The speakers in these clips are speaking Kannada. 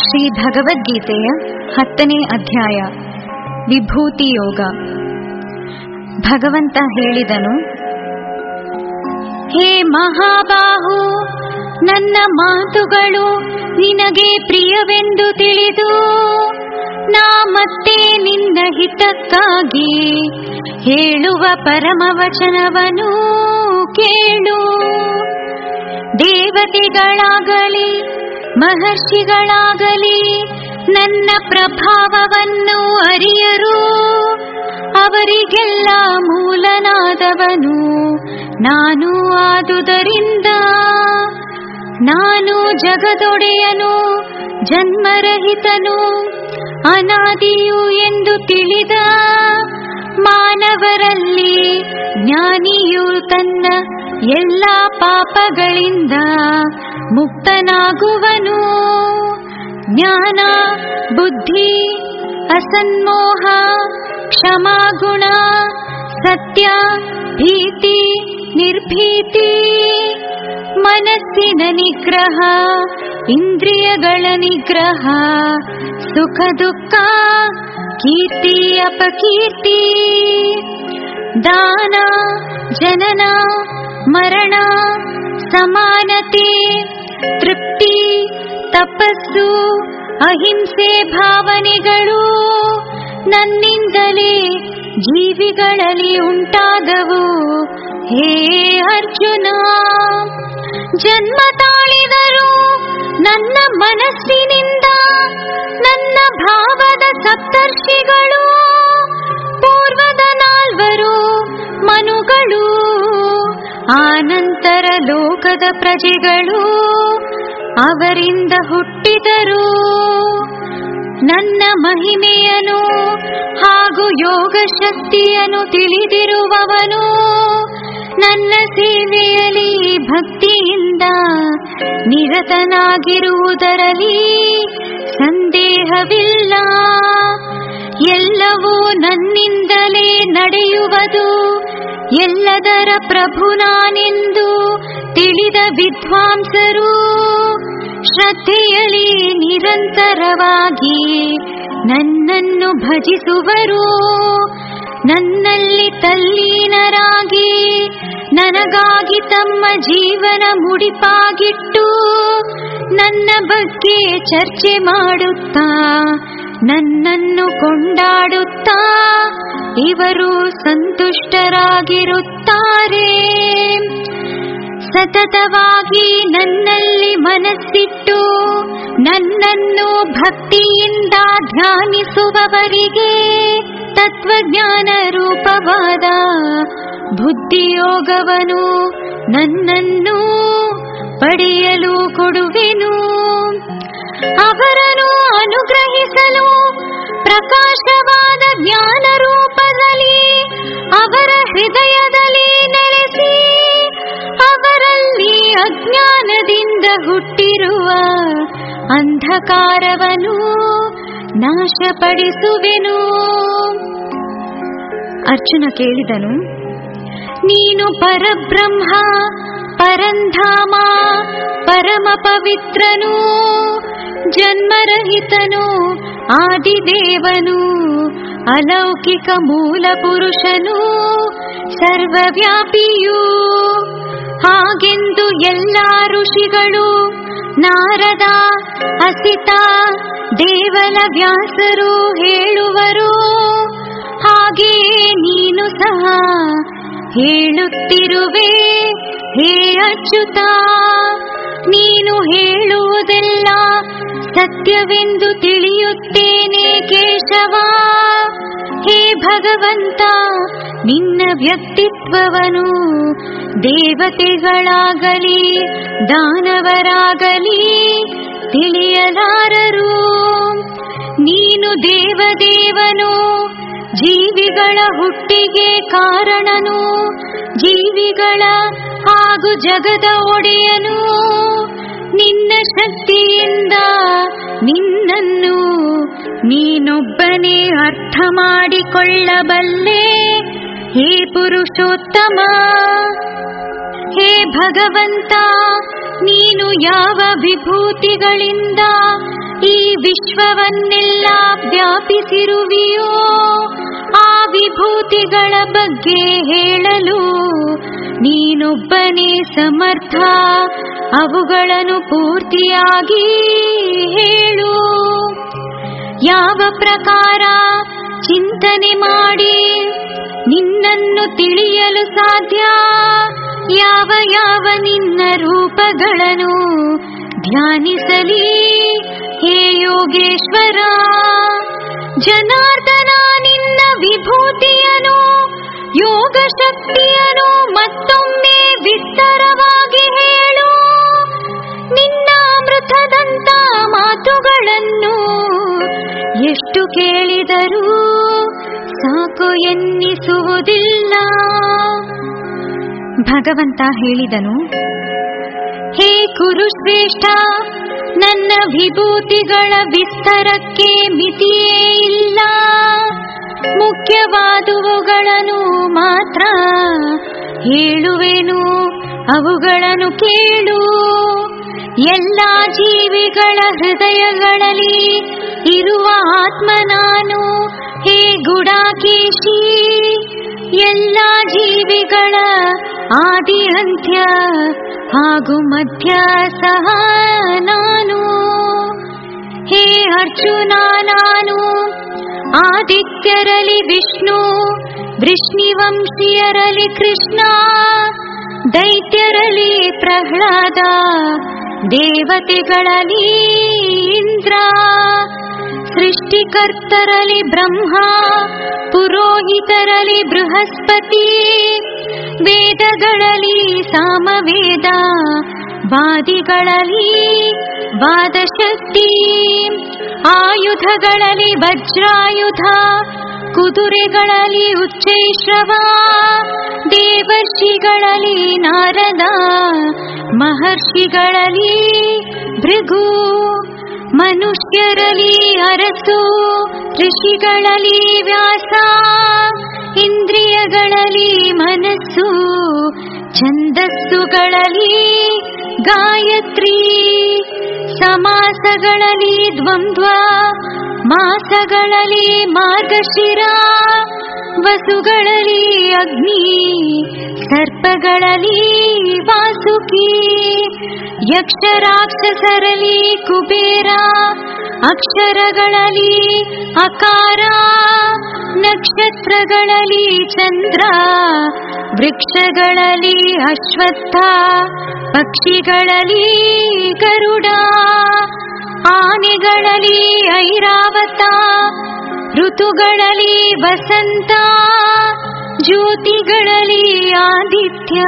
ಶ್ರೀ ಭಗವದ್ಗೀತೆಯ ಹತ್ತನೇ ಅಧ್ಯಾಯ, ವಿಭೂತಿ ಯೋಗ. ಭಗವಂತ ಹೇಳಿದನು, ಹೇ ಮಹಾಬಾಹು, ನನ್ನ ಮಾತುಗಳು ನಿನಗೆ ಪ್ರಿಯವೆಂದು ತಿಳಿದು ನಾ ಮತ್ತೆ ನಿನ್ನ ಹಿತಕ್ಕಾಗಿ ಹೇಳುವ ಪರಮವಚನವನು ಕೇಳು. ದೇವತೆಗಳಾಗಲಿ, ಮಹರ್ಷಿಗಳಾಗಲಿ, ನನ್ನ ಪ್ರಭಾವವನ್ನು ಅರಿಯರು. ಅವರಿಗೆಲ್ಲ ಮೂಲನಾದವನು ನಾನು ಆದುದರಿಂದ ನಾನು ಜಗದೊಡೆಯನು, ಜನ್ಮರಹಿತನು. ಅನಾದಿಯು ಎಂದು ತಿಳಿದ ಮಾನವರಲ್ಲಿ ಜ್ಞಾನಿಯು ತನ್ನ ಎಲ್ಲ ಪಾಪಗಳಿಂದ ಮುಕ್ತನಾಗುವನು. ಜ್ಞಾನ, ಬುದ್ಧಿ, ಅಸನ್ಮೋಹ, ಕ್ಷಮಾಗುಣ, ಸತ್ಯ, ಭೀತಿ, ನಿರ್ಭೀತಿ, ಮನಸ್ಸಿನ ನಿಗ್ರಹ, ಇಂದ್ರಿಯಗಳ ನಿಗ್ರಹ ಸುಖ ದುಃಖ, ಕೀರ್ತಿ ಅಪಕೀರ್ತಿ ದಾನ, ಜನನ, ಮರಣ, ಸಮಾನತೆ, ತೃಪ್ತಿ, ತಪಸ್ಸು, ಅಹಿಂಸೆ ಭಾವನೆಗಳು ನನ್ನಿಂದಲೇ ಜೀವಿಗಳಲ್ಲಿ ಉಂಟಾದವು. ಹೇ ಅರ್ಜುನ, ಜನ್ಮ ತಾಳಿದರು ನನ್ನ ಮನಸ್ಸಿನಿಂದ ನನ್ನ ಭಾವದ ಸಪ್ತರ್ಷಿಗಳು ಪೂರ್ವದ ನಾಲ್ವರು ಮನುಗಳು ಆನಂತರ ಲೋಕದ ಪ್ರಜೆಗಳು ಅವರಿಂದ ಹುಟ್ಟಿದರು. ನನ್ನ ಮಹಿಮೆಯನು ಹಾಗೂ ಯೋಗ ಶಕ್ತಿಯನ್ನು ತಿಳಿದಿರುವವನು. ನನ್ನ ಸೇವೆಯಲ್ಲಿ ಭಕ್ತಿಯಿಂದ ನಿರತನಾಗಿರುವುದರಲ್ಲಿ ಸಂದೇಹವಿಲ್ಲ. ಎಲ್ಲವೂ ನನ್ನಿಂದಲೇ ನಡೆಯುವುದು. ಎಲ್ಲದರ ಪ್ರಭು ನಾನೆಂದು ತಿಳಿದ ವಿದ್ವಾಂಸರು. ಶ್ರದ್ಧೆಯಲ್ಲಿ ನಿರಂತರವಾಗಿ ನನ್ನನ್ನು ಭಜಿಸುವರು. ನನ್ನಲ್ಲಿ ತಲ್ಲೀನರಾಗಿ ನನಗಾಗಿ ತಮ್ಮ ಜೀವನ ಮುಡಿಪಾಗಿಟ್ಟು ನನ್ನ ಬಗ್ಗೆ ಚರ್ಚೆ ಮಾಡುತ್ತಾ ನನ್ನನ್ನು ಕೊಂಡಾಡುತ್ತಾ ಇವರು ಸಂತುಷ್ಟರಾಗಿರುತ್ತಾರೆ. ಸತತವಾಗಿ ನನ್ನಲ್ಲಿ ಮನಸ್ಸಿಟ್ಟು ನನ್ನನ್ನು ಭಕ್ತಿಯಿಂದ ಧ್ಯಾನಿಸುವವರಿಗೆ ತತ್ವಜ್ಞಾನ ರೂಪವಾದ ಬುದ್ಧಿಯೋಗವನು ನನ್ನನ್ನು ಪಡೆಯಲು ಕೊಡುವೆನು. ಅವರನ್ನು ಅನುಗ್ರಹಿಸಲು ಪ್ರಕಾಶವಾದ ಜ್ಞಾನ ರೂಪದಲ್ಲಿ ಅವರ ಹೃದಯದಲ್ಲಿ ನೆಲೆಸಿ ಅವರಲ್ಲಿ ಅಜ್ಞಾನದಿಂದ ಹುಟ್ಟಿರುವ ಅಂಧಕಾರವನ್ನು ನಾಶಪಡಿಸುವೆನು. ಅರ್ಜುನ ಕೇಳಿದನು, ನೀನು ಪರಬ್ರಹ್ಮ ಪರಂಧಾಮ, ಪರಮ ಪವಿತ್ರನು, ಜನ್ಮರಹಿತನು, ಆದಿದೇವನು, ಅಲೌಕಿಕ ಮೂಲ ಪುರುಷನು, ಸರ್ವವ್ಯಾಪಿಯೂ. ಹಾಗೆಂದು ಎಲ್ಲ ಋಷಿಗಳು, ನಾರದ, ಅಸಿತ, ದೇವಲ ವ್ಯಾಸರು ಹೇಳುವರು ಹಾಗೆ ನೀನು ಸಹ ಹೇಳುತ್ತಿರುವೆ, ಹೇ ಅಚ್ಯುತ, ನೀನು ಹೇಳುವುದೆಲ್ಲ ಸತ್ಯವೆಂದು ತಿಳಿಯುತ್ತೇನೆ ಕೇಶವ. ಹೇ ಭಗವಂತ, ನಿನ್ನ ವ್ಯಕ್ತಿತ್ವವನು ದೇವತೆಗಳಾಗಲಿ, ದಾನವರಾಗಲಿ ತಿಳಿಯಲಾರರು. ನೀನು ದೇವದೇವನು, ಜೀವಿಗಳ ಹುಟ್ಟಿಗೆ ಕಾರಣನು, ಜೀವಿಗಳ ಹಾಗೂ ಜಗದ ಒಡೆಯನು. ನಿನ್ನ ಶಕ್ತಿಯಿಂದ ನಿನ್ನನ್ನು ನೀನೊಬ್ಬನೇ ಅರ್ಥ ಮಾಡಿಕೊಳ್ಳಬಲ್ಲೆ ಹೇ ಪುರುಷೋತ್ತಮ, ಹೇ ಭಗವಂತ, ನೀನು ಯಾವ ವಿಭೂತಿಗಳಿಂದ ಈ ವಿಶ್ವವನ್ನೆಲ್ಲ ವ್ಯಾಪಿಸಿರುವಿಯೋ, ಆ ವಿಭೂತಿಗಳ ಬಗ್ಗೆ ಹೇಳಲು ನೀನೊಬ್ಬನೇ ಸಮರ್ಥ. ಅವುಗಳನ್ನು ಪೂರ್ತಿಯಾಗಿ ಹೇಳು. ಯಾವ ಪ್ರಕಾರ ಚಿಂತನೆ ಮಾಡಿ, ನಿನ್ನನ್ನು ತಿಳಿಯಲು ಸಾಧ್ಯ. ಯಾವ ಯಾವ ನಿನ್ನ ರೂಪಗಳನ್ನು ಧ್ಯಾನಿಸಲಿ, ಹೇ ಯೋಗೇಶ್ವರ. ಜನಾರ್ದನ, ನಿನ್ನ ವಿಭೂತಿಯನು ಯೋಗ ಶಕ್ತಿಯನು ಮತ್ತೊಮ್ಮೆ ವಿಸ್ತಾರವಾಗಿ ಹೇಳು. ನಿನ್ನ ಅಮೃತದಂತ ಮಾತುಗಳನ್ನು ಎಷ್ಟು ಕೇಳಿದರೂ ಸಾಕು ಎನ್ನಿಸುವುದಿಲ್ಲ. ಭಗವಂತ ಹೇಳಿದನು, ಹೇ ಕುರುಶ್ರೇಷ್ಠ, ನನ್ನ ವಿಭೂತಿಗಳ ವಿಸ್ತಾರಕ್ಕೆ ಮಿತಿಯೇ ಇಲ್ಲ. ಮುಖ್ಯವಾದವುಗಳನ್ನು ಮಾತ್ರ ಹೇಳುವೆನು, ಅವುಗಳನ್ನು ಕೇಳು. ಎಲ್ಲ ಜೀವಿಗಳ ಹೃದಯಗಳಲ್ಲಿ ಇರುವ ಆತ್ಮ ನಾನು, ಹೇ ಗುಡಾಕೇಶಿ. ಎಲ್ಲ ಜೀವಿಗಳ ಆದಿ ಅಂತ್ಯ ಹಾಗೂ ಮಧ್ಯ ಸಹ ನಾನು. ಹೇ ಅರ್ಜುನ ನಾನು आदित्यरलि विष्णु दृष्णवंशीयरी कृष्णा दैत्यरलि प्रह्लाद देवतेगळलि इन्द्र सृष्टिकर्तरलि ब्रह्मा पुरोहितरलि बृहस्पति वेदगळलि सामवेद वादिगळलि वादशक्ति। ಆಯುಧಗಳಲ್ಲಿ ವಜ್ರಾಯುಧ, ಕುದುರೆಗಳಲ್ಲಿ ಉಚ್ಚೈಶ್ರವ, ದೇವರ್ಷಿಗಳಲ್ಲಿ ನಾರದ, ಮಹರ್ಷಿಗಳಲ್ಲಿ ಭೃಗು, ಮನುಷ್ಯರಲ್ಲಿ ಅರಸು, ಋಷಿಗಳಲ್ಲಿ ವ್ಯಾಸ, ಇಂದ್ರಿಯಗಳಲ್ಲಿ ಮನಸ್ಸು, ಛಂದಸ್ಸುಗಳಲ್ಲಿ ಗಾಯತ್ರಿ. ಸಮಾಸಗಳಲ್ಲಿ ದ್ವಂದ್ವ. ಮಾಸಗಳಲ್ಲಿ ಮಾರ್ಗಶಿರ, ವಸುಗಳಲ್ಲಿ ಅಗ್ನಿ, ಸರ್ಪಗಳಲ್ಲಿ ವಾಸುಕಿ, ಯಕ್ಷರಾಕ್ಷಸರಲ್ಲಿ ಕುಬೇರ, ಅಕ್ಷರಗಳಲ್ಲಿ ಅಕಾರ, ನಕ್ಷತ್ರಗಳಲ್ಲಿ ಚಂದ್ರ, ವೃಕ್ಷಗಳಲ್ಲಿ ಅಶ್ವತ್ಥ, ಪಕ್ಷಿಗಳಲ್ಲಿ ಗರುಡ. ಆನೆಗಳಲ್ಲಿ ಐರಾವತ ಋತುಗಳಲ್ಲಿ ವಸಂತ ಜ್ಯೋತಿಗಳಲ್ಲಿ ಆದಿತ್ಯ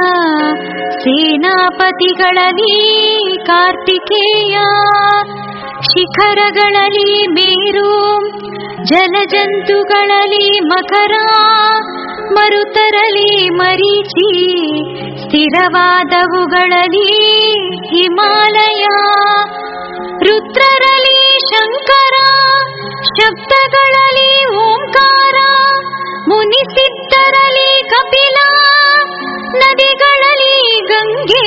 ಸೇನಾಪತಿಗಳಲ್ಲಿ ಕಾರ್ತಿಕೇಯ ಶಿಖರಗಳಲ್ಲಿ ಮೇರು ಜಲಜಂತುಗಳಲ್ಲಿ ಮಕರ ಮರುತರಲಿ ಮರೀಚಿ ಸ್ಥಿರವಾದವುಗಳಲ್ಲಿ ಹಿಮಾಲಯ ರುದ್ರರಲಿ ಶಂಕರ ಶಬ್ದಗಳಲ್ಲಿ ಓಂಕಾರ ಮುನಿಸಿದ್ದರಲ್ಲಿ ಕಪಿಲ ನದಿಗಳಲ್ಲಿ ಗಂಗೆ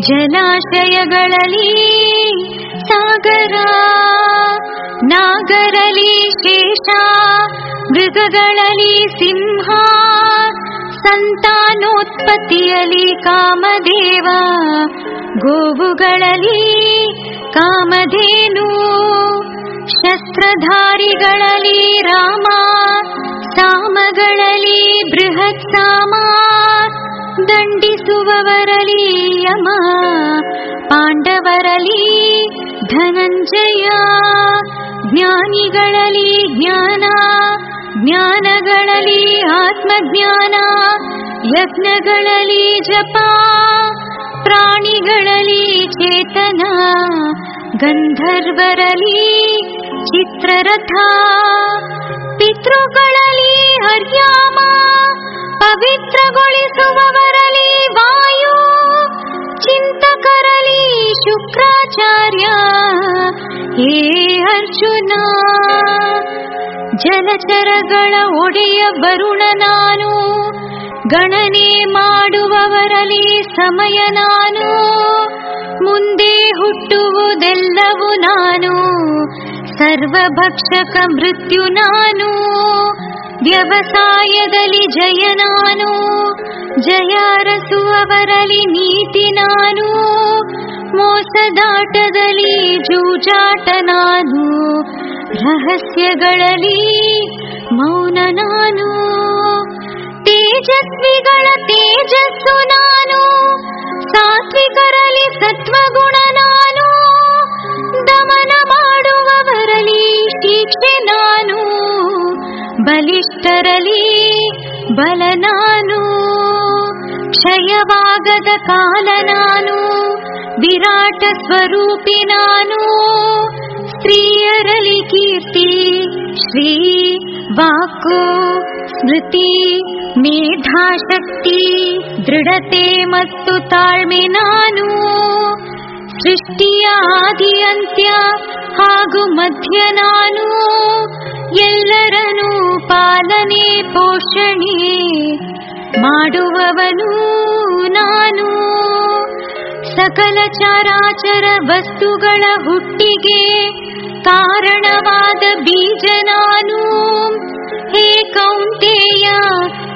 ಜಲಾಶಯಗಳಲ್ಲಿ ಸಾಗರ. ನಾಗರಲಿ ಶೇಷ ಮೃಗಗಳಲ್ಲಿ ಸಿಂಹ ಸಂತಾನೋತ್ಪತ್ತಿಯಲ್ಲಿ ಕಾಮದೇವ ಗೋವುಗಳಲ್ಲಿ ಕಾಮಧೇನು ಶಸ್ತ್ರಧಾರಿಗಳಲ್ಲಿ ರಾಮ ಸಾಮಗಳಲ್ಲಿ ಬೃಹತ್ ಸಾಮ ದಂಡಿಸುವವರಲ್ಲಿ ಯಮ ಪಾಂಡವರಲ್ಲಿ ಧನಂಜಯ ಜ್ಞಾನಿಗಳಲ್ಲಿ ಜ್ಞಾನ ज्ञानी आत्मज्ञान यज्ञ जपा प्राणि चेतना गन्धर्वरली चित्ररथा पितृी हर्याम पवित्र वायु वायु चिन्तकरी शुक्राचार्याे अर्जुना ಜಲಚರಗಳ ಒಡೆಯ ವರುಣ ನಾನು. ಗಣನೆ ಮಾಡುವವರಲ್ಲಿ ಸಮಯ ನಾನು. ಮುಂದೆ ಹುಟ್ಟುವುದೆಲ್ಲವೂ ನಾನು. ಸರ್ವಭಕ್ಷಕ ಮೃತ್ಯು ನಾನು. ವ್ಯವಸಾಯದಲ್ಲಿ ಜಯ ನಾನು. ಜಯ ಅರಸುವವರಲ್ಲಿ ನೀತಿ ನಾನು. ಮೋಸದಾಟದಲ್ಲಿ ಜೂಜಾಟ ನಾನು. ರಹಸ್ಯಗಳಲ್ಲಿ ಮೌನ ನಾನು, ತೇಜಸ್ವಿಗಳ ತೇಜಸ್ಸು ನಾನು, ಸಾತ್ವಿಕರಲ್ಲಿ ಸತ್ವಗುಣ ನಾನು, ದಮನ ಮಾಡುವವರಲ್ಲಿ ಶಿಕ್ಷೆ ನಾನು ಬಲಿಷ್ಠರಲಿ ಬಲ ನಾನು, ಕ್ಷಯವಾಗದ ಕಾಲ ನಾನು, ವಿರಾಟ ಸ್ವರೂಪಿ ನಾನು ಸ್ತ್ರೀಯರಲಿ ಕೀರ್ತಿ, ಶ್ರೀ ವಾಕು, ಸ್ಮೃತಿ, ಮೇಧಾಶಕ್ತಿ, ದೃಢತೆ ಮತ್ತು ತಾಳ್ಮೆ ನಾನು. ಸೃಷ್ಟಿಯ ಆದಿ ಅಂತ್ಯ ಹಾಗೂ ಮಧ್ಯ ನಾನು. ಎಲ್ಲರನ್ನೂ ಪಾಲನೆ, ಪೋಷಣೆ ಮಾಡುವವನು ನಾನು. ಸಕಲ ಚರಾಚರ ವಸ್ತುಗಳ ಹುಟ್ಟಿಗೆ ಕಾರಣವಾದ ಬೀಜ ನಾನು. ಹೇ ಕೌಂಟೇಯ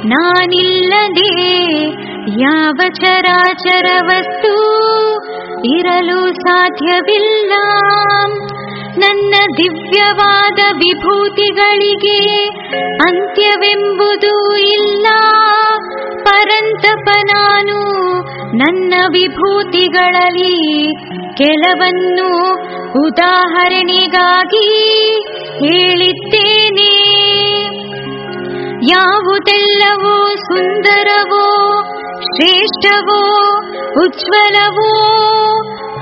ನಾನಿಲ್ಲದೆ ಯಾವ ಚರಾಚರ ವಸ್ತು ಇರಲು ಸಾಧ್ಯವಿಲ್ಲ. ನನ್ನ ದಿವ್ಯವಾದ ವಿಭೂತಿಗಳಿಗೆ ಅಂತ್ಯವೆಂಬುದು ಇಲ್ಲ. ಪರಂತಪ ನಾನು ನನ್ನ ವಿಭೂತಿಗಳಲ್ಲಿ ಕೆಲವನ್ನು ಉದಾಹರಣೆಗಾಗಿ ಹೇಳಿದ್ದೇನೆ. ಯಾವುದೆಲ್ಲವೋ ಸುಂದರವೋ, ಶ್ರೇಷ್ಠವೋ, ಉಜ್ವಲವೋ,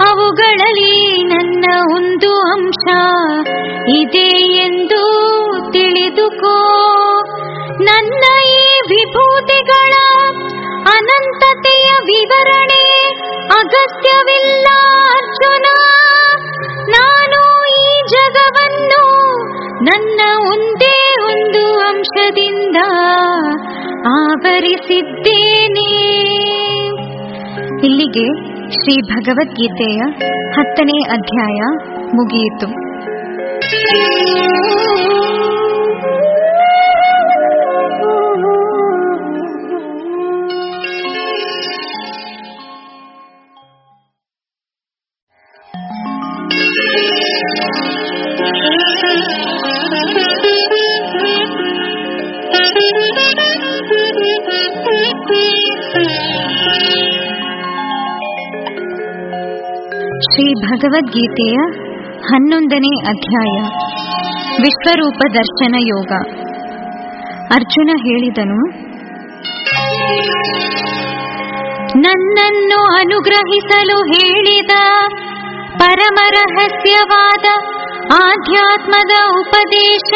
ಅವುಗಳಲ್ಲಿ ನನ್ನ ಒಂದು ಅಂಶ ಇದೆ ಎಂದು ತಿಳಿದುಕೋ. ನನ್ನ ಈ ವಿಭೂತಿಗಳ ಅನಂತತೆಯ ವಿವರಣೆ ಅಗತ್ಯವಿಲ್ಲ ಅರ್ಜುನ. ನಾನು ಈ ಜಗವನ್ನು ನನ್ನ ಒಂದೇ ಒಂದು ಅಂಶದಿಂದ ಆವರಿಸಿದ್ದೇನೆ. ಇಲ್ಲಿಗೆ ಶ್ರೀ ಭಗವದ್ಗೀತೆಯ ಹತ್ತನೇ ಅಧ್ಯಾಯ ಮುಗಿಯಿತು. ಶ್ರೀ ಭಗವದ್ಗೀತೆಯ ಹನ್ನೊಂದನೇ ಅಧ್ಯಾಯ. ವಿಶ್ವರೂಪ ದರ್ಶನ ಯೋಗ. ಅರ್ಜುನ ಹೇಳಿದನು ನನ್ನನ್ನು ಅನುಗ್ರಹಿಸಲು ಹೇಳಿದ ಪರಮ ರಹಸ್ಯವಾದ ಆಧ್ಯಾತ್ಮದ ಉಪದೇಶ.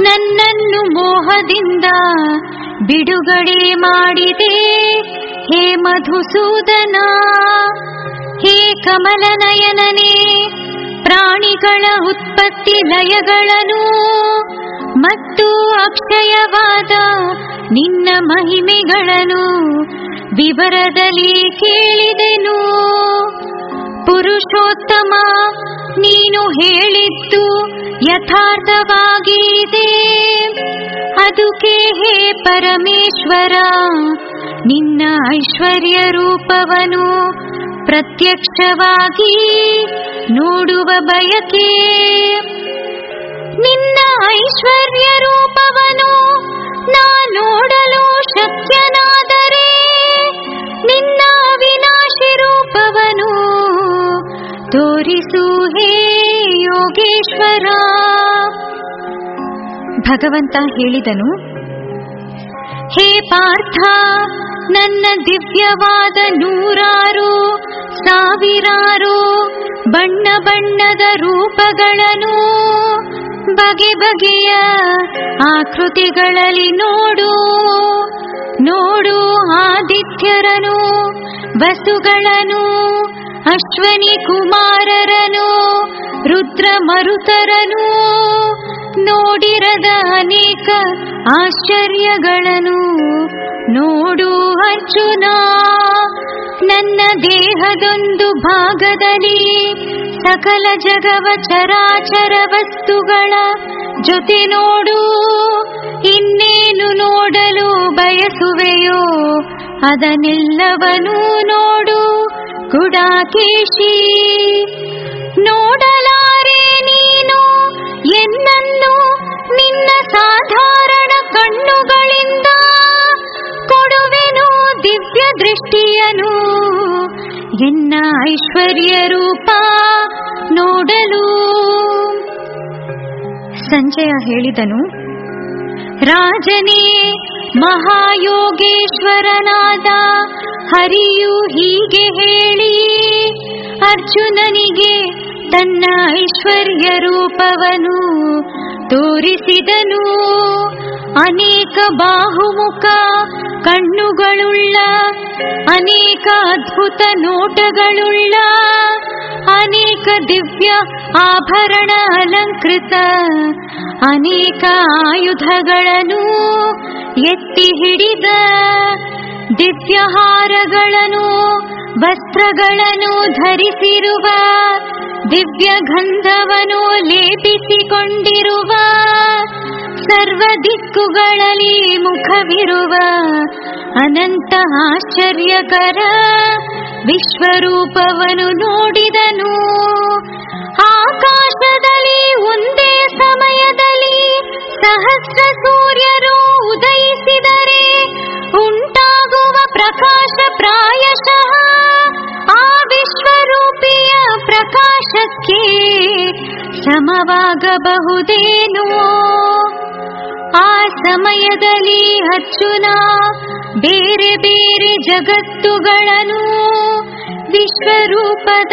ನನ್ನನ್ನು ಮೋಹದಿಂದ ಬಿಡುಗಡೆ ಮಾಡಿದೆ. ಹೇ ಮಧುಸೂದನ, ಹೇ ಕಮಲನಯನನೇ, ಪ್ರಾಣಿಗಳ ಉತ್ಪತ್ತಿ ಲಯಗಳನ್ನು ಮತ್ತು ಅಕ್ಷಯವಾದ ನಿನ್ನ ಮಹಿಮೆಗಳನ್ನು ವಿವರದಲ್ಲಿ ಕೇಳಿದೆನು. ಪುರುಷೋತ್ತಮ ನೀನು ಹೇಳಿದ್ದು ಯಥಾರ್ಥವಾಗಿದೆ ಅದುಕೆ ಹೇ ಪರಮೇಶ್ವರ, ನಿನ್ನ ಐಶ್ವರ್ಯ ರೂಪವನು ಪ್ರತ್ಯಕ್ಷವಾಗಿ ನೋಡುವ ಬಯಕೆ. ನಿನ್ನ ಐಶ್ವರ್ಯ ರೂಪವನು ನಾ ನೋಡಲು ಶಕ್ಯನಾದರೆ ನಿನ್ನ ವಿನಾಶಿ ರೂಪವನು ತೋರಿಸು ಹೇ ಯೋಗೇಶ್ವರ. ಭಗವಂತ ಹೇಳಿದನು, ಹೇ ಪಾರ್ಥ, ನನ್ನ ದಿವ್ಯವಾದ ನೂರಾರು, ಸಾವಿರಾರು ಬಣ್ಣ ಬಣ್ಣದ ರೂಪಗಳನ್ನು ಬಗೆ ಬಗೆಯ ಆಕೃತಿಗಳಲ್ಲಿ ನೋಡು ನೋಡು ಆದಿತ್ಯರನು ವಸುಗಳನ್ನು ಅಶ್ವನಿ ಕುಮಾರರನು, ರುದ್ರ ಮರುತರನು, ನೋಡಿರದ ಅನೇಕ ಆಶ್ಚರ್ಯಗಳನ್ನು ನೋಡು ಅರ್ಜುನ. ನನ್ನ ದೇಹದೊಂದು ಭಾಗದಲ್ಲಿ ಸಕಲ ಜಗವ ಚರಾಚರ ವಸ್ತುಗಳ ಜೊತೆ ನೋಡು. ಇನ್ನೇನು ನೋಡಲು ಬಯಸುವೆಯೋ ಅದನ್ನೆಲ್ಲವನೂ ನೋಡು ಗುಡಾಕೇಶಿ ನೋಡಲಾರೆ ನೀನು ಎನ್ನನ್ನು ನಿನ್ನ ಸಾಧಾರಣ ಕಣ್ಣುಗಳಿಂದ. ಕೊಡುವೆನು ದಿವ್ಯ ದೃಷ್ಟಿಯನು ಎನ್ನ ಐಶ್ವರ್ಯ ರೂಪ ನೋಡಲು. ಸಂಜಯ ಹೇಳಿದನು ರಾಜನೇ ಮಹಾಯೋಗೇಶ್ವರನಾದ ಹರಿಯು ಹೀಗೆ ಹೇಳಿ ಅರ್ಜುನನಿಗೆ ತನ್ನ ಐಶ್ವರ್ಯ ರೂಪವನು ತೋರಿಸಿದನು. ಅನೇಕ ಬಾಹುಮುಖ ಕಣ್ಣುಗಳುಳ್ಳ, ಅನೇಕ ಅದ್ಭುತ ನೋಟಗಳುಳ್ಳ, ಅನೇಕ ದಿವ್ಯ ಆಭರಣ ಅಲಂಕೃತ, ಅನೇಕ ಆಯುಧಗಳನ್ನು ಎತ್ತಿ ಹಿಡಿದ ದಿವ್ಯಹಾರಗಳನ್ನು, ವಸ್ತ್ರಗಳನ್ನು ಧರಿಸಿರುವ ದಿವ್ಯ ಗಂಧವನ್ನು ಲೇಪಿಸಿಕೊಂಡಿರುವ ಸರ್ವ ದಿಕ್ಕುಗಳಲ್ಲಿ ಮುಖವಿರುವ ಅನಂತ ಆಶ್ಚರ್ಯಕರ ವಿಶ್ವರೂಪವನ್ನು ನೋಡಿದನು. ಆಕಾಶದಲ್ಲಿ ಒಂದೇ ಸಮಯದಲ್ಲಿ ಸಹಸ್ರ ಸೂರ್ಯರು ಉದಯಿಸಿದರೆ ಪ್ರಕಾಶ ಪ್ರಾಯಶಃ ಆ ವಿಶ್ವರೂಪಿಯ ಪ್ರಕಾಶಕ್ಕೆ ಸಮವಾಗಬಹುದೇನೋ ಆ ಸಮಯದಲ್ಲಿ ಅರ್ಜುನ ಬೇರೆ ಬೇರೆ ಜಗತ್ತುಗಳನ್ನು ವಿಶ್ವರೂಪದ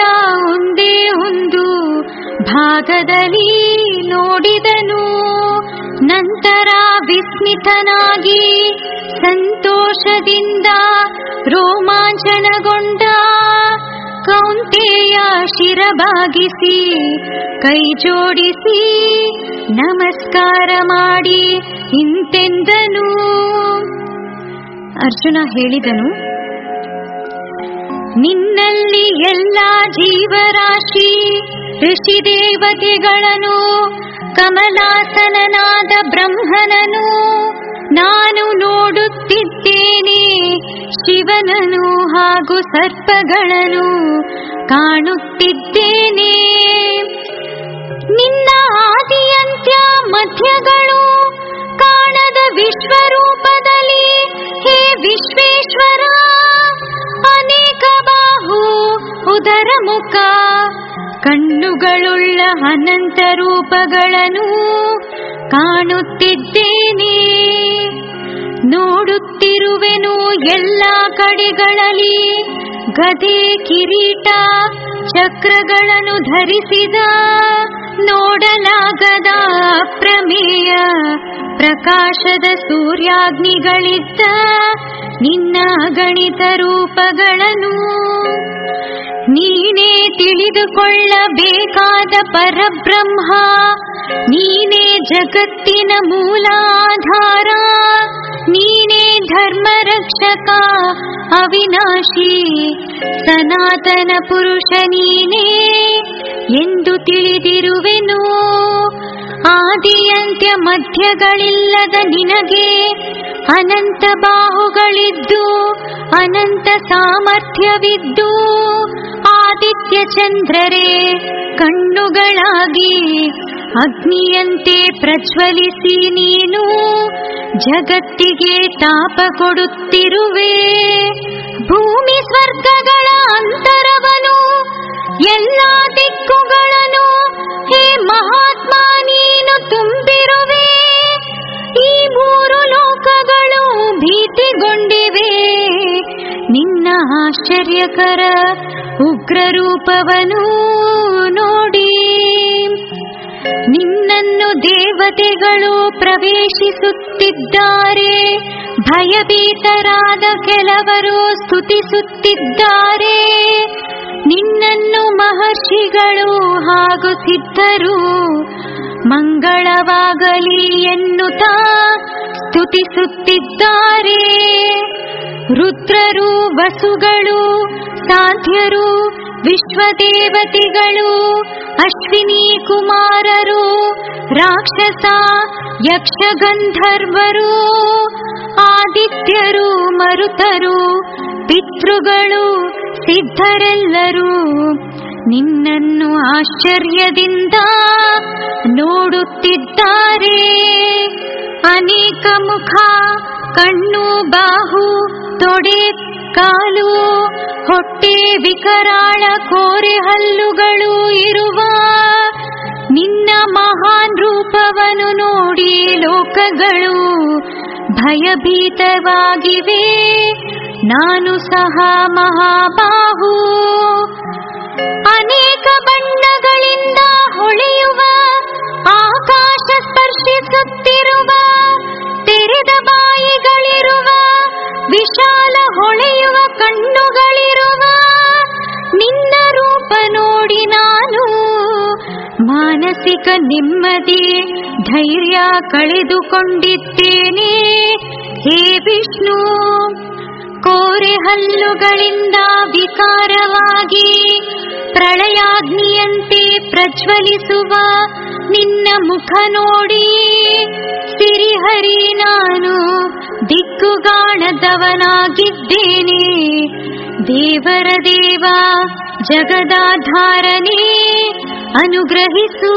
ಒಂದೇ ಒಂದು ಭಾಗದಲ್ಲಿ ನೋಡಿದನು. ನಂತರ ವಿಸ್ಮಿತನಾಗಿ ಸಂತೋಷದಿಂದ ರೋಮಾಂಚನಗೊಂಡ ಕೌಂತೆಯ ಶಿರಬಾಗಿಸಿ ಕೈ ಜೋಡಿಸಿ ನಮಸ್ಕಾರ ಮಾಡಿ ಹಿಂತೆಂದನು ಅರ್ಜುನ ಹೇಳಿದನು, ನಿನ್ನಲ್ಲಿ ಎಲ್ಲ ಜೀವರಾಶಿ ಋಷಿ ದೇವತೆಗಳನ್ನು ಕಮಲಾಸನನಾದ ಬ್ರಹ್ಮನನು, ನಾನು ನೋಡುತ್ತಿದ್ದೇನೆ ಶಿವನನು ಹಾಗೂ ಸರ್ಪಗಳನ್ನು ಕಾಣುತ್ತಿದ್ದೇನೆ. ನಿನ್ನ ಆದಿಯಂತ್ಯ ಮಧ್ಯಗಳು ಕಾಣದ ವಿಶ್ವರೂಪದಲ್ಲಿ ಹೇ ವಿಶ್ವೇಶ್ವರ. ಅನೇಕ ಬಾಹು ಉದರ ಮುಖ ಕಣ್ಣುಗಳುಳ್ಳ ಅನಂತ ರೂಪಗಳನ್ನು ಕಾಣುತ್ತಿದ್ದೇನೆ. ನೋಡುತ್ತಿರುವೆನು ಎಲ್ಲ ಕಡೆಗಳಲ್ಲಿ ಗದೆ ಕಿರೀಟ ಚಕ್ರಗಳನ್ನು ಧರಿಸಿದ ನೋಡಲಾಗದ ಪ್ರಮೇಯ ಪ್ರಕಾಶದ ಸೂರ್ಯಾಗ್ನಿಗಳಿದ್ದ ನಿನ್ನ ಗಣಿತ ರೂಪಗಳನ್ನು ನೀನೇ ತಿಳಿದುಕೊಳ್ಳಬೇಕಾದ ಪರಬ್ರಹ್ಮ, ನೀನೇ ಜಗತ್ತಿನ ಮೂಲಾಧಾರ, ನೀನೇ ಧರ್ಮರಕ್ಷಕ ಅವಿನಾಶಿ, ಸನಾತನ ಪುರುಷ ನೀನೇ ಎಂದು ತಿಳಿದಿರುವೆನು. ಆದಿಯಂತ್ಯ ಮಧ್ಯಗಳಿಲ್ಲದ ನಿನಗೆ ಅನಂತ ಬಾಹುಗಳಿದ್ದು ಅನಂತ ಸಾಮರ್ಥ್ಯವಿದ್ದು ಆದಿತ್ಯ ಚಂದ್ರರೇ ಕಣ್ಣುಗಳಾಗಿ ಅಗ್ನಿಯಂತೆ ಪ್ರಜ್ವಲಿಸಿ ನೀನು ಜಗತ್ತಿಗೆ ತಾಪ ಕೊಡುತ್ತಿರುವೆ. ಭೂಮಿ ಸ್ವರ್ಗಗಳ ಅಂತರವನು, ಎಲ್ಲ ದಿಕ್ಕುಗಳನ್ನು ಹೇ ಮಹಾತ್ಮ ನೀನು ತುಂಬಿರುವೆ. ಮೂರು ಲೋಕಗಳು ಭೀತಿಗೊಂಡಿವೆ. ನಿನ್ನ ಆಶ್ಚರ್ಯಕರ ಉಗ್ರ ರೂಪವನು ನೋಡಿ. ನಿನ್ನನ್ನು ದೇವತೆಗಳು ಪ್ರವೇಶಿಸುತ್ತಿದ್ದಾರೆ. ಭಯಭೀತರಾದ ಕೆಲವರು ಸ್ತುತಿಸುತ್ತಿದ್ದಾರೆ. ನಿನ್ನನ್ನು ಮಹರ್ಷಿಗಳು ಹಾಗೂ ಸಿದ್ಧರು ಮಂಗಳವಾಗಲಿ ಎನ್ನುತ್ತಾ ಸ್ತುತಿಸುತ್ತಿದ್ದಾರೆ. ರುದ್ರರು ವಸುಗಳು ಸಾಧ್ಯರು, ವಿಶ್ವದೇವತೆಗಳು, ಅಶ್ವಿನಿ ಕುಮಾರರು, ರಾಕ್ಷಸ, ಯಕ್ಷಗಂಧರ್ವರು, ಆದಿತ್ಯರು, ಮರುತರು, ಪಿತೃಗಳು, ಸಿದ್ಧರೆಲ್ಲರೂ ನಿನ್ನನ್ನು ಆಶ್ಚರ್ಯದಿಂದ ನೋಡುತ್ತಿದ್ದಾರೆ. ಅನೇಕ ಮುಖ, ಕಣ್ಣು, ಬಾಹು, ತೊಡೆ, ಕಾಲು, ಹೊಟ್ಟೆ, ವಿಕರಾಳ, ಕೋರೆ ಹಲ್ಲುಗಳು ಇರುವ ನಿನ್ನ ಮಹಾನ್ ರೂಪವನ್ನು ನೋಡಿ ಲೋಕಗಳು ಭಯಭೀತವಾಗಿವೆ. ನಾನು ಸಹ ಮಹಾಬಾಹು. ಅನೇಕ ಬಣ್ಣಗಳಿಂದ ಹೊಳೆಯುವ, ಆಕಾಶ ಸ್ಪರ್ಶಿಸುತ್ತಿರುವ, ತೆರೆದ ಬಾಯಿಗಳಿರುವ, ವಿಶಾಲ ಹೊಳೆಯುವ ಕಣ್ಣುಗಳಿರುವ, ನಿನ್ನ ರೂಪ ನೋಡಿ ನಾನು ಮಾನಸಿಕ ನೆಮ್ಮದಿ, ಧೈರ್ಯ ಕಳೆದುಕೊಂಡಿದ್ದೇನೆ. ಹೇ ವಿಷ್ಣು ಕೋರೆ ಹಲ್ಲುಗಳಿಂದ ವಿಕಾರವಾಗಿ ಪ್ರಳಯಾಗ್ನಿಯಂತೆ ಪ್ರಜ್ವಲಿಸುವ ನಿನ್ನ ಮುಖ ನೋಡಿ. ಸಿರಿಹರಿ ನಾನು ದಿಕ್ಕುಗಾಣದವನಾಗಿದ್ದೇನೆ. ದೇವರ ದೇವ, ಜಗದಾಧಾರನೇ, ಅನುಗ್ರಹಿಸು.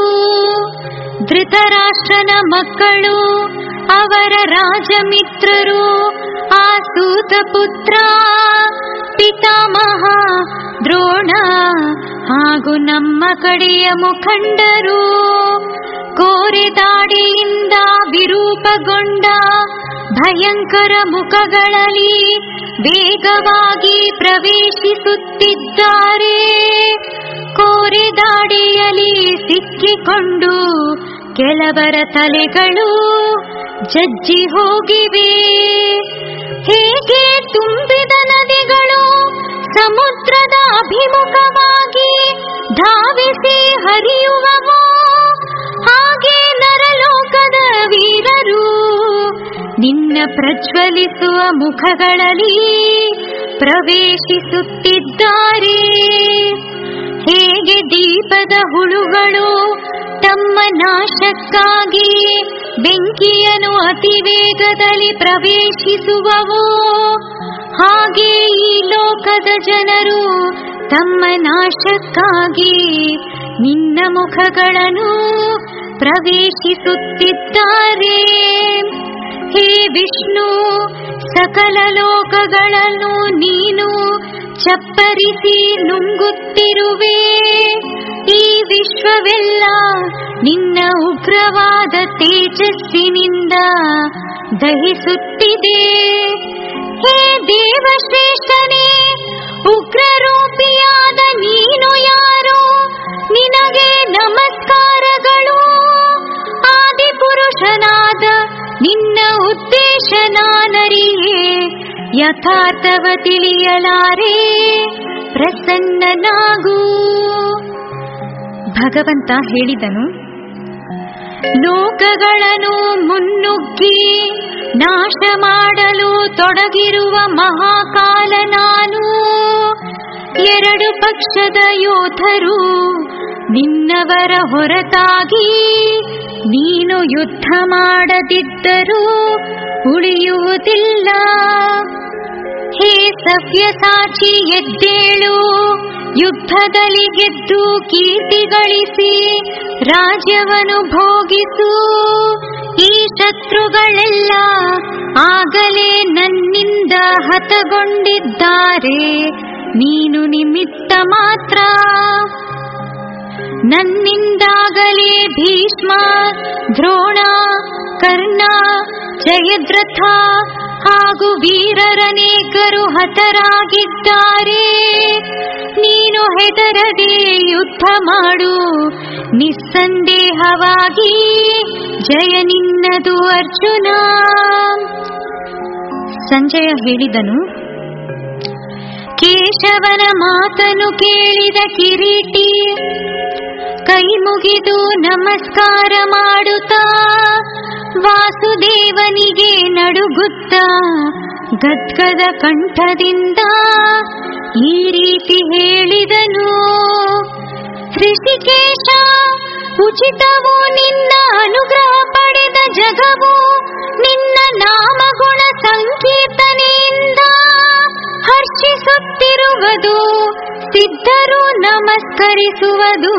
ಧೃತರಾಷ್ಟ್ರನ ಮಕ್ಕಳು, ಅವರ ರಾಜಮಿತ್ರರು, ಆಸೂತ ಪುತ್ರ, ಪಿತಾಮಹ, ದ್ರೋಣ ಹಾಗೂ ನಮ್ಮ ಕಡೆಯ ಮುಖಂಡರು, ಕೋರೆ ದಾಡಿಯಿಂದ ವಿರೂಪಗೊಂಡ ಭಯಂಕರ ಮುಖಗಳಲ್ಲಿ ವೇಗವಾಗಿ ಪ್ರವೇಶಿಸುತ್ತಿದ್ದಾರೆ. ಕೋರೆ ದಾಡಿಯಲಿ ಸಿಕ್ಕಿಕೊಂಡು ಕೆಲವರ ತಲೆಗಳು ಜಜ್ಜಿ ಹೋಗಿವೆ. ಹೇಗೆ ತುಂಬಿದ ನದಿಗಳು ಸಮುದ್ರದ ಅಭಿಮುಖವಾಗಿ ಧಾವಿಸಿ ಹರಿಯುವವೋ? ಹಾಗೆ ನರಲೋಕದ ವೀರರು ನಿನ್ನ ಪ್ರಜ್ವಲಿಸುವ ಮುಖಗಳಲ್ಲಿ ಪ್ರವೇಶಿಸುತ್ತಿದ್ದಾರೆ. ಹೇಗೆ ದೀಪದ ಹುಳುಗಳು ತಮ್ಮ ನಾಶಕ್ಕಾಗಿ ಬೆಂಕಿಯನ್ನು ಅತಿ ವೇಗದಲ್ಲಿ ಪ್ರವೇಶಿಸುವವು? ಹಾಗೆ ಈ ಲೋಕದ ಜನರು ತಮ್ಮ ನಾಶಕ್ಕಾಗಿ ನಿನ್ನ ಮುಖಗಳನ್ನು ಪ್ರವೇಶಿಸುತ್ತಿದ್ದಾರೆ. ಹೇ ವಿಷ್ಣು, ಸಕಲ ಲೋಕಗಳನ್ನು ನೀನು ಚಪ್ಪರಿಸಿ ನುಂಗುತ್ತಿರುವೆ. ಈ ವಿಶ್ವವೆಲ್ಲ ನಿನ್ನ ಉಗ್ರವಾದ ತೇಜಸ್ಸಿನಿಂದ ದಹಿಸುತ್ತಿದೆ. ಹೇ ದೇವಶ್ರೇಷ್ಠನೇ ಉಗ್ರರೂಪಿಯಾದ ನೀನು ಯಾರು? ನಿನಗೆ ನಮಸ್ಕಾರಗಳು. ಆದಿಪುರುಷನಾದ ನಿನ್ನ ಉದ್ದೇಶ ನಾನರಿಯೇ ಯಥಾರ್ಥವ ತಿಳಿಯಲಾರೆ. ಪ್ರಸನ್ನನಾಗು. ಭಗವಂತ ಹೇಳಿದನು, ಲೋಕಗಳನ್ನು ಮುನ್ನುಗ್ಗಿ, ನಾಶ ಮಾಡಲು ತೊಡಗಿರುವ ಮಹಾಕಾಲ ನಾನು. ಎರಡು ಪಕ್ಷದ ಯೋಧರು ನಿನ್ನವರ ಹೊರತಾಗಿ ನೀನು ಯುದ್ಧ ಮಾಡದಿದ್ದರೂ ಉಳಿಯುವುದಿಲ್ಲ. ಹೇ ಸವ್ಯಸಾಚಿ ಎದ್ದೇಳು. ಯುದ್ಧದಲ್ಲಿ ಗೆದ್ದು ಕೀರ್ತಿ ಗಳಿಸಿ, ರಾಜ್ಯವನ್ನು ಭೋಗಿಸು. ಈ ಶತ್ರುಗಳೆಲ್ಲ ಆಗಲೇ ನನ್ನಿಂದ ಹತಗೊಂಡಿದ್ದಾರೆ. ನೀನು ನಿಮಿತ್ತ ಮಾತ್ರ. ನನ್ನಿಂದಾಗಲೇ ಭೀಷ್ಮ, ದ್ರೋಣ, ಕರ್ಣ, ಜಯದ್ರಥ ಹಾಗೂ ವೀರರನೇಕರು ಹತರಾಗಿದ್ದಾರೆ. ನೀನು ಹೆದರದೆ ಯುದ್ಧ ಮಾಡು, ನಿಸ್ಸಂದೇಹವಾಗಿ ಜಯ ನಿನ್ನದು ಅರ್ಜುನ. ಸಂಜಯ ಹೇಳಿದನು. ಕೇಶವನ ಮಾತನು ಕೇಳಿದ ಕಿರೀಟಿ ಕೈ ಮುಗಿದು ನಮಸ್ಕಾರ ಮಾಡುತ್ತಾ ವಾಸುದೇವನಿಗೆ ನಡುಗುತ್ತ ಗದ್ಗದ ಕಂಠದಿಂದ ಈ ರೀತಿ ಹೇಳಿದನು, ಋಷಿಕೇಶ, ಉಚಿತವು ನಿನ್ನ ಅನುಗ್ರಹ ಪಡೆದ ಜಗವು ನಿನ್ನ ನಾಮಗುಣ ಸಂಕೀರ್ತನೆಯಿಂದ ಹರ್ಷಿಸುತ್ತಿರುವುದು, ಸಿದ್ಧರು ನಮಸ್ಕರಿಸುವುದು,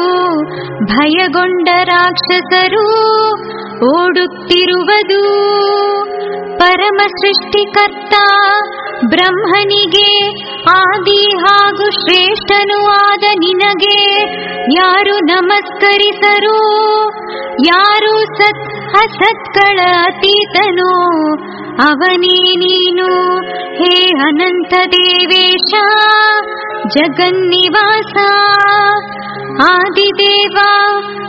ಭಯಗೊಂಡ ರಾಕ್ಷಸರು ಓಡುತ್ತಿರುವುದು. ಪರಮ ಸೃಷ್ಟಿಕರ್ತ ಬ್ರಹ್ಮನಿಗೆ ಆದಿ ಹಾಗೂ ಶ್ರೇಷ್ಠನು ಆದ ನಿನಗೆ ಯಾರು ನಮಸ್ಕರಿಸರು? ಯಾರು ಸತ್ ಅಸತ್ಗಳ ಅತೀತನು? ಅವನೇ ನೀನು? ಹೇ ಅನಂತ ದೇವೇಶ, ಜಗನ್ನಿವಾಸ, ಆದಿದೇವ,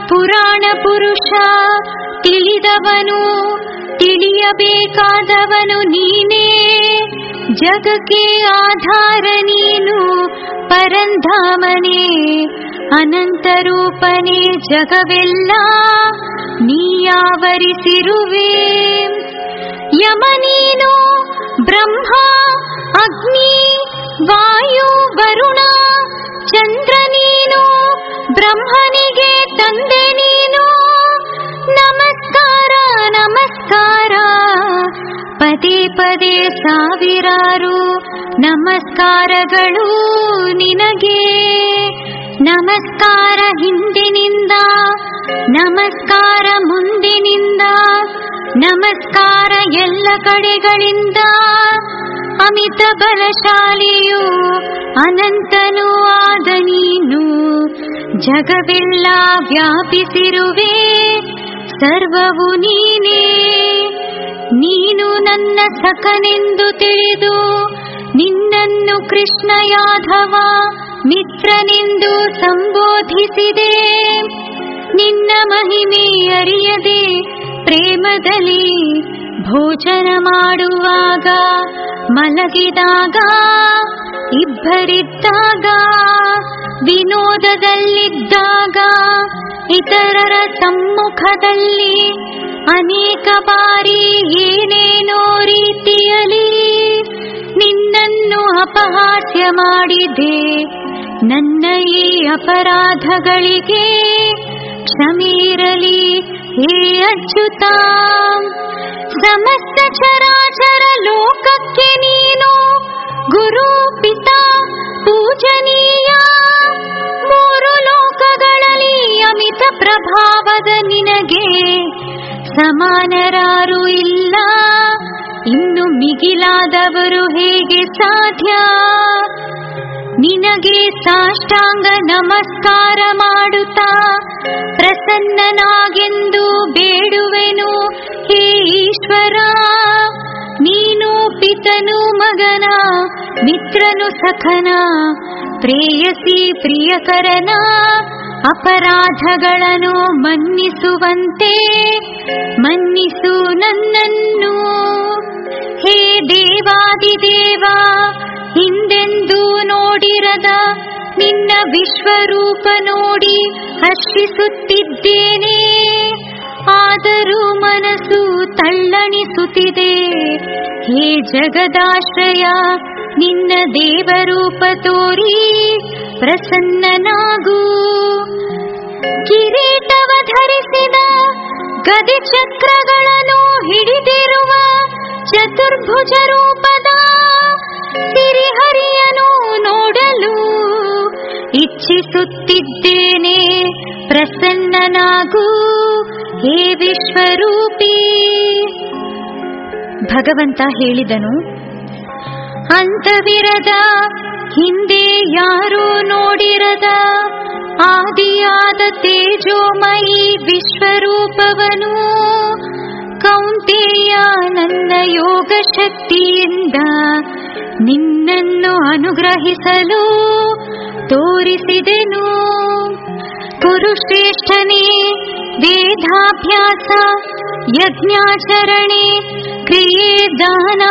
ಪುರಾಣ ಪುರುಷ, ತಿಳಿದವನು, ತಿಳಿಯಬೇಕಾದವನು ನೀನೇ. ಜಗಕ್ಕೆ ಆಧಾರ ನೀನು ಪರಂಧಾಮನೇ ಅನಂತ ರೂಪನೇ ಜಗವೆಲ್ಲ ನೀಯಾವರಿಸಿರುವೆ ಯಮ ನೀನು ಬ್ರಹ್ಮ ಅಗ್ನಿ ವಾಯು ವರುಣ ಚಂದ್ರ ನೀನು ಬ್ರಹ್ಮನಿಗೆ ತಂದೆ ನೀನು ನಮಸ್ಕಾರ ನಮಸ್ಕಾರ ಪದೇ ಸಾವಿರಾರು ನಮಸ್ಕಾರಗಳು ನಿನಗೆ. ನಮಸ್ಕಾರ ಹಿಂದಿನಿಂದ, ನಮಸ್ಕಾರ ಮುಂದಿನಿಂದ, ನಮಸ್ಕಾರ ಎಲ್ಲ ಕಡೆಗಳಿಂದ. ಅಮಿತ ಬಲಶಾಲಿಯು ಅನಂತನೂ ಆದ ನೀನು, ಜಗವೆಲ್ಲ ವ್ಯಾಪಿಸಿರುವೆ, ಸರ್ವವು ನೀನೇ. ನೀನು ನನ್ನ ಸಖನೆಂದು ತಿಳಿದು ನಿನ್ನನ್ನು ಕೃಷ್ಣ ಯಾಧವ ಮಿತ್ರನೆಂದು ಸಂಬೋಧಿಸಿದೆ. ನಿನ್ನ ಮಹಿಮೆ ಅರಿಯದೆ ಪ್ರೇಮದಲ್ಲಿ ಭೋಜನ ಮಾಡುವಾಗ ಮಲಗಿದಾಗ, ಇಬ್ಬರಿದ್ದಾಗ, ವಿನೋದದಲ್ಲಿದ್ದಾಗ, ಇತರರ ಸಮ್ಮುಖದಲ್ಲಿ ಅನೇಕ ಬಾರಿ ಏನೇನೋ ರೀತಿಯಲ್ಲಿ ನಿನ್ನನ್ನು ಅಪಹಾಸ್ಯ ಮಾಡಿದೆ. ನನ್ನ ಈ ಅಪರಾಧಗಳಿಗೆ ಕ್ಷಮೀರಲಿ ಹೇ ಅಚ್ಯುತ ಸಮಸ್ತ ಚರಾಚರ ಲೋಕಕ್ಕೆ ನೀನು ಗುರು ಪಿತಾ ಪೂಜನೀಯ ಮೂರು ಲೋಕಗಳಲ್ಲಿ ಅಮಿತ ಪ್ರಭಾವದ ನಿನಗೆ ಸಮಾನರಾರು ಇಲ್ಲ. ಇನ್ನು ಮಿಗಿಲಾದವರು ಹೇಗೆ ಸಾಧ್ಯ? ನಿನಗೆ ಸಾಷ್ಟಾಂಗ ನಮಸ್ಕಾರ ಮಾಡುತ್ತಾ ಪ್ರಸನ್ನನಾಗೆಂದು ಬೇಡುವೆನು ಹೇ ಈಶ್ವರ. ನೀನು ಪಿತನು ಮಗನ, ಮಿತ್ರನು ಸಖನ, ಪ್ರೇಯಸಿ ಪ್ರಿಯಕರನ. ಅಪರಾಧಗಳನ್ನು ಮನ್ನಿಸುವಂತೆ ಮನ್ನಿಸು ನನ್ನನ್ನು. ಹೇ ದೇವಾದಿದೇವ ಹಿಂದೆಂದೂ ನೋಡಿರದ ನಿನ್ನ ವಿಶ್ವರೂಪ ನೋಡಿ ಹರ್ಷಿಸುತ್ತಿದ್ದೇನೆ. ಆದರೂ ಮನಸ್ಸು ತಳ್ಳಣಿಸುತ್ತಿದೆ ಹೇ ಜಗದಾಶ್ರಯ, ನಿನ್ನ ದೇವರೂಪ ತೋರಿ, ಪ್ರಸನ್ನನಾಗು. ಕಿರೀಟವ ಧರಿಸಿದ ಗದಿ ಚಕ್ರಗಳನ್ನು ಹಿಡಿದಿರುವ ಚತುರ್ಭುಜ ರೂಪದ ಸಿರಿಹರಿಯನು ನೋಡಲು ಇಚ್ಛಿಸುತ್ತಿದ್ದೇನೆ ಪ್ರಸನ್ನನಾಗು ಹೇ ವಿಶ್ವರೂಪಿ. ಭಗವಂತ ಹೇಳಿದನು, ಅಂತವಿರದ ಹಿಂದೆ ಯಾರೂ ನೋಡಿರದ ಆದಿಯಾದ ತೇಜೋಮಯಿ ವಿಶ್ವರೂಪವನು. ಕೌಂತೆಯ ನನ್ನ ಯೋಗ ಶಕ್ತಿಯಿಂದ ನಿನ್ನನ್ನು ಅನುಗ್ರಹಿಸಲು ತೋರಿಸಿದೆನು. ಕುರುಶ್ರೇಷ್ಠನೇ ವೇದಾಭ್ಯಾಸ, ಯಜ್ಞಾಚರಣೆ, ಕ್ರಿಯೆ, ದಾನ,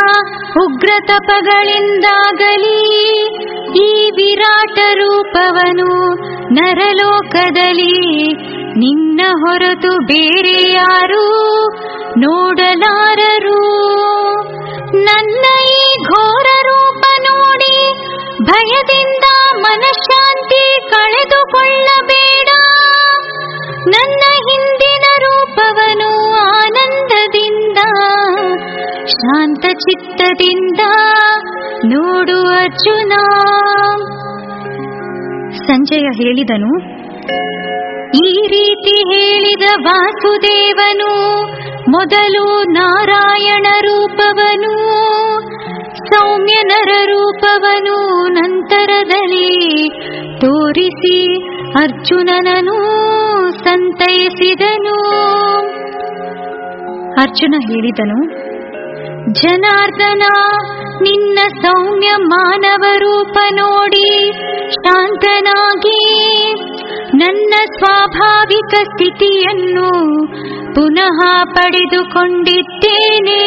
ಉಗ್ರ ತಪಗಳಿಂದಾಗಲಿ ಈ ವಿರಾಟ ರೂಪವನು ನರಲೋಕದಲ್ಲಿ ನಿನ್ನ ಹೊರತು ಬೇರೆ ಯಾರು ನೋಡಲಾರರು. ನನ್ನ ಈ ಘೋರ ರೂಪ ನೋಡಿ ಭಯದಿಂದ ಮನಃಶಾಂತಿ ಕಳೆದುಕೊಳ್ಳಬೇಡ. ನನ್ನ ಹಿಂದಿನ ರೂಪವನು ಆನಂದದಿಂದ, ಶಾಂತ ಚಿತ್ತದಿಂದ ನೋಡು ಅರ್ಜುನ. ಸಂಜಯ ಹೇಳಿದನು ಈ ರೀತಿ ಹೇಳಿದ ವಾಸುದೇವನು, ಮೊದಲು ನಾರಾಯಣ ರೂಪವನು, ಸೌಮ್ಯನರ ರೂಪವನು, ನಂತರದಲ್ಲಿ ತೋರಿಸಿ ಅರ್ಜುನನನು ಸಂತೈಸಿದನು. ಅರ್ಜುನ ಹೇಳಿದನು ಜನಾರ್ದನ, ನಿನ್ನ ಸೌಮ್ಯ ಮಾನವ ರೂಪ ನೋಡಿ ಶಾಂತನಾಗಿ ನನ್ನ ಸ್ವಾಭಾವಿಕ ಸ್ಥಿತಿಯನ್ನು ಪುನಃ ಪಡೆದುಕೊಂಡಿದ್ದೇನೆ.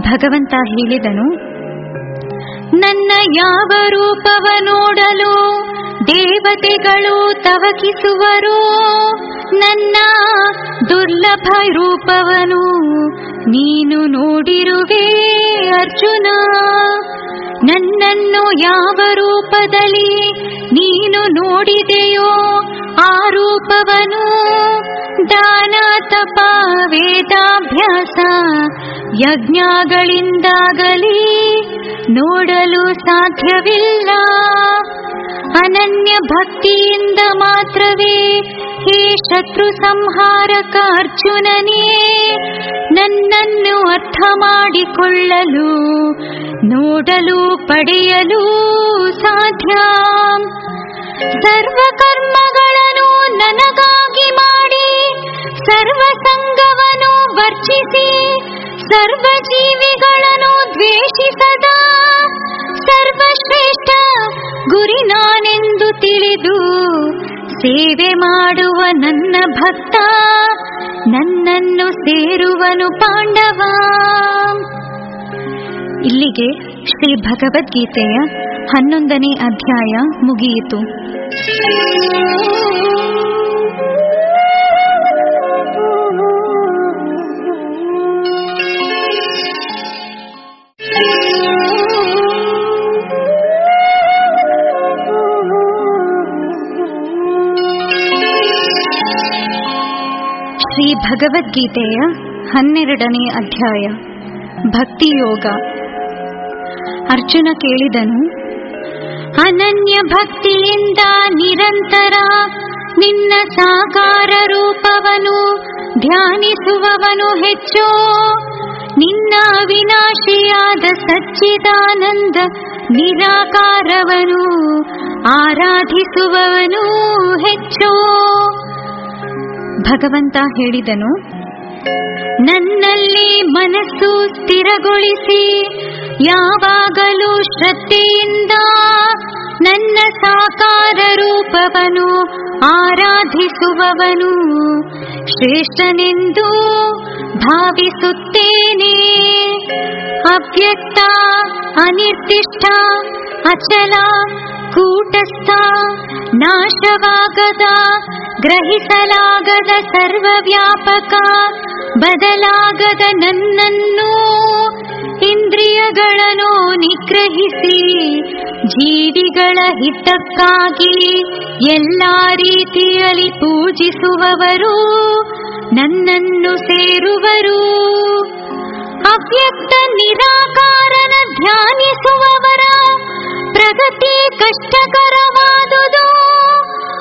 ಭಗವಂತ ಹೇಳಿದನು, ನನ್ನ ಯಾವ ರೂಪವ ನೋಡಲು ದೇವತೆಗಳು ತವಕಿಸುವರು. ನನ್ನ ದುರ್ಲಭ ರೂಪವನು ನೀನು ನೋಡಿರುವೆ ಅರ್ಜುನ. ನನ್ನನ್ನು ಯಾವ ರೂಪದಲ್ಲಿ ನೀನು ನೋಡಿದೆಯೋ ಆ ರೂಪವನು ದಾನ, ತಪ, ವೇದಾಭ್ಯಾಸ, ಯಜ್ಞಗಳಿಂದಾಗಲಿ ನೋಡಲು ಸಾಧ್ಯವಿಲ್ಲ. ಅನನ್ಯ ಭಕ್ತಿಯಿಂದ ಮಾತ್ರವೇ ಹೇ ಶತ್ರು ಸಂಹಾರಕ ಅರ್ಜುನನೇ, ನನ್ನನ್ನು ಅರ್ಥ ಮಾಡಿಕೊಳ್ಳಲು, ನೋಡಲು, ಪಡೆಯಲು ಸಾಧ್ಯ. ಸರ್ವ ಕರ್ಮಗಳನ್ನು ನನಗಾಗಿ ಮಾಡಿ ಸರ್ವ ಸಂಘವನ್ನು ವರ್ಜಿಸಿ ಸರ್ವ ಜೀವಿಗಳನ್ನು ದ್ವೇಷಿಸದ ಸರ್ವಶ್ರೇಷ್ಠ ಗುರಿ ನಾನೆಂದು ತಿಳಿದು ಸೇವೆ ಮಾಡುವ ನನ್ನ ಭಕ್ತ, ನನ್ನನ್ನು ಸೇರುವನು ಪಾಂಡವ. ಇಲ್ಲಿಗೆ ಶ್ರೀ ಭಗವದ್ಗೀತೆಯ ಹನ್ನೊಂದನೇ ಅಧ್ಯಾಯ ಮುಗಿಯಿತು. ಭಗವದ್ಗೀತೆಯ ಹನ್ನೆರಡನೇ ಅಧ್ಯಾಯ. ಭಕ್ತಿಯೋಗ ಅರ್ಜುನ ಕೇಳಿದನು, ಅನನ್ಯ ಭಕ್ತಿಯಿಂದ ನಿರಂತರ ನಿನ್ನ ಸಾಕಾರ ರೂಪವನು ಧ್ಯಾನಿಸುವವನು ಹೆಚ್ಚು. ನಿನ್ನ ಅವಿನಾಶಿಯಾದ ಸಚ್ಚಿದಾನಂದ ನಿರಾಕಾರವನು ಆರಾಧಿಸುವವನು ಹೆಚ್ಚು. ಭಗವಂತ ಹೇಳಿದನು, ನನ್ನಲ್ಲಿ ಮನಸ್ಸು ಸ್ಥಿರಗೊಳಿಸಿ, ಯಾವಾಗಲೂ ಶ್ರದ್ಧೆಯಿಂದ ನನ್ನ ಸಾಕಾರ ರೂಪವನು ಆರಾಧಿಸುವವನು. ಶ್ರೇಷ್ಠನೆಂದು ಭಾವಿಸುತ್ತೇನೆ. ಅವ್ಯಕ್ತ ಅನಿರ್ದಿಷ್ಟ, ಅಚಲ ಕೂಟಸ್ಥ, ನಾಶವಾಗದ, ಗ್ರಹಿಸಲಾಗದ ಸರ್ವವ್ಯಾಪಕ, ಬದಲಾಗದ ನನ್ನನ್ನು, ಇಂದ್ರಿಯಗಳನ್ನು ನಿಗ್ರಹಿಸಿ, ಜೀವಿಗಳ ಹಿತಕ್ಕಾಗಿ ಎಲ್ಲ ರೀತಿಯಲ್ಲಿ ಪೂಜಿಸುವವರು, ನನ್ನನ್ನು ಸೇರುವರು. ಅವ್ಯಕ್ತ ನಿರಾಕಾರನ ಧ್ಯಾನಿಸುವವರ ಪ್ರಗತಿ ಕಷ್ಟಕರವಾದುದು.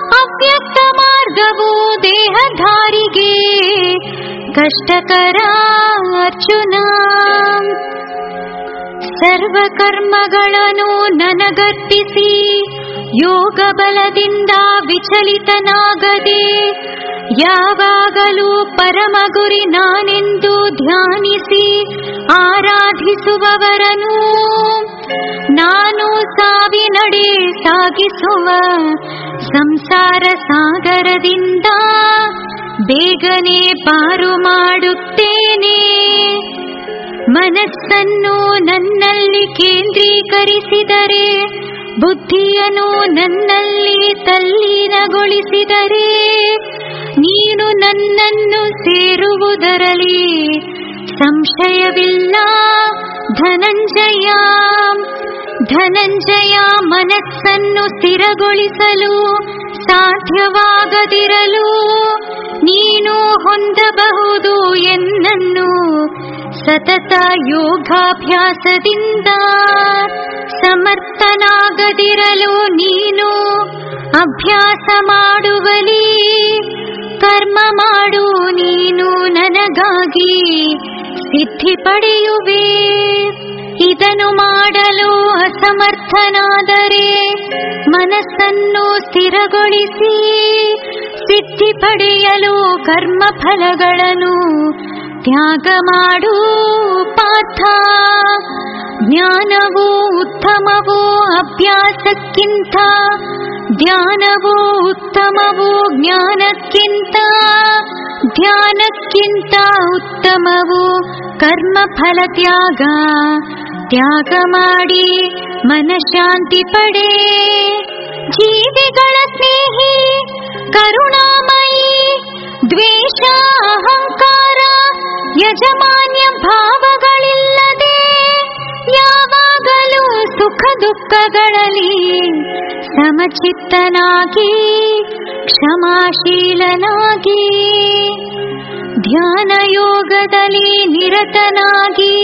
ಅವ್ಯಕ್ತ ಮಾರ್ಗವು ದೇಹಧಾರಿಗೆ. ಕಷ್ಟಕರ ಅರ್ಜುನ. ಸರ್ವ ಕರ್ಮಗಳನ್ನು ನನಗರ್ಪಿಸಿ ಯೋಗ ಬಲದಿಂದ ವಿಚಲಿತನಾಗದೆ. ಯಾವಾಗಲೂ ಪರಮ ಗುರಿ ನಾನೆಂದು ಧ್ಯಾನಿಸಿ ಆರಾಧಿಸುವವರನು. ನಾನು ಸಾವಿನಡೆ ಸಾಗಿಸುವ ಸಂಸಾರ ಸಾಗರದಿಂದ ಬೇಗನೆ ಪಾರು ಮಾಡುತ್ತೇನೆ. ಮನಸ್ಸನ್ನು ನನ್ನಲ್ಲಿ ಕೇಂದ್ರೀಕರಿಸಿದರೆ, ಬುದ್ಧಿಯನ್ನು ನನ್ನಲ್ಲಿ ತಲ್ಲೀನಗೊಳಿಸಿದರೆ ನೀನು ನನ್ನನ್ನು ಸೇರುವುದರಲ್ಲಿ ಸಂಶಯವಿಲ್ಲ. ಧನಂಜಯ ಧನಂಜಯ ಮನಸ್ಸನ್ನು ಸ್ಥಿರಗೊಳಿಸಲು ಸಾಧ್ಯವಾಗದಿರಲು ನೀನು ಹೊಂದಬಹುದು ಎನ್ನನ್ನು ಸತತ ಯೋಗಾಭ್ಯಾಸದಿಂದ ಸಮರ್ಥನಾಗದಿರಲು ನೀನು ಅಭ್ಯಾಸ ಮಾಡುವಲಿ ಕರ್ಮ ಮಾಡು ನೀನು ನನಗಾಗಿ ಸಿದ್ಧಿ ಪಡೆಯುವೆ. ಇದನ್ನು ಮಾಡಲು ಅಸಮರ್ಥನಾದರೆ ಮನಸ್ಸನ್ನು ಸ್ಥಿರಗೊಳಿಸಿ ಸಿದ್ಧಿ ಪಡೆಯಲು ಕರ್ಮ ಫಲಗಳನ್ನು ತ್ಯಾಗ ಮಾಡು ಪಾಥ ಜ್ಞಾನವು ಉತ್ತಮವು ಅಭ್ಯಾಸಕ್ಕಿಂತ ಧ್ಯಾನವು ಉತ್ತಮವು ಜ್ಞಾನಕ್ಕಿಂತ ಧ್ಯಾನಕ್ಕಿಂತ ಉತ್ತಮವು ಕರ್ಮ ಫಲ ತ್ಯಾಗ ತ್ಯಾಗ ಮಾಡಿ ಮನಶಾಂತಿ ಪಡೆ ಜೀವಿಗಳ ಸ್ನೇಹಿ ಕರುಣಾಮಯಿ ದ್ವೇಷ ಅಹಂಕಾರ ಯಜಮಾನ್ಯ ಭಾವಗಳಿಲ್ಲದೆ ಯಾವಾಗಲೂ ಸುಖ ದುಃಖಗಳಲ್ಲಿ ಸಮಚಿತ್ತನಾಗಿ, ಕ್ಷಮಾಶೀಲನಾಗಿ, ಧ್ಯಾನ ಯೋಗದಲ್ಲಿ ನಿರತನಾಗಿ,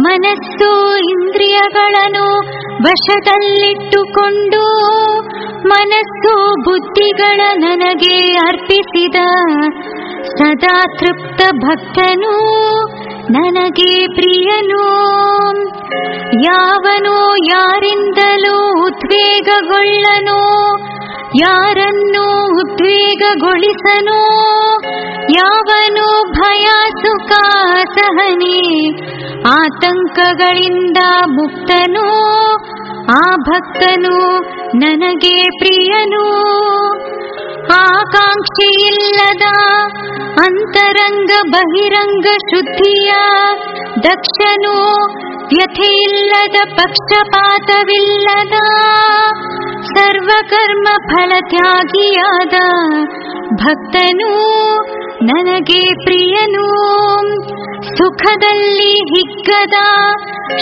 ಮನಸ್ಸು ಇಂದ್ರಿಯಗಳನ್ನು ವಶದಲ್ಲಿಟ್ಟುಕೊಂಡು, ಮನಸ್ಸು ಬುದ್ಧಿಗಳ ನನಗೆ ಅರ್ಪಿಸಿದ ಸದಾ ತೃಪ್ತ ಭಕ್ತನು ನನಗೆ ಪ್ರಿಯನು. ಯಾವನು ಯಾರಿಂದಲೂ ಉದ್ವೇಗಗೊಳ್ಳನು, ಯಾರನ್ನು ಉದ್ವೇಗಗೊಳಿಸನು. ಯಾವನು ಭಯ ಸುಖ ಸಹನೆ, ಆತಂಕಗಳಿಂದ ಮುಕ್ತನು. ಆ ಭಕ್ತನು ನನಗೆ ಪ್ರಿಯನು. ಆಕಾಂಕ್ಷೆಯಿಲ್ಲದ ಅಂತರಂಗ ಬಹಿರಂಗ ಶುದ್ಧಿಯ ದಕ್ಷನು ವ್ಯಥೆಯಿಲ್ಲದ ಪಕ್ಷಪಾತವಿಲ್ಲದ ಸರ್ವಕರ್ಮ ಫಲ ತ್ಯಾಗಿಯಾದ ಭಕ್ತನು ನನಗೆ ಪ್ರಿಯನು. ಸುಖದಲ್ಲಿ ಹಿಗ್ಗದ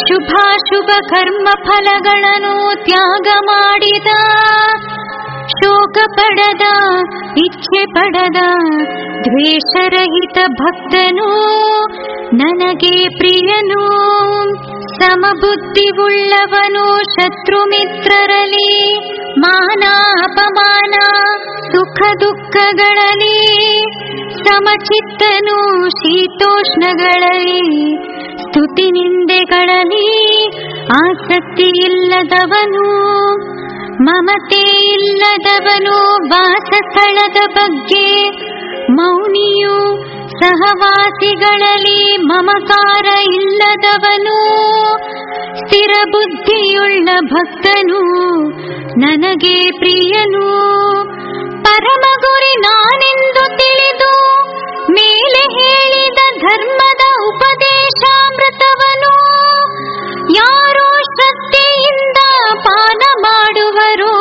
ಶುಭಾಶುಭ ಕರ್ಮ ಫಲಗಳನ್ನು ತ್ಯಾಗ ಮಾಡಿದ ಶೋಕ ಪಡದ ಇಚ್ಛೆ ಪಡದ ದ್ವೇಷರಹಿತ ಭಕ್ತನು ನನಗೆ ಪ್ರಿಯನು. ಸಮಬುದ್ಧಿ ಉಳ್ಳವನು ಶತ್ರು ಮಿತ್ರರಲ್ಲಿ ಮಾನ ಅಪಮಾನ ಸುಖ ದುಃಖಗಳಲ್ಲಿ ಸಮಚಿತ್ತನು ಶೀತೋಷ್ಣಗಳಲ್ಲಿ ಸ್ತುತಿ ನಿಂದೆಗಳಲ್ಲಿ ಆಸಕ್ತಿ ಇಲ್ಲದವನು ಮಮತೆ ಇಲ್ಲದವನು ವಾಸಸ್ಥಳದ ಬಗ್ಗೆ. ಮೌನಿಯು ಸಹವಾಸಿಗಳಲ್ಲಿ ಮಮಕಾರ ಇಲ್ಲದವನು. ಸ್ಥಿರ ಬುದ್ಧಿಯುಳ್ಳ ಭಕ್ತನು ನನಗೆ ಪ್ರಿಯನು. ಪರಮ ಗುರಿ ನಾನೆಂದು ತಿಳಿದು ಮೇಲೆ ಹೇಳಿದ ಧರ್ಮದ ಉಪದೇಶಾಮೃತವನು. ಯಾರೋ ಶ್ರದ್ಧೆಯಿಂದ ಪಾನ ಮಾಡುವರು.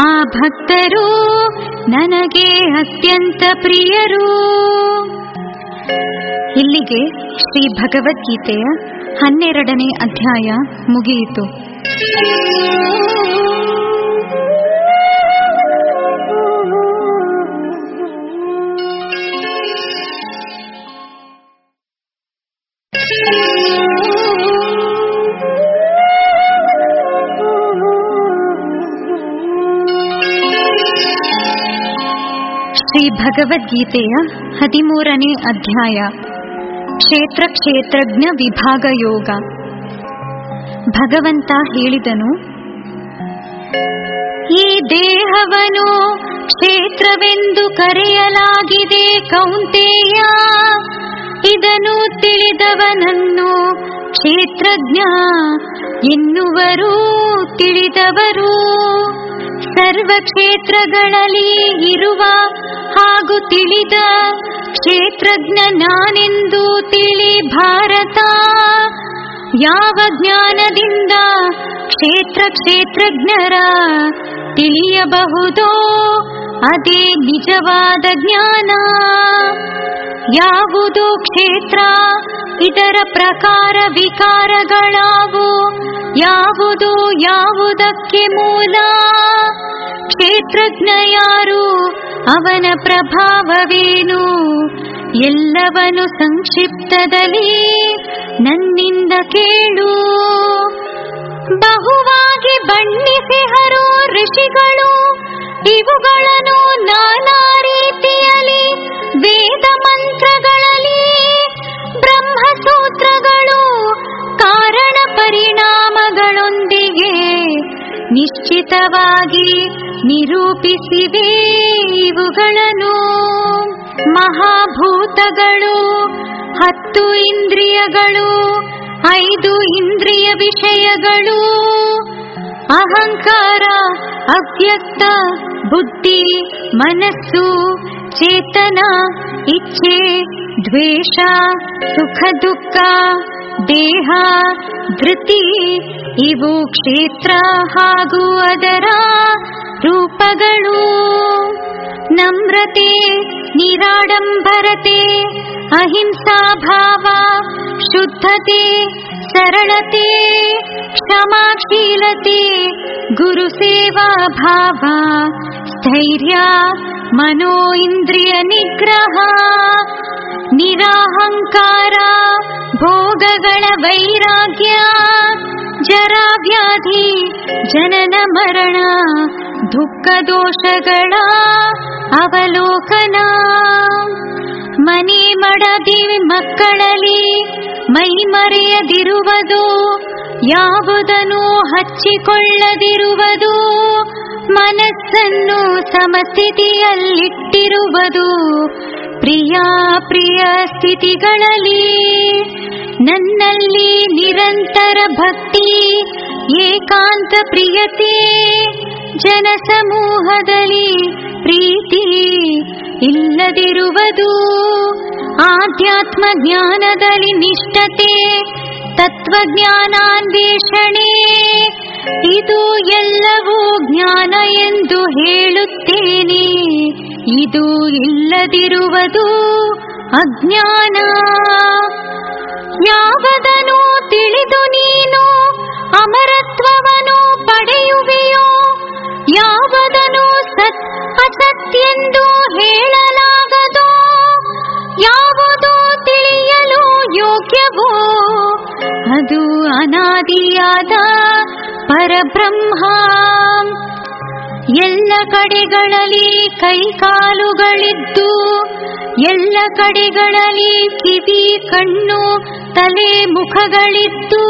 ಆ ಭಕ್ತರು ನನಗೆ ಅತ್ಯಂತ ಪ್ರಿಯರು. ಇಲ್ಲಿಗೆ ಶ್ರೀ ಭಗವದ್ಗೀತೆಯ ಹನ್ನೆರಡನೇ ಅಧ್ಯಾಯ ಮುಗಿಯಿತು. ಶ್ರೀ ಭಗವದ್ಗೀತೆಯ ಹದಿಮೂರನೇ ಅಧ್ಯಾಯ. ಕ್ಷೇತ್ರ ಕ್ಷೇತ್ರಜ್ಞ ವಿಭಾಗ ಯೋಗ. ಭಗವಂತ ಹೇಳಿದನು, ಈ ದೇಹವನು ಕ್ಷೇತ್ರವೆಂದು ಕರೆಯಲಾಗಿದೆ ಕೌಂತೆಯ. ಇದನ್ನು ತಿಳಿದವನನ್ನು ಕ್ಷೇತ್ರಜ್ಞ ಎನ್ನುವರು ತಿಳಿದವರು. ಸರ್ವ ಕ್ಷೇತ್ರಗಳಲ್ಲಿ ಇರುವ ಹಾಗೂ ತಿಳಿದ ಕ್ಷೇತ್ರಜ್ಞ ನಾನೆಂದು ತಿಳಿ ಭಾರತ. ಯಾವ ಜ್ಞಾನದಿಂದ ಕ್ಷೇತ್ರ ಕ್ಷೇತ್ರಜ್ಞರ ತಿಳಿಯಬಹುದೋ ಅದೇ ನಿಜವಾದ ಜ್ಞಾನ. ಯಾವುದು ಕ್ಷೇತ್ರ? ಇದರ ಪ್ರಕಾರ ವಿಕಾರಗಳಾವು. ಯಾವುದು, ಯಾವುದಕ್ಕೆ ಮೂಲ? ಕ್ಷೇತ್ರಜ್ಞ ಯಾರು? ಅವನ ಪ್ರಭಾವವೇನು? ಎಲ್ಲವನು ಸಂಕ್ಷಿಪ್ತದಲ್ಲಿ ನನ್ನಿಂದ ಕೇಳು. ಬಹುವಾಗಿ ಬಣ್ಣಿಸಿ ಹರೋ ಋಷಿಗಳು ಇವುಗಳನ್ನು ನಾನಾ ರೀತಿಯಲ್ಲಿ ವೇದ ಮಂತ್ರಗಳಲ್ಲಿ, ಬ್ರಹ್ಮಸೂತ್ರಗಳು ಕಾರಣ ಪರಿಣಾಮಗಳೊಂದಿಗೆ ನಿಶ್ಚಿತವಾಗಿ ನಿರೂಪಿಸಿವೆ ಇವುಗಳನ್ನು. ಮಹಾಭೂತಗಳು, ಹತ್ತು ಇಂದ್ರಿಯಗಳು, ಐದು ಇಂದ್ರಿಯ ವಿಷಯಗಳು ಅಹಂಕಾರ ಅವ್ಯಕ್ತ ಬುದ್ಧಿ ಮನಸ್ಸು ಚೇತನ ಇಚ್ಛೆ ದ್ವೇಷ ಸುಖ ದುಃಖ ದೇಹ ಧೃತಿ ಇವು ಕ್ಷೇತ್ರ ಹಾಗೂ ಅದರ ರೂಪಗಳು ನಮ್ರತೆ ನಿರಾಡಂಬರತೆ ಅಹಿಂಸಾ ಭಾವ ಶುದ್ಧತೆ ಸರಳತೆ ಕ್ಷಮಾಶೀಲತೆ ಗುರು ಸೇವಾ ಭಾವ ಸ್ಥೈರ್ಯ ಮನೋ ಇಂದ್ರಿಯ ನಿಗ್ರಹ, ನಿರಾಹಂಕಾರ, ಭೋಗಗಳ ವೈರಾಗ್ಯ, ಜರಾವ್ಯಾಧಿ, ಜನನ ಮರಣ, ದುಃಖ ದೋಷಗಳ ಅವಲೋಕನ. ಮನೆ ಮಡದಿ ಮಕ್ಕಳಲ್ಲಿ ಮೈ ಮರೆಯದಿರುವುದು, ಯಾವುದನ್ನು ಹಚ್ಚಿಕೊಳ್ಳದಿರುವುದು, ಮನಸ್ಸನ್ನು ಸಮಸ್ಥಿತಿಯಲ್ಲಿಟ್ಟಿರುವುದು ಪ್ರಿಯ ಪ್ರಿಯ ಸ್ಥಿತಿಗಳಲ್ಲಿ. ನನ್ನಲ್ಲಿ ನಿರಂತರ ಭಕ್ತಿ ಏಕಾಂತ ಪ್ರಿಯತೆ. ಜನಸಮೂಹದಲ್ಲಿ ಪ್ರೀತಿ ಇಲ್ಲದಿರುವುದು ಆಧ್ಯಾತ್ಮ ಜ್ಞಾನದಲ್ಲಿ ನಿಷ್ಠತೆ, ತತ್ವಜ್ಞಾನಾನ್ವೇಷಣೆ, ಇದು ಎಲ್ಲವೂ ಜ್ಞಾನ ಎಂದು ಹೇಳುತ್ತೇನೆ. ಇದು ಇಲ್ಲದಿರುವುದು ಅಜ್ಞಾನ. ಯಾವದನೋ ತಿಳಿದು ನೀನು ಅಮರತ್ವವನ್ನು ಪಡೆಯುವೆಯೋ ಯಾವುದನ್ನು ಸತ್ ಅಸತ್ಯೆಂದು ಹೇಳಲಾಗದು, ಯಾವುದು ತಿಳಿಯಲು ಯೋಗ್ಯವೋ, ಅದು ಅನಾದಿಯಾದ ಪರಬ್ರಹ್ಮ. ಎಲ್ಲ ಕಡೆಗಳಲ್ಲಿ ಕೈಕಾಲುಗಳಿದ್ದು, ಎಲ್ಲ ಕಡೆಗಳಲ್ಲಿ ಕಿವಿ, ಕಣ್ಣು, ತಲೆ, ಮುಖಗಳಿದ್ದು,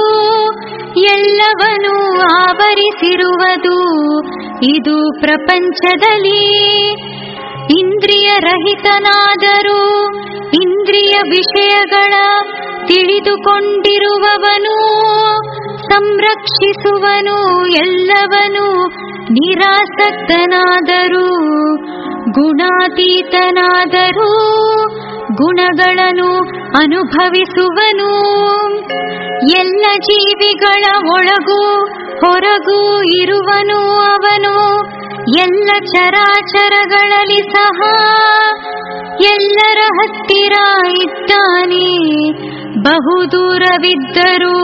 ಎಲ್ಲವನ್ನೂ ಆವರಿಸಿರುವುದು ಇದು ಪ್ರಪಂಚದಲ್ಲಿ ಇಂದ್ರಿಯ ರಹಿತನಾದರೂ ಇಂದ್ರಿಯ ವಿಷಯಗಳ ತಿಳಿದುಕೊಂಡಿರುವವನು ಸಂರಕ್ಷಿಸುವನು ಎಲ್ಲವನು ನಿರಾಸಕ್ತನಾದರೂ. ಗುಣಾತೀತನಾದರೂ ಗುಣಗಳನ್ನು ಅನುಭವಿಸುವನು. ಎಲ್ಲ ಜೀವಿಗಳ ಒಳಗೂ ಹೊರಗೂ ಇರುವನು ಅವನು. ಎಲ್ಲ ಚರಾಚರಗಳಲ್ಲಿ ಸಹ ಎಲ್ಲರ ಹತ್ತಿರ ಇದ್ದಾನೆ. ಬಹುದೂರವಿದ್ದರೂ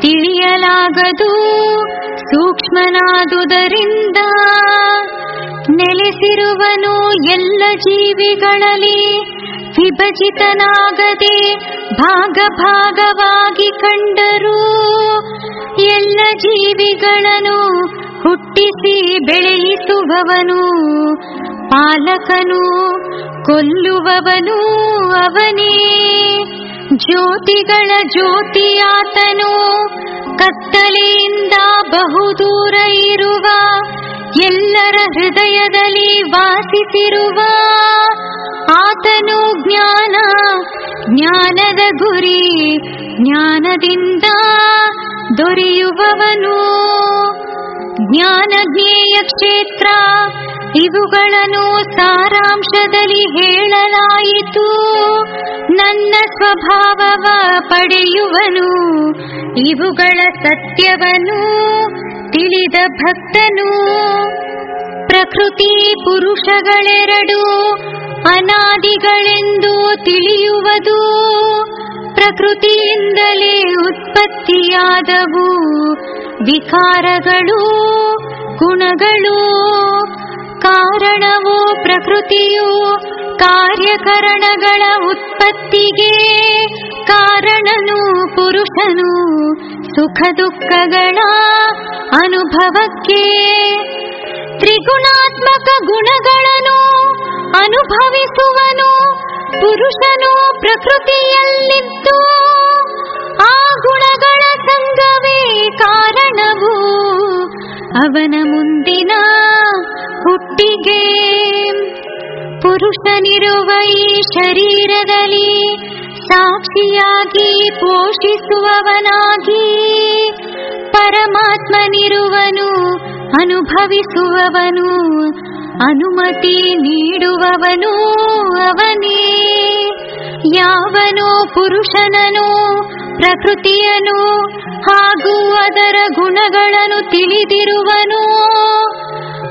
ತಿಳಿಯಲಾಗದು. ಸೂಕ್ಷ್ಮನಾದುದರಿಂದ ನೆಲೆಸಿರುವನು ಎಲ್ಲ ಜೀವಿಗಳಲ್ಲಿ ವಿಭಜಿತನಾಗದೆ ಭಾಗ ಭಾಗವಾಗಿ ಕಂಡರೂ ಎಲ್ಲ ಜೀವಿಗಳನ್ನು ಹುಟ್ಟಿಸಿ ಬೆಳೆಯಿಸುವವನು, ಪಾಲಕನು, ಕೊಲ್ಲುವವನು ಅವನೇ. ज्योतिगण ज्योतियातनो ಕತ್ತಲೆಯಿಂದ ಬಹುದೂರ ಇರುವ ಎಲ್ಲರ ಹೃದಯದಲ್ಲಿ ವಾಸಿಸಿರುವ ಆತನು ಜ್ಞಾನ, ಜ್ಞಾನದ ಗುರಿ, ಜ್ಞಾನದಿಂದ ದೊರೆಯುವವನು. ಜ್ಞಾನ ಜ್ಞೇಯ ಕ್ಷೇತ್ರ, ಇವುಗಳನ್ನು ಸಾರಾಂಶದಲ್ಲಿ ಹೇಳಲಾಯಿತು. ನನ್ನ ಸ್ವಭಾವವ ಪಡೆಯುವನು. ಇವುಗಳ ಸತ್ಯವನು ತಿಳಿದ ಭಕ್ತನು ಪ್ರಕೃತಿ ಪುರುಷಗಳೆರಡು ಅನಾದಿಗಳೆಂದು ತಿಳಿಯುವುದು ಪ್ರಕೃತಿಯಿಂದಲೇ ಉತ್ಪತ್ತಿಯಾದವು ವಿಕಾರಗಳು ಗುಣಗಳು ಕಾರಣವು ಪ್ರಕೃತಿಯು ಕಾರ್ಯಕರಣಗಳ ಉತ್ಪತ್ತಿಗೆ ಕಾರಣನು ಪುರುಷನು ಸುಖ ದುಃಖಗಳ ಅನುಭವಕ್ಕೆ ತ್ರಿಗುಣಾತ್ಮಕ ಗುಣಗಳನ್ನು ಅನುಭವಿಸುವನು ಪುರುಷನು ಪ್ರಕೃತಿಯಲ್ಲಿದ್ದು ಆ ಗುಣಗಳ ಸಂಗವೇ ಕಾರಣವು ಅವನ ಮುಂದಿನ ಹುಟ್ಟಿಗೆ. ಪುರುಷನಿರುವ ಈ ಶರೀರದಲ್ಲಿ ಸಾಕ್ಷಿಯಾಗಿ ಪೋಷಿಸುವವನಾಗಿ, ಪರಮಾತ್ಮನಿರುವನು, ಅನುಭವಿಸುವವನು, ಅನುಮತಿ ನೀಡುವವನು ಅವನೇ. ಯಾವನು ಪುರುಷನನು, ಪ್ರಕೃತಿಯನು ಹಾಗೂ ಅದರ ಗುಣಗಳನ್ನು ತಿಳಿದಿರುವನು,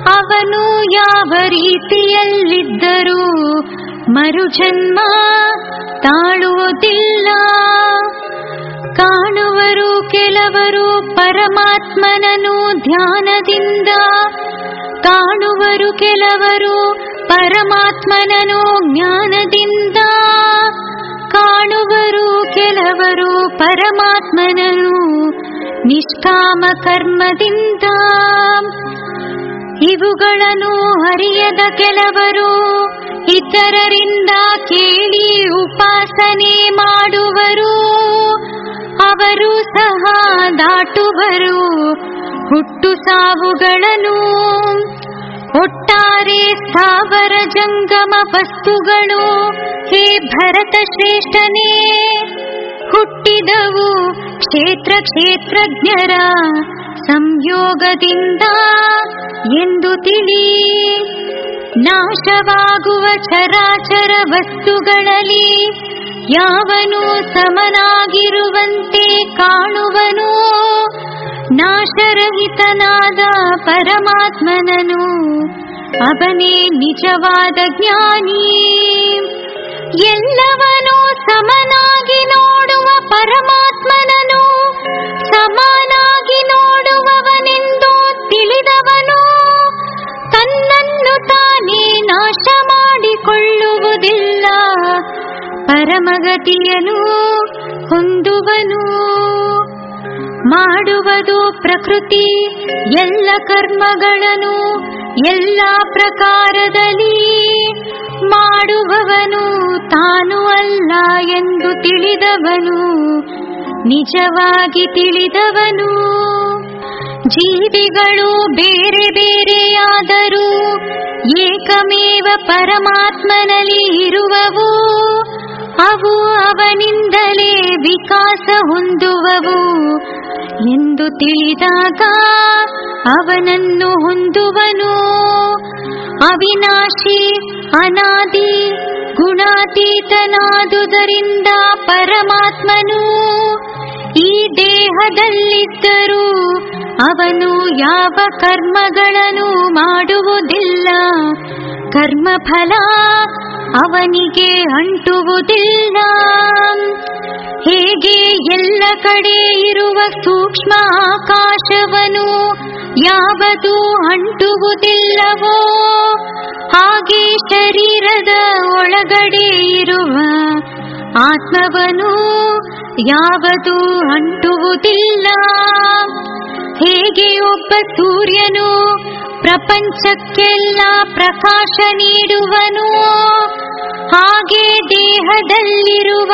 ಅವನು ಯಾವ ರೀತಿಯಲ್ಲಿದ್ದರೂ ಮರುಜನ್ಮ ತಾಳುವುದಿಲ್ಲ. ಕಾಣುವರು ಕೆಲವರು ಪರಮಾತ್ಮನನು ಧ್ಯಾನದಿಂದ. ಕಾಣುವರು ಕೆಲವರು ಪರಮಾತ್ಮನನು ಜ್ಞಾನದಿಂದ. ಕಾಣುವರು ಕೆಲವರು ಪರಮಾತ್ಮನನು ನಿಷ್ಕಾಮ ಕರ್ಮದಿಂದ. ಇವುಗಳನ್ನು ಅರಿಯದ ಕೆಲವರು ಇತರರಿಂದ ಕೇಳಿ ಉಪಾಸನೆ ಮಾಡುವರು. ಅವರು ಸಹ ದಾಟುವರು. ಹುಟ್ಟು ಸಾವುಗಳನ್ನು ಒಟ್ಟಾರೆ ಸ್ಥಾವರ ಜಂಗಮ ವಸ್ತುಗಳು. ಹೇ ಭರತ ಶ್ರೇಷ್ಠನೇ, ಹುಟ್ಟಿದವು ಕ್ಷೇತ್ರ ಕ್ಷೇತ್ರಜ್ಞರ ಸಂಯೋಗದಿಂದ ಎಂದು ತಿಳಿ. ನಾಶವಾಗುವ ಚರಾಚರ ವಸ್ತುಗಳಲ್ಲಿ ಯಾವನು ಸಮನಾಗಿರುವಂತೆ ಕಾಣುವನು? ನಾಶರಹಿತನಾದ ಪರಮಾತ್ಮನನು ಅವನೇ ನಿಜವಾದ ಜ್ಞಾನಿ. ಎಲ್ಲವನು ಸಮನಾಗಿ ನೋಡುವ ಪರಮಾತ್ಮನನು ಸಮಾನಾಗಿ ನೋಡುವವನೆಂದು ತಿಳಿದವನು, ತನ್ನನ್ನು ತಾನೇ ನಾಶ ಮಾಡಿಕೊಳ್ಳುವುದಿಲ್ಲ. ಪರಮಗತಿಯನು ಹೊಂದುವನು, ಮಾಡುವುದು ಪ್ರಕೃತಿ, ಎಲ್ಲ ಕರ್ಮಗಳನ್ನು ಎಲ್ಲ ಪ್ರಕಾರದಲ್ಲಿ ಮಾಡುವವನು ತಾನು ಅಲ್ಲ ಎಂದು ತಿಳಿದವನು. ನಿಜವಾಗಿ ತಿಳಿದವನು. ಜೀವಿಗಳು ಬೇರೆ ಬೇರೆಯಾದರೂ ಏಕಮೇವ ಪರಮಾತ್ಮನಲ್ಲಿ ಇರುವವು. ಅವು ಅವನಿಂದಲೇ ವಿಕಾಸ ಹೊಂದುವವು. ಎಂದು ತಿಳಿದಾಗ ಅವನನ್ನು ಹೊಂದುವನು. ಅವಿನಾಶಿ, ಅನಾದಿ, ಗುಣಾತೀತನಾದುದರಿಂದ ಪರಮಾತ್ಮನು ಈ ದೇಹದಲ್ಲಿದ್ದರೂ ಅವನು ಯಾವ ಕರ್ಮಗಳನ್ನು ಮಾಡುವುದಿಲ್ಲ. ಕರ್ಮಫಲ ಅವನಿಗೆ ಅಂಟುವುದಿಲ್ಲ. ಹೇಗೆ ಎಲ್ಲ ಕಡೆ ಇರುವ ಸೂಕ್ಷ್ಮ ಆಕಾಶವನು ಯಾವುದು ಅಂಟುವುದಿಲ್ಲವೋ, ಹಾಗೆ ಶರೀರದ ಒಳಗಡೆ ಇರುವ ಆತ್ಮವನು ಯಾವುದು ಅಂಟುವುದಿಲ್ಲ. ಹೇಗೆ ಒಬ್ಬ ಸೂರ್ಯನು ಪ್ರಪಂಚಕ್ಕೆಲ್ಲ ಪ್ರಕಾಶ ನೀಡುವನು? ಹಾಗೆ ದೇಹದಲ್ಲಿರುವ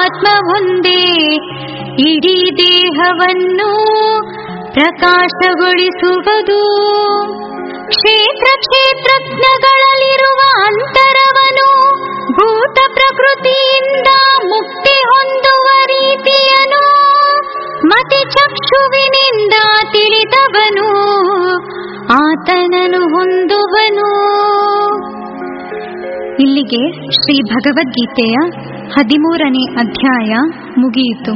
ಆತ್ಮ ಒಂದೇ, ಇಡೀ ದೇಹವನ್ನು ಪ್ರಕಾಶಗೊಳಿಸುವುದು. ಕ್ಷೇತ್ರ ಕ್ಷೇತ್ರಜ್ಞಗಳಲ್ಲಿರುವ ಅಂತರವನು ಭೂತ ಪ್ರಕೃತಿಯಿಂದ ಮುಕ್ತಿ ಹೊಂದುವ ರೀತಿಯನು. ಮತಿ ಚಕ್ಷುವಿನಿಂದ ತಿಳಿದವನು ಆತನನು ಹೊಂದುವನು. ಇಲ್ಲಿಗೆ ಶ್ರೀ ಭಗವದ್ಗೀತೆಯ ಹದಿಮೂರನೇ ಅಧ್ಯಾಯ ಮುಗಿಯಿತು.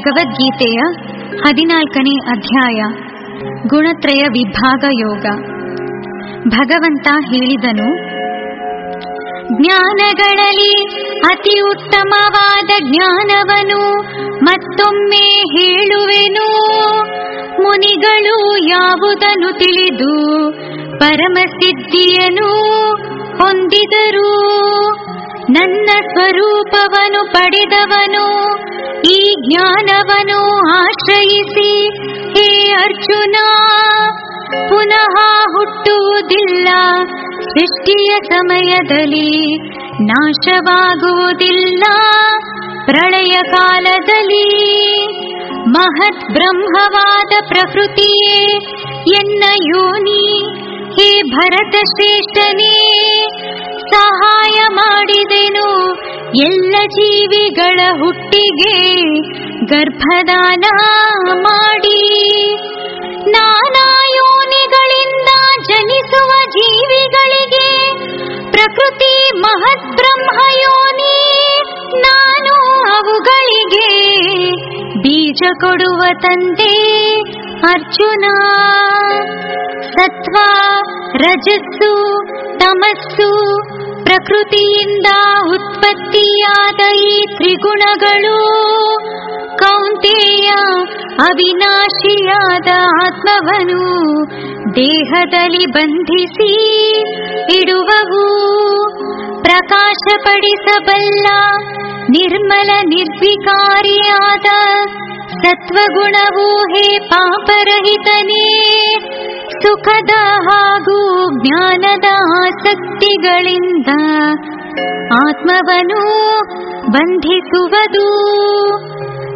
ಭಗವದ್ಗೀತೆಯ ಹದಿನಾಲ್ಕನೇ ಅಧ್ಯಾಯ, ಗುಣತ್ರಯ ವಿಭಾಗ ಯೋಗ. ಭಗವಂತ ಹೇಳಿದನು, ಜ್ಞಾನಗಳಲ್ಲಿ ಅತಿ ಉತ್ತಮವಾದ ಜ್ಞಾನವನು ಮತ್ತೊಮ್ಮೆ ಹೇಳುವೆನು. ಮುನಿಗಳು ಯಾವುದನ್ನು ತಿಳಿದು ಪರಮಸಿದ್ಧಿಯನು ಹೊಂದಿದರು. ನನ್ನ ಸ್ವರೂಪವನು ಪಡೆದವನು ಈ ಜ್ಞಾನವನ್ನು ಆಶ್ರಯಿಸಿ, ಹೇ ಅರ್ಜುನ, ಪುನಃ ಹುಟ್ಟುವುದಿಲ್ಲ. ಸೃಷ್ಟಿಯ ಸಮಯದಲ್ಲಿ ನಾಶವಾಗುವುದಿಲ್ಲ. ಪ್ರಳಯ ಕಾಲದಲ್ಲಿ ಮಹತ್ ಬ್ರಹ್ಮವಾದ ಪ್ರಕೃತಿಯೇ, ಎನ್ನ ಯೋನಿ, ಹೇ ಭರತ ಶ್ರೇಷ್ಠನೇ ಸಹಾಯ ಮಾಡಿದೆನು ಎಲ್ಲ ಜೀವಿಗಳ ಹುಟ್ಟಿಗೆ ಗರ್ಭದಾನ ಮಾಡಿ ನಾನಾ ಯೋನಿಗಳಿಂದ ಜನಿಸುವ ಜೀವಿಗಳಿಗೆ ಪ್ರಕೃತಿ ಮಹತ್ ಬ್ರಹ್ಮ ಯೋನಿ, ನಾನು ಅವುಗಳಿಗೆ ಬೀಜ ಕೊಡುವ ತಂದೆ ಅರ್ಜುನ. ಸತ್ವ, ರಜಸ್ಸು, ತಮಸ್ಸು ಪ್ರಕೃತಿಯಿಂದ ಉತ್ಪತ್ತಿಯಾದ ಈ ತ್ರಿಗುಣಗಳು ಕೌಂತೆಯ ಅವಿನಾಶಿಯಾದ ಆತ್ಮವನು ದೇಹದಲ್ಲಿ ಬಂಧಿಸಿ ಇಡುವವು. ಪ್ರಕಾಶಪಡಿಸಬಲ್ಲ ನಿರ್ಮಲ ನಿರ್ವಿಕಾರಿಯಾದ ಸತ್ವಗುಣವು ಹೇ ಪಾಪರಹಿತನೇ. ಸುಖದ ಹಾಗೂ ಜ್ಞಾನದ ಆಸಕ್ತಿಗಳಿಂದ ಆತ್ಮವನು ಬಂಧಿಸುವುದು.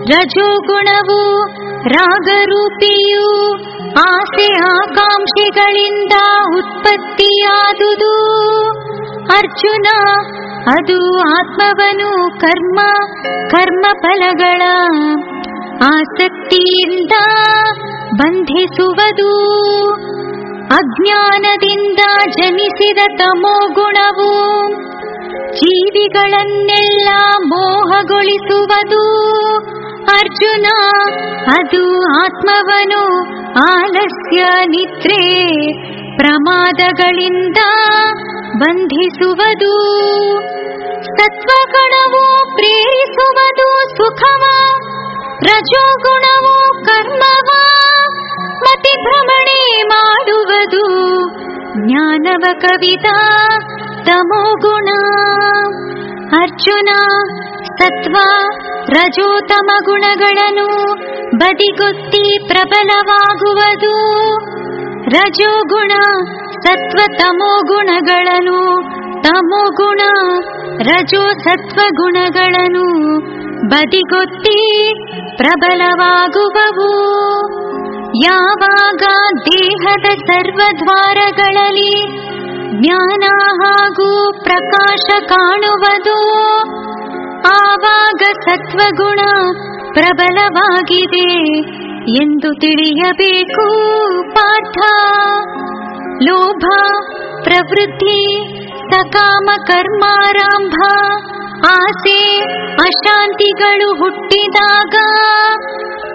ರಜೋಗುಣವು ರಾಗರೂಪಿಯು ಆಸೆ ಆಕಾಂಕ್ಷೆಗಳಿಂದ ಉತ್ಪತ್ತಿಯಾದುದು. ಅರ್ಜುನ, ಅದು ಆತ್ಮವನು ಕರ್ಮ ಕರ್ಮ ಫಲಗಳ ಆಸಕ್ತಿಯಿಂದ ಬಂಧಿಸುವುದು, ಅಜ್ಞಾನದಿಂದ ಜನಿಸಿದ ತಮೋಗುಣವು ಜೀವಿಗಳನ್ನೆಲ್ಲ ಮೋಹಗೊಳಿಸುವುದು. ಅರ್ಜುನ, ಅದು ಆತ್ಮವನು, ಆಲಸ್ಯ, ನಿದ್ರೆ, ಪ್ರಮಾದಗಳಿಂದ ಬಂಧಿಸುವುದು. ಸತ್ವಗಣವು ಪ್ರೇರಿಸುವುದು, ಸುಖವ ರಜೋಗುಣವು ಕರ್ಮವ, ಮತಿ ಭ್ರಮಣೆ ಮಾಡುವುದು. ಜ್ಞಾನವ ಕವಿತ ತಮೋಗುಣ ಅರ್ಜುನ, ಸತ್ವ ರಜೋತಮ ಗುಣಗಳನ್ನು ಬದಿಗೊತ್ತಿ ಪ್ರಬಲವಾಗುವುದು. ರಜೋಗುಣ ಸತ್ವ ತಮೋ ಗುಣಗಳನ್ನು ತಮೋಗುಣ ರಜೋ ಸತ್ವ ಗುಣಗಳನ್ನು ಬದಿಗೊತ್ತಿ ಪ್ರಬಲವಾಗುವವು. ಯಾವಾಗ ದೇಹದ ಸರ್ವದ್ವಾರಗಳಲ್ಲಿ ಜ್ಞಾನ ಹಾಗೂ ಪ್ರಕಾಶ ಕಾಣುವುದು, ಆವಾಗ ಸತ್ವಗುಣ ಪ್ರಬಲವಾಗಿದೆ ಎಂದು ತಿಳಿಯಬೇಕು. ಪಾಠ. ಲೋಭ, ಪ್ರವೃತ್ತಿ, ಸಕಾಮ, ಕರ್ಮಾರಂಭ ಆಸೆ ಅಶಾಂತಿಗಳು ಹುಟ್ಟಿದಾಗ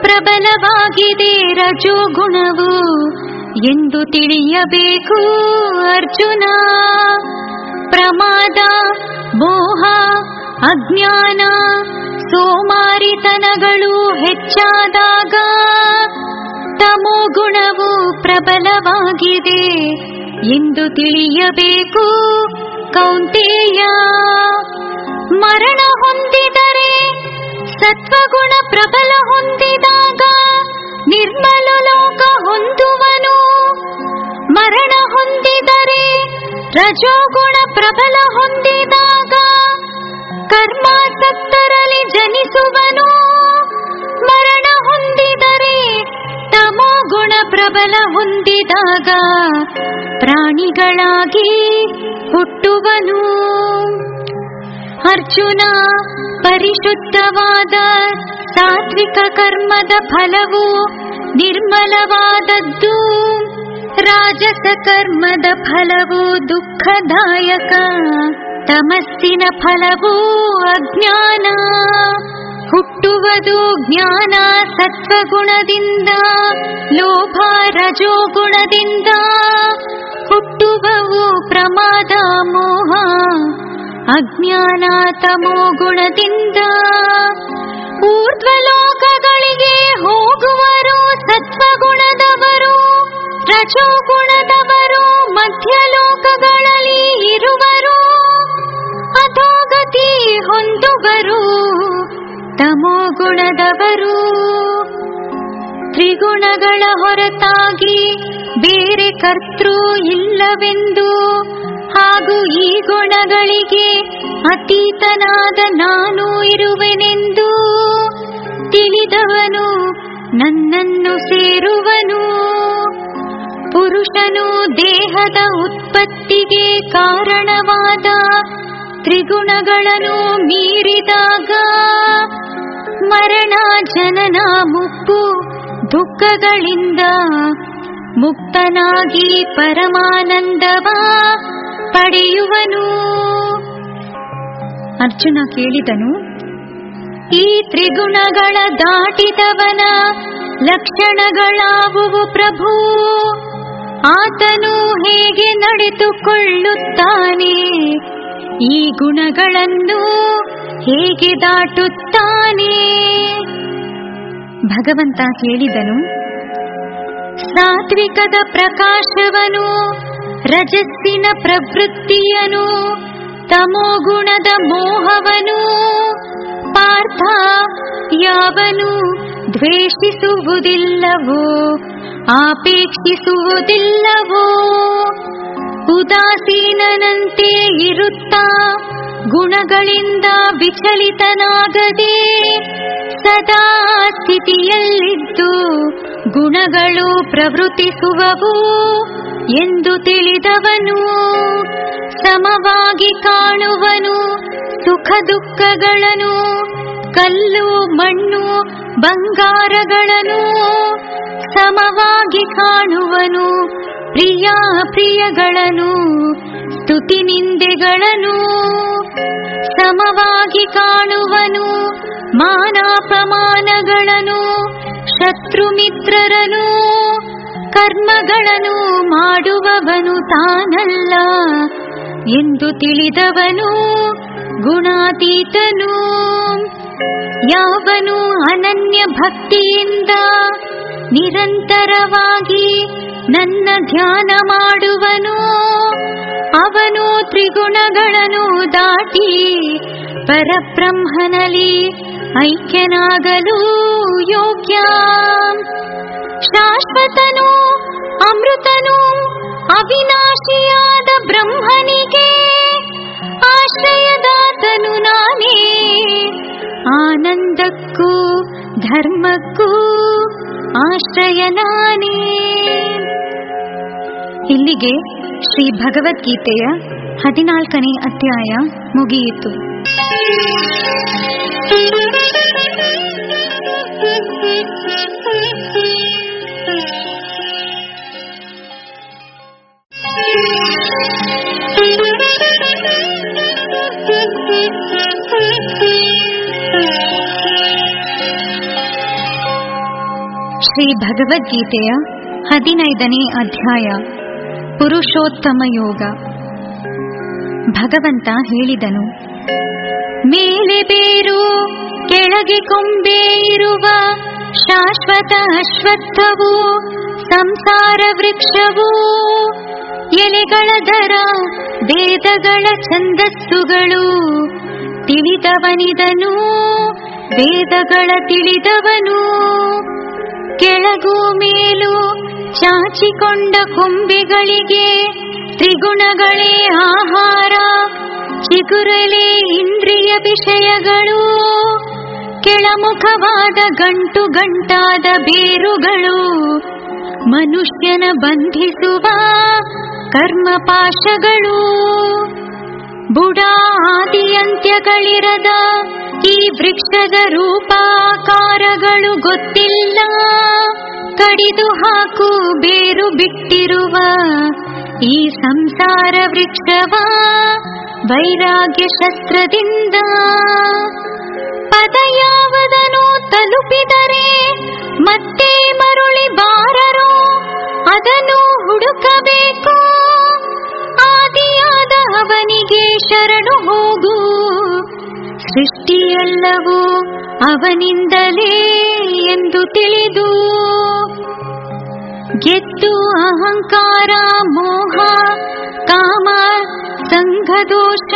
ಪ್ರಬಲವಾಗಿದೆ ರಜೋಗುಣವು ಎಂದು ತಿಳಿಯಬೇಕು ಅರ್ಜುನ. ಪ್ರಮಾದ, ಮೋಹ, ಅಜ್ಞಾನ, ಸೋಮಾರಿತನಗಳು ಹೆಚ್ಚಾದಾಗ ತಮೋಗುಣವು ಪ್ರಬಲವಾಗಿದೆ ಎಂದು ತಿಳಿಯಬೇಕು ಕೌಂಟೇಯ. ಮರಣ ಹೊಂದಿದರೆ ಸತ್ವಗುಣ ಪ್ರಬಲ ಹೊಂದಿದಾಗ ನಿರ್ಮಲ ಲೋಕ ಹೊಂದುವನು. ಮರಣ ಹೊಂದಿದರೆ ರಜೋಗುಣ ಪ್ರಬಲ ಹೊಂದಿದಾಗ ಕರ್ಮಾಸಕ್ತರಲ್ಲಿ ಜನಿಸುವನು. ಮರಣ ಹೊಂದಿದರೆ ತಮೋ ಗುಣ ಪ್ರಬಲ ಹೊಂದಿದಾಗ ಪ್ರಾಣಿಗಳಾಗಿ ಹುಟ್ಟುವನು ಅರ್ಜುನ ಪರಿಶುದ್ಧವಾದ ಸಾತ್ವಿಕ ಕರ್ಮದ ಫಲವು ನಿರ್ಮಲವಾದದ್ದು ರಾಜಸ ಕರ್ಮದ ಫಲವು ದುಃಖದಾಯಕ ತಮಸ್ಸಿನ ಫಲವು ಅಜ್ಞಾನ ಹುಟ್ಟುವುದು ಜ್ಞಾನ ಸತ್ವಗುಣದಿಂದ, ಲೋಭ ರಜೋಗುಣದಿಂದ. ಹುಟ್ಟುವವು ಪ್ರಮಾದ ಮೋಹ, ಅಜ್ಞಾನ ತಮೋ ಗುಣದಿಂದ ಊರ್ಧ್ವಲೋಕಗಳಿಗೆ ಹೋಗುವರು ಸತ್ವಗುಣದವರು, ರಜೋಗುಣದವರು ಮಧ್ಯಲೋಕಗಳಲ್ಲಿ ಇರುವರು. ಅಧೋಗತಿ ಹೊಂದುವರು ತಮೋ ಗುಣದವರು ತ್ರಿಗುಣಗಳ ಹೊರತಾಗಿ ಬೇರೆ ಕರ್ತೃ ಇಲ್ಲವೆಂದು ಹಾಗೂ ಈ ಗುಣಗಳಿಗೆ ಅತೀತನಾದ ನಾನು ಇರುವೆನೆಂದು ತಿಳಿದವನು ನನ್ನನ್ನು ಸೇರುವನು. ಪುರುಷನು ದೇಹದ ಉತ್ಪತ್ತಿಗೆ ಕಾರಣವಾದ ತ್ರಿಗುಣಗಳನ್ನು ಮೀರಿದಾಗ ಮರಣ ಜನನ ಮುಕ್ಕು ದುಃಖಗಳಿಂದ ಮುಕ್ತನಾಗಿ ಪರಮಾನಂದವ ಪಡೆಯುವನು. ಅರ್ಜುನ ಕೇಳಿದನು, ಈ ತ್ರಿಗುಣಗಳ ದಾಟಿದವನ ಲಕ್ಷಣಗಳಾವುವು ಪ್ರಭು? ಆತನು ಹೇಗೆ ನಡೆದುಕೊಳ್ಳುತ್ತಾನೆ? ಈ ಗುಣಗಳನ್ನು ಹೇಗೆ ದಾಟುತ್ತಾನೆ? ಭಗವಂತ ಹೇಳಿದನು, ಸಾತ್ವಿಕದ ಪ್ರಕಾಶವನು, ರಜಸ್ಸಿನ ಪ್ರವೃತ್ತಿಯನು ತಮೋಗುಣದ ಮೋಹವನು, ಪಾರ್ಥ ಯಾವನು ದ್ವೇಷಿಸುವುದಿಲ್ಲವೋ, ಆಪೇಕ್ಷಿಸುವುದಿಲ್ಲವೋ? ಉದಾಸೀನನಂತೆ ಇರುತ್ತಾ, ಗುಣಗಳಿಂದ ವಿಚಲಿತನಾಗದೆ, ಸದಾ ಸ್ಥಿತಿಯಲ್ಲಿದ್ದು ಗುಣಗಳು ಪ್ರವೃತ್ತಿಸುವವು ಎಂದು ತಿಳಿದವನು. ಸಮವಾಗಿ ಕಾಣುವನು, ಸುಖ ದುಃಖಗಳನ್ನು, ಕಲ್ಲು, ಮಣ್ಣು, ಬಂಗಾರಗಳನ್ನು ಸಮವಾಗಿ ಕಾಣುವನು. ಪ್ರಿಯ ಪ್ರಿಯಗಳನ್ನು ಸ್ತುತಿ ನಿಂದೆಗಳನು, ಸಮವಾಗಿ ಕಾಣುವನು, ಮಾನ ಪ್ರಮಾಣಗಳನು, ಶತ್ರು ಮಿತ್ರರನು, ಕರ್ಮಗಳನ್ನು ಮಾಡುವವನು ತಾನಲ್ಲ. ಎಂದು ತಿಳಿದವನು ಗುಣಾತೀತನು. ಯಾವನು ಅನನ್ಯ ಭಕ್ತಿಯಿಂದ ನಿರಂತರವಾಗಿ ನನ್ನ ಧ್ಯಾನ ಮಾಡುವನು, ಅವನು ತ್ರಿಗುಣಗಳನ್ನು ದಾಟಿ ಪರಬ್ರಹ್ಮನಲ್ಲಿ ಐಕ್ಯನಾಗಲು ಯೋಗ್ಯ. ಶಾಶ್ವತನು, ಅಮೃತನು, ಅವಿನಾಶಿಯಾದ ಬ್ರಹ್ಮನಿಗೆ ಆಶ್ರಯದಾತನು ನಾನೇ. ಆನಂದಕ್ಕೂ ಧರ್ಮಕ್ಕೂ ಆಶ್ರಯ ನಾನೇ ಇಲ್ಲಿಗೆ ಶ್ರೀ ಭಗವದ್ಗೀತೆಯ ಹದಿನಾಲ್ಕನೇ ಅಧ್ಯಾಯ ಮುಗಿಯಿತು. ಶ್ರೀ ಭಗವದ್ಗೀತೆಯ ಹದಿನೈದನೇ ಅಧ್ಯಾಯ ಪುರುಷೋತ್ತಮ ಯೋಗ. ಭಗವಂತ ಹೇಳಿದನು, ಮೇಲೆ ಬೇರು, ಕೆಳಗೆ ಕೊಂಬೆ ಇರುವ ಶಾಶ್ವತ ಅಶ್ವತ್ಥವು, ಸಂಸಾರ ವೃಕ್ಷವು ಎಲೆಗಳ ದರ ವೇದಗಳ ಛಂದಸ್ಸುಗಳು. ತಿಳಿದವನಿದನು ವೇದಗಳ ತಿಳಿದವನು. ಕೆಳಗೂ ಮೇಲೂ ಚಾಚಿಕೊಂಡ ಕೊಂಬೆಗಳಿಗೆ ತ್ರಿಗುಣಗಳೇ ಆಹಾರ, ಚಿಗುರಲೆ ಇಂದ್ರಿಯ ವಿಷಯಗಳು. ಕೆಳಮುಖವಾದ ಗಂಟು ಗಂಟಾದ ಬೇರುಗಳು. ಮನುಷ್ಯನ ಬಂಧಿಸುವ ಕರ್ಮಪಾಶಗಳು. ಬುಡ ಆದಿಯಂತ್ಯಗಳಿರದ ಈ ವೃಕ್ಷದ ರೂಪಾಕಾರಗಳು ಗೊತ್ತಿಲ್ಲ. ಕಡಿದು ಹಾಕು ಬೇರು ಬಿಟ್ಟಿರುವ ಈ ಸಂಸಾರ ವೃಕ್ಷವ ವೈರಾಗ್ಯ ಶಸ್ತ್ರದಿಂದ. ಪದ ತಲುಪಿದರೆ ಮತ್ತೆ ಮರುಳಿ ಬಾರರು. ಅದನ್ನು ಹುಡುಕಬೇಕು. ಆದಿಯಾದ ಅವನಿಗೆ ಶರಣು ಹೋಗು. ಸೃಷ್ಟಿಯೆಲ್ಲವೂ ಅವನಿಂದಲೇ ಎಂದು ತಿಳಿದು. ಗೆದ್ದು ಅಹಂಕಾರ ಮೋಹ ಕಾಮ ಸಂಘದೋಷ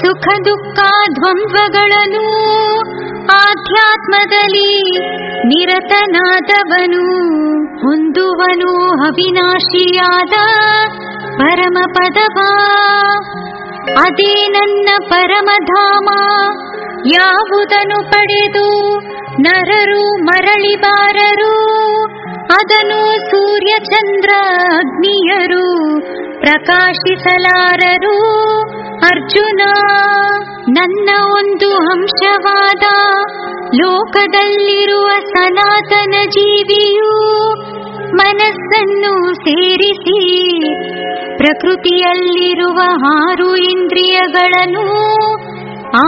ಸುಖ ದುಃಖ ದ್ವಂದ್ವಗಳನ್ನು ಆಧ್ಯಾತ್ಮದಲ್ಲಿ ನಿರತನಾದವನು ಹೊಂದುವನು ಅವಿನಾಶಿಯಾದ ಪರಮ ಪದವ ಅದೇ ನನ್ನ ಪರಮಧಾಮ, ಯಾವುದನ್ನು ಪಡೆದು ನರರು ಮರಳಿಬಾರರು ಅದನ್ನು ಸೂರ್ಯ ಚಂದ್ರ ಅಗ್ನಿಯರು ಪ್ರಕಾಶಿಸಲಾರರು. ಅರ್ಜುನ, ನನ್ನ ಒಂದು ಅಂಶವಾದ ಲೋಕದಲ್ಲಿರುವ ಸನಾತನ ಜೀವಿಯು ಮನಸ್ಸನ್ನು ಸೇರಿಸಿ ಪ್ರಕೃತಿಯಲ್ಲಿರುವ ಆರು ಇಂದ್ರಿಯಗಳನ್ನು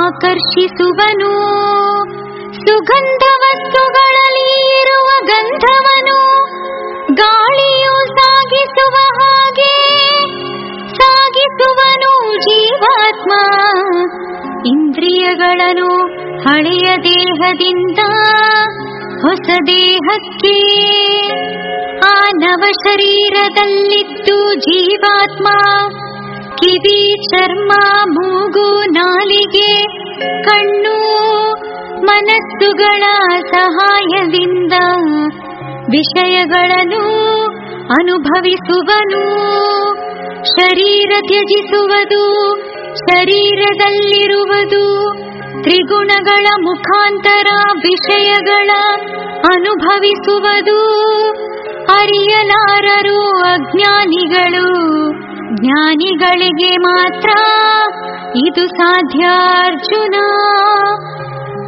ಆಕರ್ಷಿಸುವನು. ಸುಗಂಧ ವಸ್ತುಗಳಲ್ಲಿ ಇರುವ ಗಂಧವನು ಗಾಳಿಯು ಸಾಗಿಸುವ ಹಾಗೆ ಸಾಗಿಸುವನು ಜೀವಾತ್ಮ. ಇಂದ್ರಿಯಗಳನ್ನು ಹಳೆಯ ದೇಹದಿಂದ ಹೊಸ ದೇಹಕ್ಕೆ ಆ ನವ ಶರೀರದಲ್ಲಿದ್ದು ಜೀವಾತ್ಮ. ಕಿವಿ ಚರ್ಮ ಮೂಗು ನಾಲಿಗೆ, ಕಣ್ಣು ಮನಸ್ಸುಗಳ ಸಹಾಯದಿಂದ ವಿಷಯಗಳನ್ನು ಅನುಭವಿಸುವನು. ಶರೀರ ತ್ಯಜಿಸುವುದು, ಶರೀರದಲ್ಲಿರುವುದು, ತ್ರಿಗುಣಗಳ ಮುಖಾಂತರ ವಿಷಯಗಳ ಅನುಭವಿಸುವುದು. ಅರಿಯಲಾರರು ಅಜ್ಞಾನಿಗಳು ಜ್ಞಾನಿಗಳಿಗೆ ಮಾತ್ರ ಇದು ಸಾಧ್ಯ, ಅರ್ಜುನ.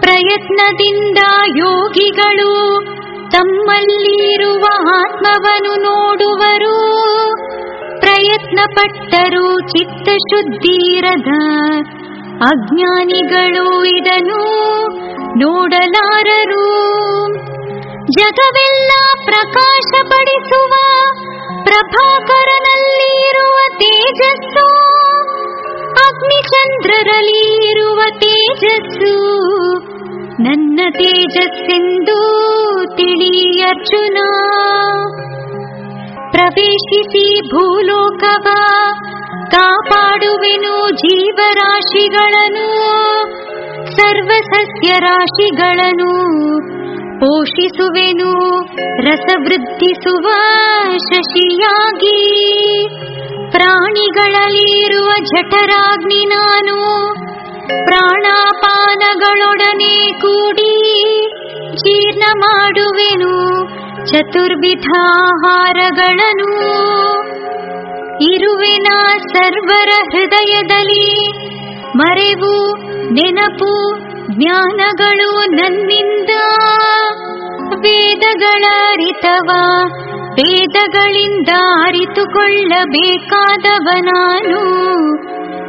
ಪ್ರಯತ್ನದಿಂದ ಯೋಗಿಗಳು ತಮ್ಮಲ್ಲಿರುವ ಆತ್ಮವನ್ನು ನೋಡುವರು. ಪ್ರಯತ್ನ ಪಟ್ಟರು ಚಿತ್ತಶುದ್ಧಿರದ ಅಜ್ಞಾನಿಗಳು ಇದನ್ನು ನೋಡಲಾರರು. ಜಗವೆಲ್ಲ ಪ್ರಕಾಶಪಡಿಸುವ ಪ್ರಭಾಕರನಲ್ಲಿರುವ ತೇಜಸ್ಸು ಅಗ್ನಿಚಂದ್ರರಲ್ಲಿ ಇರುವ ತೇಜಸ್ಸು. ನನ್ನ ತೇಜಸ್ಸೆಂದು ತಿಳಿ ಅರ್ಜುನ, ಪ್ರವೇಶಿಸಿ ಭೂಲೋಕವ, ಕಾಪಾಡುವೆನು ಜೀವರಾಶಿಗಳನ್ನು ಸರ್ವಸಸ್ಯ ರಾಶಿಗಳನ್ನು ಪೋಷಿಸುವೆನು. ರಸವೃದ್ಧಿಸುವ ಶಶಿಯಾಗಿ ಪ್ರಾಣಿಗಳಲ್ಲಿರುವ ಜಠರಾಗ್ನಿ ನಾನು. ಪ್ರಾಣಾಪಾನಗಳೊಡನೆ ಕೂಡಿ ಜೀರ್ಣ ಮಾಡುವೆನು. ಚತುರ್ವಿಧ ಆಹಾರಗಳನ್ನು ಇರುವೆನ ಸರ್ವರ ಹೃದಯದಲ್ಲಿ. ಮರೆವು ನೆನಪು ಜ್ಞಾನಗಳು ನನ್ನಿಂದ, ವೇದಗಳ ಅರಿತವ, ವೇದಗಳಿಂದ ಅರಿತುಕೊಳ್ಳಬೇಕಾದವನಾನು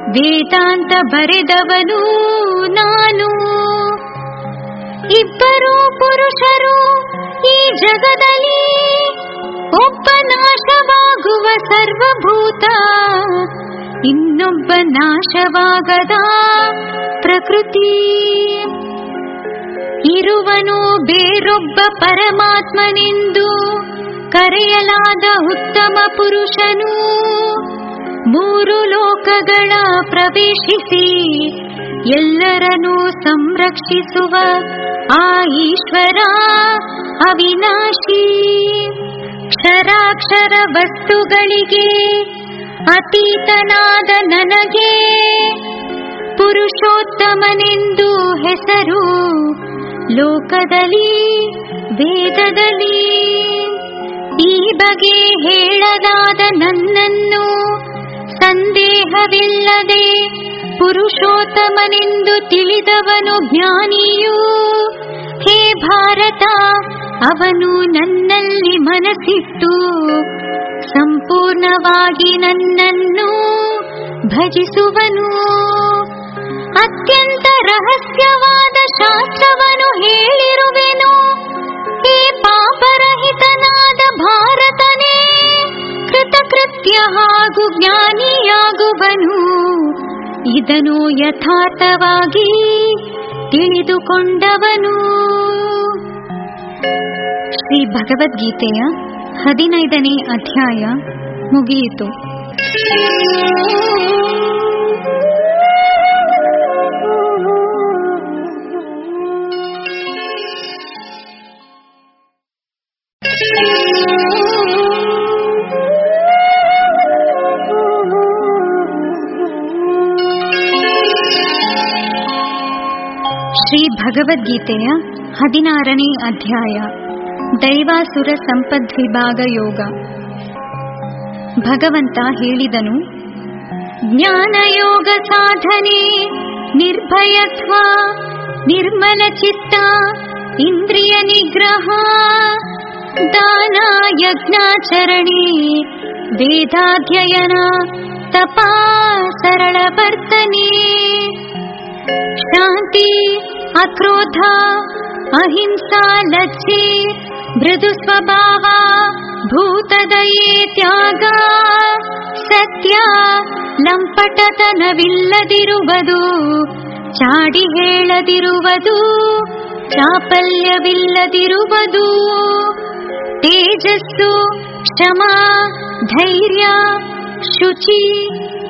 ವೇದಾಂತ ಬರೆದವನು ನಾನು. ಇಬ್ಬರು ಪುರುಷರು ಈ ಜಗದಲ್ಲಿ ಒಬ್ಬ ನಾಶವಾಗುವ ಸರ್ವಭೂತ. ಇನ್ನೊಬ್ಬ ನಾಶವಾಗದ ಪ್ರಕೃತಿ. ಇರುವನು ಬೇರೊಬ್ಬ ಪರಮಾತ್ಮನೆಂದು ಕರೆಯಲಾದ ಉತ್ತಮ ಪುರುಷನು ಮೂರು ಲೋಕಗಳ ಪ್ರವೇಶಿಸಿ ಎಲ್ಲರನ್ನೂ ಸಂರಕ್ಷಿಸುವ ಆ ಈಶ್ವರ ಅವಿನಾಶಿ. ಕ್ಷರಾಕ್ಷರ ವಸ್ತುಗಳಿಗೆ ಅತೀತನಾದ ನನಗೆ ಪುರುಷೋತ್ತಮನೆಂದು ಹೆಸರು. ಲೋಕದಲ್ಲಿ, ವೇದದಲ್ಲಿ ಈ ಬಗೆ ಹೇಳದಾದ ನನ್ನನ್ನು ಸಂದೇಹವಿಲ್ಲದೆ ಪುರುಷೋತ್ತಮನೆಂದು ತಿಳಿದವನು ಜ್ಞಾನಿಯೂ. ಹೇ ಭಾರತ ಅವನು ನನ್ನಲ್ಲಿ ಮನಸ್ಸಿಟ್ಟು ಸಂಪೂರ್ಣವಾಗಿ ನನ್ನನ್ನು ಭಜಿಸುವನು. ಅತ್ಯಂತ ರಹಸ್ಯವಾದ ಶಾಸ್ತ್ರವನ್ನು ಹೇಳಿರುವೆನು. ಹೇ ಪಾಪರಹಿತನಾದ ಭಾರತನೇ ಕೃತಕೃತ್ಯ ಹಾಗೂ ಜ್ಞಾನಿಯಾಗುವನು. ಇದನ್ನು ಯಥಾರ್ಥವಾಗಿ ತಿಳಿದುಕೊಂಡವನು. ಶ್ರೀ ಭಗವದ್ಗೀತೆಯ ಹದಿನೈದನೇ ಅಧ್ಯಾಯ ಮುಗಿಯಿತು. ಶ್ರೀ ಭಗವದ್ಗೀತೆಯ ಹದಿನಾರನೇ ಅಧ್ಯಾಯ. ದೈವಾಸುರ ಸಂಪದ್ವಿಭಾಗ ಯೋಗ. ಭಗವಂತ ಹೇಳಿದನು, ಜ್ಞಾನಯೋಗ ಸಾಧನೆ, ನಿರ್ಭಯತ್ವ, ನಿರ್ಮಲ ಚಿತ್ತ, ಇಂದ್ರಿಯ ನಿಗ್ರಹ ದಾನ ಯಜ್ಞಾಚರಣೆ ವೇದಾಧ್ಯಯನ ಸರಳ ವರ್ತನೆ, ಶಾಂತಿ ಅಕ್ರೋಧ ಅಹಿಂಸಾ ಲಜ್ಜೆ ಮೃದು ಸ್ವಭಾವ ಭೂತದಯೇ ತ್ಯಾಗ ಸತ್ಯ ಲಂಪಟತನವಿಲ್ಲದಿರುವುದು ಚಾಡಿ ಹೇಳದಿರುವುದು ಚಾಪಲ್ಯವಿಲ್ಲದಿರುವುದು ತೇಜಸ್ಸು ಕ್ಷಮ ಧೈರ್ಯ ಶುಚಿ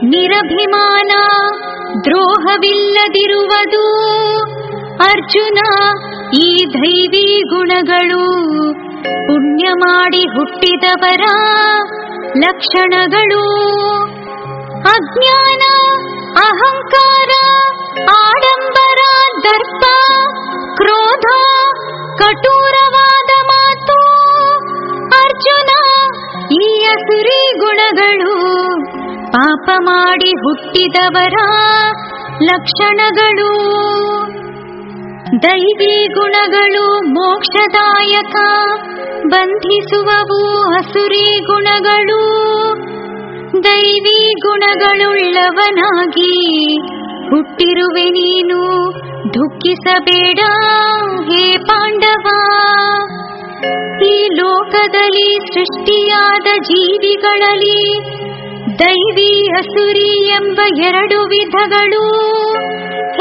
ನಿರಭಿಮಾನ ದ್ರೋಹವಿಲ್ಲದಿರುವುದು ಅರ್ಜುನ ಈ ದೈವಿ ಗುಣಗಳು ಪುಣ್ಯ ಮಾಡಿ ಹುಟ್ಟಿದವರ ಲಕ್ಷಣಗಳು. ಅಜ್ಞಾನ, ಅಹಂಕಾರ, ಆಡಂಬರ, ದರ್ಪ, ಕ್ರೋಧ, ಕಠೋರವಾದ ಮಾತು, ಅರ್ಜುನ, ಈ ಅಸುರಿ ಗುಣಗಳು ಪಾಪ ಮಾಡಿ ಹುಟ್ಟಿದವರ ಲಕ್ಷಣಗಳು. ದೈವಿ ಗುಣಗಳು ಮೋಕ್ಷದಾಯಕ, ಬಂಧಿಸುವವು ಅಸುರಿ ಗುಣಗಳು. ದೈವಿ ಗುಣಗಳುಳ್ಳವನಾಗಿ ಹುಟ್ಟಿರುವೆ ನೀನು, ದುಃಖಿಸಬೇಡ, ಹೇ ಪಾಂಡವ. ಈ ಲೋಕದಲ್ಲಿ ಸೃಷ್ಟಿಯಾದ ಜೀವಿಗಳಲ್ಲಿ ದೈವಿ ಅಸುರಿ ಎಂಬ ಎರಡು ವಿಧಗಳು.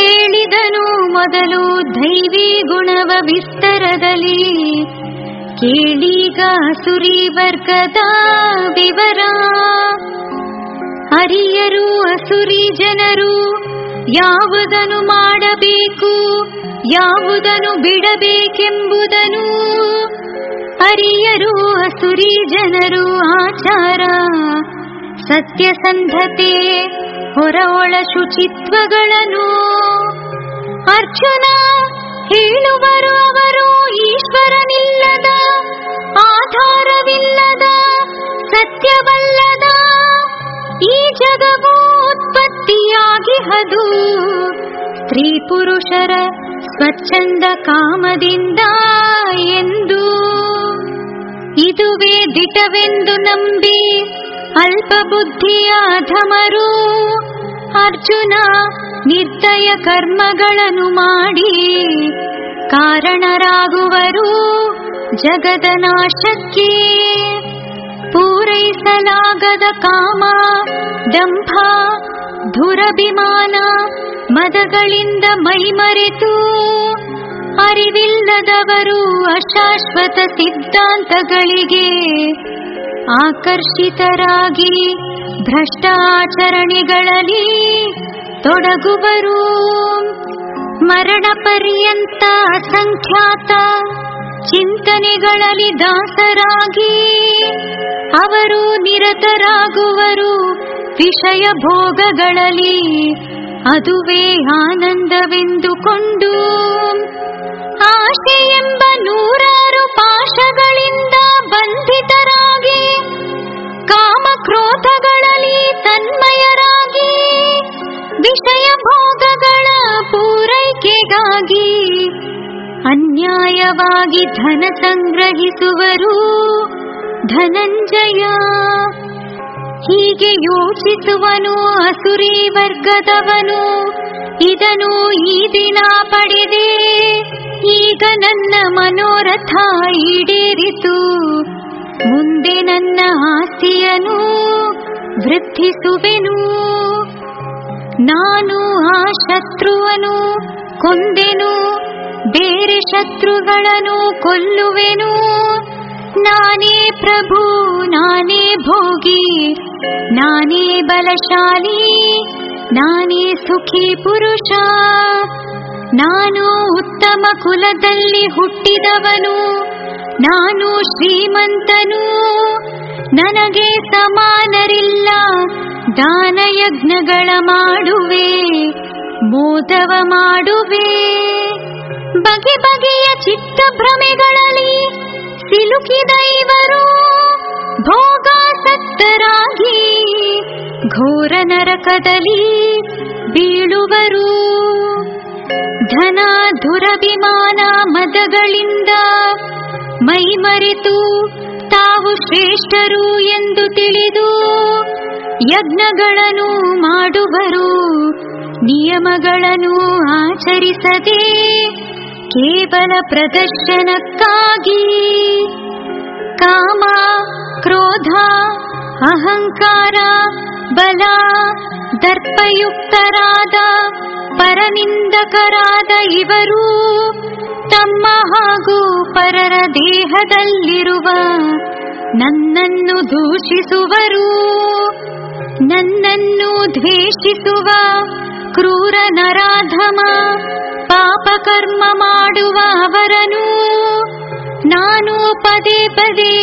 ಹೇಳಿದನು ಮೊದಲು ದೈವಿ ಗುಣವ ವಿಸ್ತರದಲ್ಲಿ. ಕೇಳೀಗ ಅಸುರಿ ವರ್ಗದ ವಿವರ. ಹರಿಯರು ಅಸುರಿ ಜನರು, ಯಾವುದನ್ನು ಮಾಡಬೇಕು, ಯಾವುದನ್ನು ಬಿಡಬೇಕೆಂಬುದನ್ನು. ಹರಿಯರು ಅಸುರಿ ಜನರು, ಆಚಾರ. ಸತ್ಯಸಂಧತೆ ಹೊರ ಒಳ ಶುಚಿತ್ವಗಳನ್ನು ಅರ್ಜುನ ಹೇಳುವರು ಅವರು ಈಶ್ವರನಿಲ್ಲದ, ಆಧಾರವಿಲ್ಲದ, ಸತ್ಯವಲ್ಲದ, ಈ ಜಗವು ಉತ್ಪತ್ತಿಯಾಗಿಹದು ಸ್ತ್ರೀ ಪುರುಷರ ಸ್ವಚ್ಛಂದ ಕಾಮದಿಂದ ಎಂದು. ಇದುವೇ ದಿಟವೆಂದು ನಂಬಿ ಅಲ್ಪ ಬುದ್ಧಿಯ ಅಧಮರು ಅರ್ಜುನ ನಿರ್ದಯ ಕರ್ಮಗಳನ್ನು ಮಾಡಿ ಕಾರಣರಾಗುವರು ಜಗದ ನಾಶಕ್ಕೆ ಪೂರೈಸಲಾಗದ ಕಾಮ, ದಂಭ, ದುರಭಿಮಾನ, ಮದಗಳಿಂದ ಮೈಮರೆತು ಅರಿವಿಲ್ಲದವರು ಅಶಾಶ್ವತ ಸಿದ್ಧಾಂತಗಳಿಗೆ ಆಕರ್ಷಿತರಾಗಿ ಭ್ರಷ್ಟಾಚರಣೆಗಳಲ್ಲಿ ತೊಡಗುವರು. ಮರಣ ಪರ್ಯಂತ ಅಸಂಖ್ಯಾತ ಚಿಂತನೆಗಳಲ್ಲಿ ದಾಸರಾಗಿ ಅವರು ನಿರತರಾಗುವರು. ವಿಷಯ ಭೋಗಗಳಲ್ಲಿ ಅದುವೇ ಆನಂದವೆಂದುಕೊಂಡು ಅನ್ಯಾಯವಾಗಿ ಧನ ಸಂಗ್ರಹಿಸುವರು. ಧನಂಜಯ. ಹೀಗೆ ಯೋಚಿಸುವನು ಅಸುರಿ ವರ್ಗದವನು. ಇದನು ಈ ದಿನ ಪಡೆದೆ. ಈಗ ನನ್ನ ಮನೋರಥ ಈಡೇರಿತು ಮುಂದೆ ನನ್ನ ಆಸ್ತಿಯನು ವೃದ್ಧಿಸುವೆನು. ನಾನು ಆ ಶತ್ರುವನು ಕೊಂದೆನು. ಬೇರೆ ಶತ್ರುಗಳನ್ನು ಕೊಲ್ಲುವೆನು. ನಾನೇ ಪ್ರಭು, ನಾನೇ ಭೋಗಿ, ನಾನೇ ಬಲಶಾಲಿ, ನಾನೇ ಸುಖಿ ಪುರುಷ. ನಾನು ಉತ್ತಮ ಕುಲದಲ್ಲಿ ಹುಟ್ಟಿದವನು. ನಾನು ಶ್ರೀಮಂತನು. ನನಗೆ ಸಮಾನರಿಲ್ಲ, ದಾನಯಜ್ಞಗಳ ಮಾಡುವೆ, ಮೋದವ ಮಾಡುವೆ. ಬಗೆ ಬಗೆಯ ಚಿತ್ತ ಭ್ರಮೆಗಳಲ್ಲಿ ಸಿಲುಕಿದ ಇವರು ಭೋಗಾಸಕ್ತರಾಗಿ ಘೋರ ನರಕದಲ್ಲಿ ಬೀಳುವರು. ಧನ ದುರಭಿಮಾನ ಮದಗಳಿಂದ ಮೈಮರೆತು ತಾವು ಶ್ರೇಷ್ಠರು ಎಂದು ತಿಳಿದು ಯಜ್ಞಗಳನ್ನು ಮಾಡುವರು, ನಿಯಮಗಳನ್ನು ಆಚರಿಸದೆ ಕೇವಲ ಪ್ರದರ್ಶನಕ್ಕಾಗಿ. ಕಾಮ, ಕ್ರೋಧ, ಅಹಂಕಾರ, ಬಲ, ದರ್ಪಯುಕ್ತರಾದ, ಪರನಿಂದಕರಾದ ಇವರು ತಮ್ಮ ಹಾಗೂ ಪರರ ದೇಹದಲ್ಲಿರುವ ನನ್ನನ್ನು ದೂಷಿಸುವರು, ನನ್ನನ್ನು ದ್ವೇಷಿಸುವ ಕ್ರೂರ ನರಾಧಮ ಪಾಪಕರ್ಮ ಮಾಡುವ ಅವರನು ನಾನು ಪದೇ ಪದೇ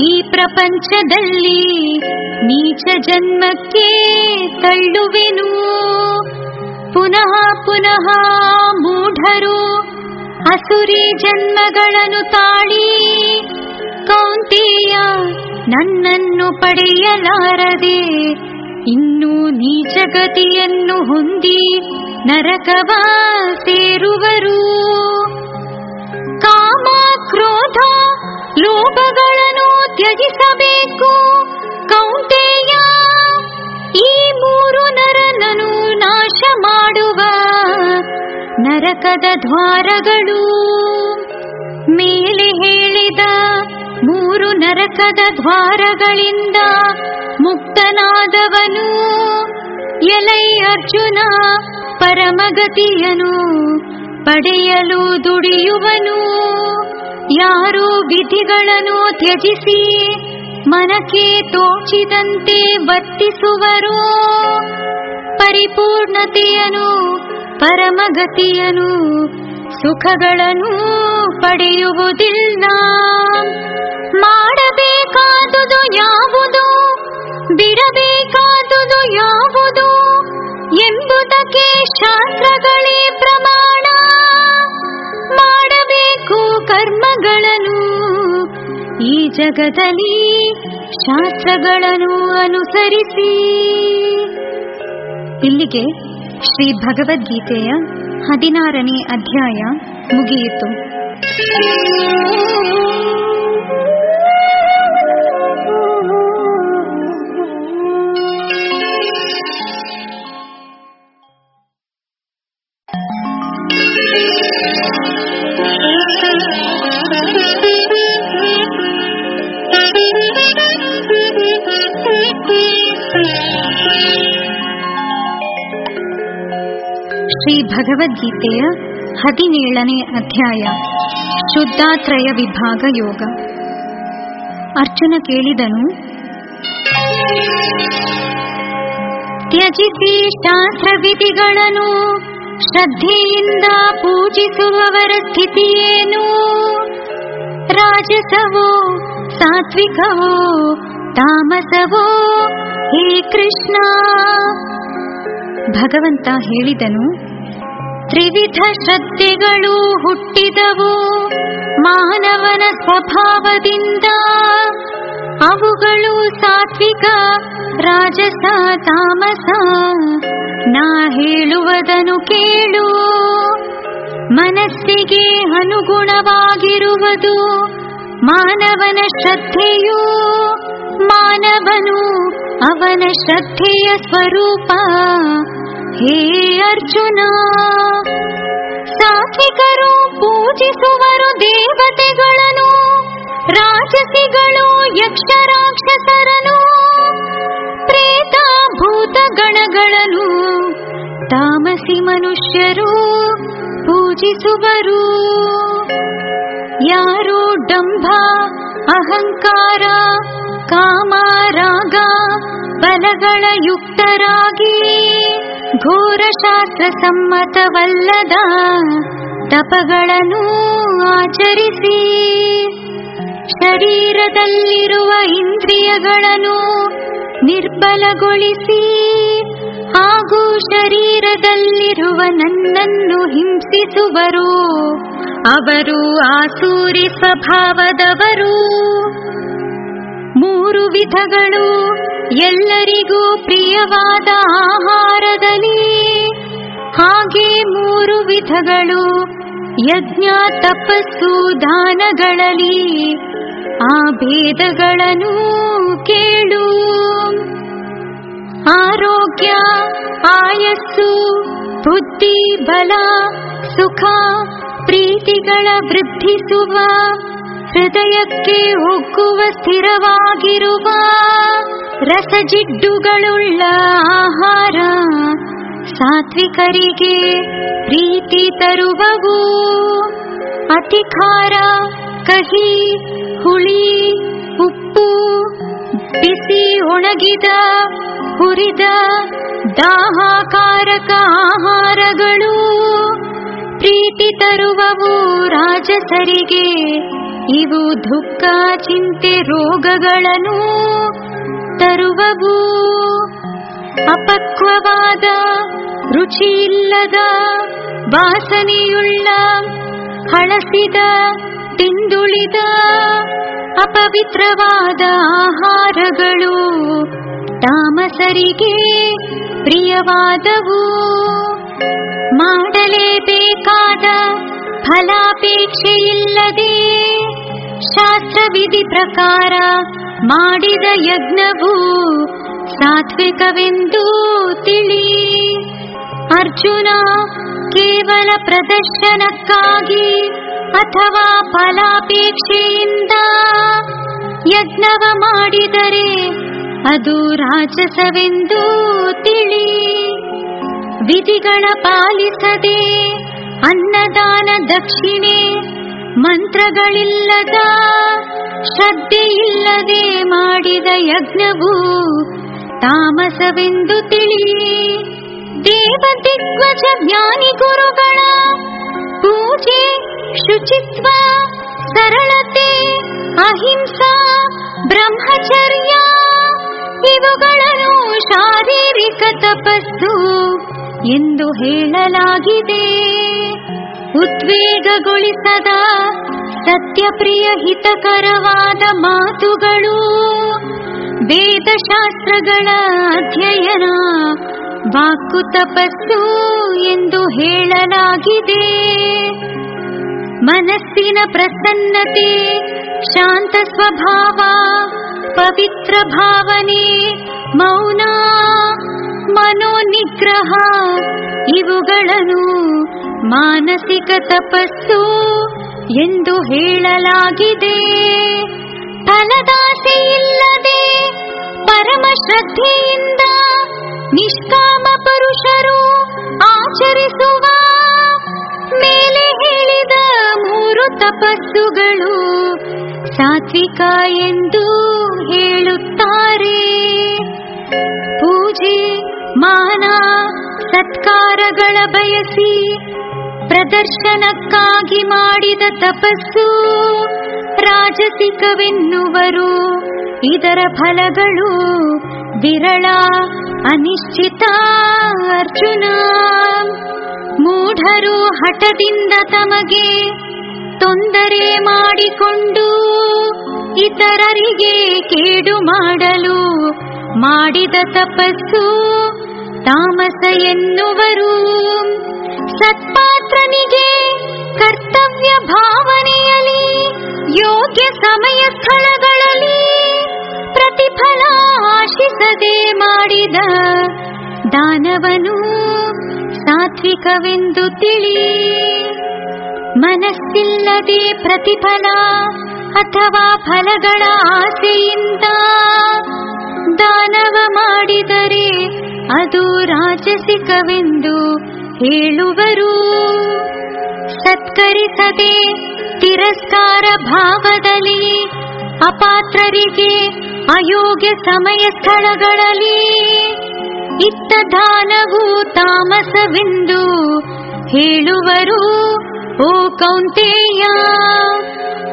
ಈ ಪ್ರಪಂಚದಲ್ಲಿ ನೀಚ ಜನ್ಮಕ್ಕೆ ತಳ್ಳುವೆನು. ಪುನಃ ಪುನಃ ಮೂಢರು ಅಸುರಿ ಜನ್ಮಗಳನ್ನು ತಾಳಿ ಕೌಂತೆಯ ನನ್ನನ್ನು ಪಡೆಯಲಾರದೆ ಇನ್ನೂ ನೀಚಗತಿಯನ್ನು ಹೊಂದಿ ನರಕವ ಸೇರುವರು. ಕಾಮ ಕ್ರೋಧ ಲೋಭಗಳನ್ನು ತ್ಯಜಿಸಬೇಕು. ಕೌಂಟೇಯ ಈ ಮೂರು ನರನನು ನಾಶ ಮಾಡುವ ನರಕದ ದ್ವಾರಗಳು. ಮೇಲೆ ಹೇಳಿದ ಮೂರು ನರಕದ ದ್ವಾರಗಳಿಂದ ಮುಕ್ತನಾದವನು. ಎಲೈ ಅರ್ಜುನ ಪರಮಗತಿಯನು, ಪಡೆಯಲು ದುಡಿಯುವನು. ಯಾರು ವಿಧಿಗಳನ್ನು ತ್ಯಜಿಸಿ ಮನಕ್ಕೆ ತೋಚಿದಂತೆ ವರ್ತಿಸುವರೋ. ಪರಿಪೂರ್ಣತೆಯನು, ಪರಮಗತಿಯನು, ಸುಖಗಳನ್ನು ಪಡೆಯುವುದಿಲ್ಲ. ಮಾಡಬೇಕಾದುದು ಯಾವುದು? ಬಿಡಬೇಕಾದುದು ಯಾವುದು? ಎಂಬುದಕ್ಕೆ ಶಾಸ್ತ್ರಗಳೇ ಪ್ರಮಾಣ. ಮಾಡಬೇಕು ಕರ್ಮಗಳನ್ನು. ಈ ಜಗದಲ್ಲಿ ಶಾಸ್ತ್ರಗಳನ್ನು ಅನುಸರಿಸಿ. ಇಲ್ಲಿಗೆ ಶ್ರೀ ಭಗವದ್ಗೀತೆಯ ಹದಿನಾರನೇ ಅಧ್ಯಾಯ ಮುಗಿಯಿತು. ಶ್ರೀ ಭಗವದ್ಗೀತೆಯ ಹದಿನೇಳನೇ ಅಧ್ಯಾಯ, ಶುದ್ಧಾತ್ರಯ ವಿಭಾಗ ಯೋಗ. ಅರ್ಜುನ ಕೇಳಿದನು ತ್ಯಜಿಸಿ ಶಾಸ್ತ್ರ ವಿಧಿಗಳನ್ನು ಶ್ರದ್ಧೆಯಿಂದ ಪೂಜಿಸುವವರ ಸ್ಥಿತಿಯೇನು ರಾಜಸವೋ, ಸಾತ್ವಿಕವೋ, ತಾಮಸವೋ, ಹೇ ಕೃಷ್ಣ? ಭಗವಂತ ಹೇಳಿದನು ತ್ರಿವಿಧ ಶ್ರದ್ಧೆಗಳು ಹುಟ್ಟಿದವು. ಮಾನವನ ಸ್ವಭಾವದಿಂದ ಅವುಗಳು ಸಾತ್ವಿಕ, ರಾಜಸ, ತಾಮಸ. ನಾ ಹೇಳುವುದನ್ನು ಕೇಳು. ಮನಸ್ಸಿಗೆ ಅನುಗುಣವಾಗಿರುವುದು ಮಾನವನ ಶ್ರದ್ಧೆಯು. ಮಾನವನು ಅವನ ಶ್ರದ್ಧೆಯ ಸ್ವರೂಪ. ಹೇ ಅರ್ಜುನ ಸಾತ್ವಿಕರು ಪೂಜಿಸುವರು ದೇವತೆಗಳನ್ನು ರಾಜಸಿಗಳು ಯಕ್ಷ ರಾಕ್ಷಸರನು ಪ್ರೇತ ಭೂತ ಗಣಗಳನ್ನು ತಾಮಸಿ ಮನುಷ್ಯರು ಪೂಜಿಸುವರು. ಯಾರು ಡಂಭ ಅಹಂಕಾರ ಕಾಮ ರಾಗ ಬಲಗಳ ಯುಕ್ತರಾಗಿ ಘೋರಶಾಸ್ತ್ರ ಸಮ್ಮತವಲ್ಲದ ತಪಗಳನ್ನು ಆಚರಿಸಿ. ಶರೀರದಲ್ಲಿರುವ ಇಂದ್ರಿಯಗಳನ್ನು ನಿರ್ಬಲಗೊಳಿಸಿ ಹಾಗೂ ಶರೀರದಲ್ಲಿರುವ ನನ್ನನ್ನು ಹಿಂಸಿಸುವರು. ಅವರು ಆಸೂರಿ ಸ್ವಭಾವದವರು. ಮೂರು ವಿಧಗಳು ಎಲ್ಲರಿಗೂ ಪ್ರಿಯವಾದ ಆಹಾರದಲ್ಲಿ ಹಾಗೆ ಮೂರು ವಿಧಗಳು. ಯಜ್ಞ, ತಪಸ್ಸು, ದಾನಗಳಲ್ಲಿ ಆ ಭೇದಗಳನ್ನು ಕೇಳು. ಆರೋಗ್ಯ, ಆಯಸ್ಸು, ಬುದ್ಧಿ, ಬಲ, ಸುಖ, ಪ್ರೀತಿಗಳ ವೃದ್ಧಿಸುವ, ಹೃದಯಕ್ಕೆ ಒಗ್ಗುವ, ಸ್ಥಿರವಾಗಿರುವ ರಸಜಿಡ್ಡುಗಳುಳ್ಳ ಆಹಾರ. ಸಾತ್ವಿಕರಿಗೆ ಪ್ರೀತಿ ತರುವವು. ಅತಿ ಖಾರ ಕಹಿ, ಹುಳಿ, ಉಪ್ಪು, ಬಿಸಿ ಒಣಗಿದ, ಹುರಿದ ದಾಹಕಾರಕ ಆಹಾರಗಳು. ಪ್ರೀತಿ ತರುವವು ರಾಜಸರಿಗೆ, ಇವು ದುಃಖ, ಚಿಂತೆ, ರೋಗಗಳನ್ನು ತರುವವು. ಅಪಕ್ವವಾದ, ರುಚಿಯಿಲ್ಲದ, ವಾಸನೆಯುಳ್ಳ, ಹಳಸಿದ, ತಿಂದುಳಿದ, ಅಪವಿತ್ರವಾದ ಆಹಾರಗಳು ತಾಮಸರಿಗೆ ಪ್ರಿಯವಾದವು. ಮಾಡಲೇಬೇಕಾದ ಫಲಾಪೇಕ್ಷೆಯಿಲ್ಲದೆ, ಶಾಸ್ತ್ರವಿಧಿ ಪ್ರಕಾರ ಮಾಡಿದ ಯಜ್ಞವು ಸಾತ್ವಿಕವೆಂದು ತಿಳಿ. ಅರ್ಜುನ ಕೇವಲ ಪ್ರದರ್ಶನಕ್ಕಾಗಿ ಅಥವಾ ಫಲಾಪೇಕ್ಷೆಯಿಂದ ಯಜ್ಞವ ಮಾಡಿದರೆ ಅದು ರಾಜಸವೆಂದು ತಿಳಿ. ವಿಧಿಗಳ ಪಾಲಿಸದೆ ಅನ್ನದಾನ ದಕ್ಷಿಣೆ ಮಂತ್ರಗಳಿಲ್ಲದ ಶ್ರದ್ಧೆಯಿಲ್ಲದೆ ಮಾಡಿದ ಯಜ್ಞವು ತಾಮಸವೆಂದು ತಿಳಿಯೇ ದೇವ ದಿಗ್ಗಜ ಜ್ಞಾನಿ ಗುರುಗಳ ಪೂಜೆ ಶುಚಿತ್ವ, ಸರಳತೆ, ಅಹಿಂಸಾ, ಬ್ರಹ್ಮಚರ್ಯ. ಇವುಗಳನ್ನು ಶಾರೀರಿಕ ತಪಸ್ಸು ಎಂದು ಹೇಳಲಾಗಿದೆ. ಉದ್ವೇಗಗೊಳಿಸದ ಸತ್ಯಪ್ರಿಯ ಹಿತಕರವಾದ ಮಾತುಗಳು ವೇದಶಾಸ್ತ್ರಗಳ ಅಧ್ಯಯನ ವಾಕು ತಪಸ್ಸು ಎಂದು ಹೇಳಲಾಗಿದೆ. ಮನಸ್ಸಿನ ಪ್ರಸನ್ನತೆ, ಶಾಂತ ಸ್ವಭಾವ, ಪವಿತ್ರ ಭಾವನೆ, ಮೌನ, ಮನೋನಿಗ್ರಹ, ಇವುಗಳನ್ನು ಮಾನಸಿಕ ತಪಸ್ಸು ಎಂದು ಹೇಳಲಾಗಿದೆ. ಫಲದಾಸೆಯಿಲ್ಲದೆ ಪರಮ ಶ್ರದ್ಧೆಯಿಂದ ನಿಷ್ಕಾಮ ಪುರುಷರು ಆಚರಿಸುವ ಮೇಲೆ ಹೇಳಿದ ಮೂರು ತಪಸ್ಸುಗಳು ಸಾತ್ವಿಕ ಎಂದು ಹೇಳುತ್ತಾರೆ. ಪೂಜೆ, ಮಾನ, ಸತ್ಕಾರಗಳ ಬಯಸಿ ಪ್ರದರ್ಶನಕ್ಕಾಗಿ ಮಾಡಿದ ತಪಸ್ಸು ರಾಜಸಿಕವೆನ್ನುವರು. ಇದರ ಫಲಗಳು ವಿರಳ, ಅನಿಶ್ಚಿತ ಅರ್ಜುನ. ಹಠದಿಂದ ತಮಗೆ ತೊಂದರೆ ಮಾಡಿಕೊಂಡು ಇತರರಿಗೆ ಕೇಡು ಮಾಡಲು ಮಾಡಿದ ತಪಸ್ಸು ತಾಮಸ ಎನ್ನುವರು. ಸತ್ಪಾತ್ರನಿಗೆ ಕರ್ತವ್ಯ ಭಾವನೆಯಲ್ಲಿ ಯೋಗ್ಯ ಸಮಯ ಸ್ಥಳಗಳಲ್ಲಿ ಪ್ರತಿಫಲ ಆಶಿಸದೆ ಮಾಡಿದ ದಾನವನು ಸಾತ್ವಿಕವೆಂದು ತಿಳಿ. ಮನಸ್ಸಿಲ್ಲದೆ ಪ್ರತಿಫಲ ಅಥವಾ ಫಲಗಳ ಆಸೆಯಿಂದ ದಾನವ ಮಾಡಿದರೆ ಅದು ರಾಜಸಿಕವೆಂದು ಹೇಳುವರು. ಸತ್ಕರಿಸದೆ ತಿರಸ್ಕಾರ ಭಾವದಲ್ಲಿ ಅಪಾತ್ರರಿಗೆ ಅಯೋಗ್ಯ ಸಮಯ ಸ್ಥಳಗಳಲ್ಲಿ ಇತ್ತ ದಾನವು ತಾಮಸವೆಂದು ಹೇಳುವರು, ಓ ಕೌಂತೆಯ.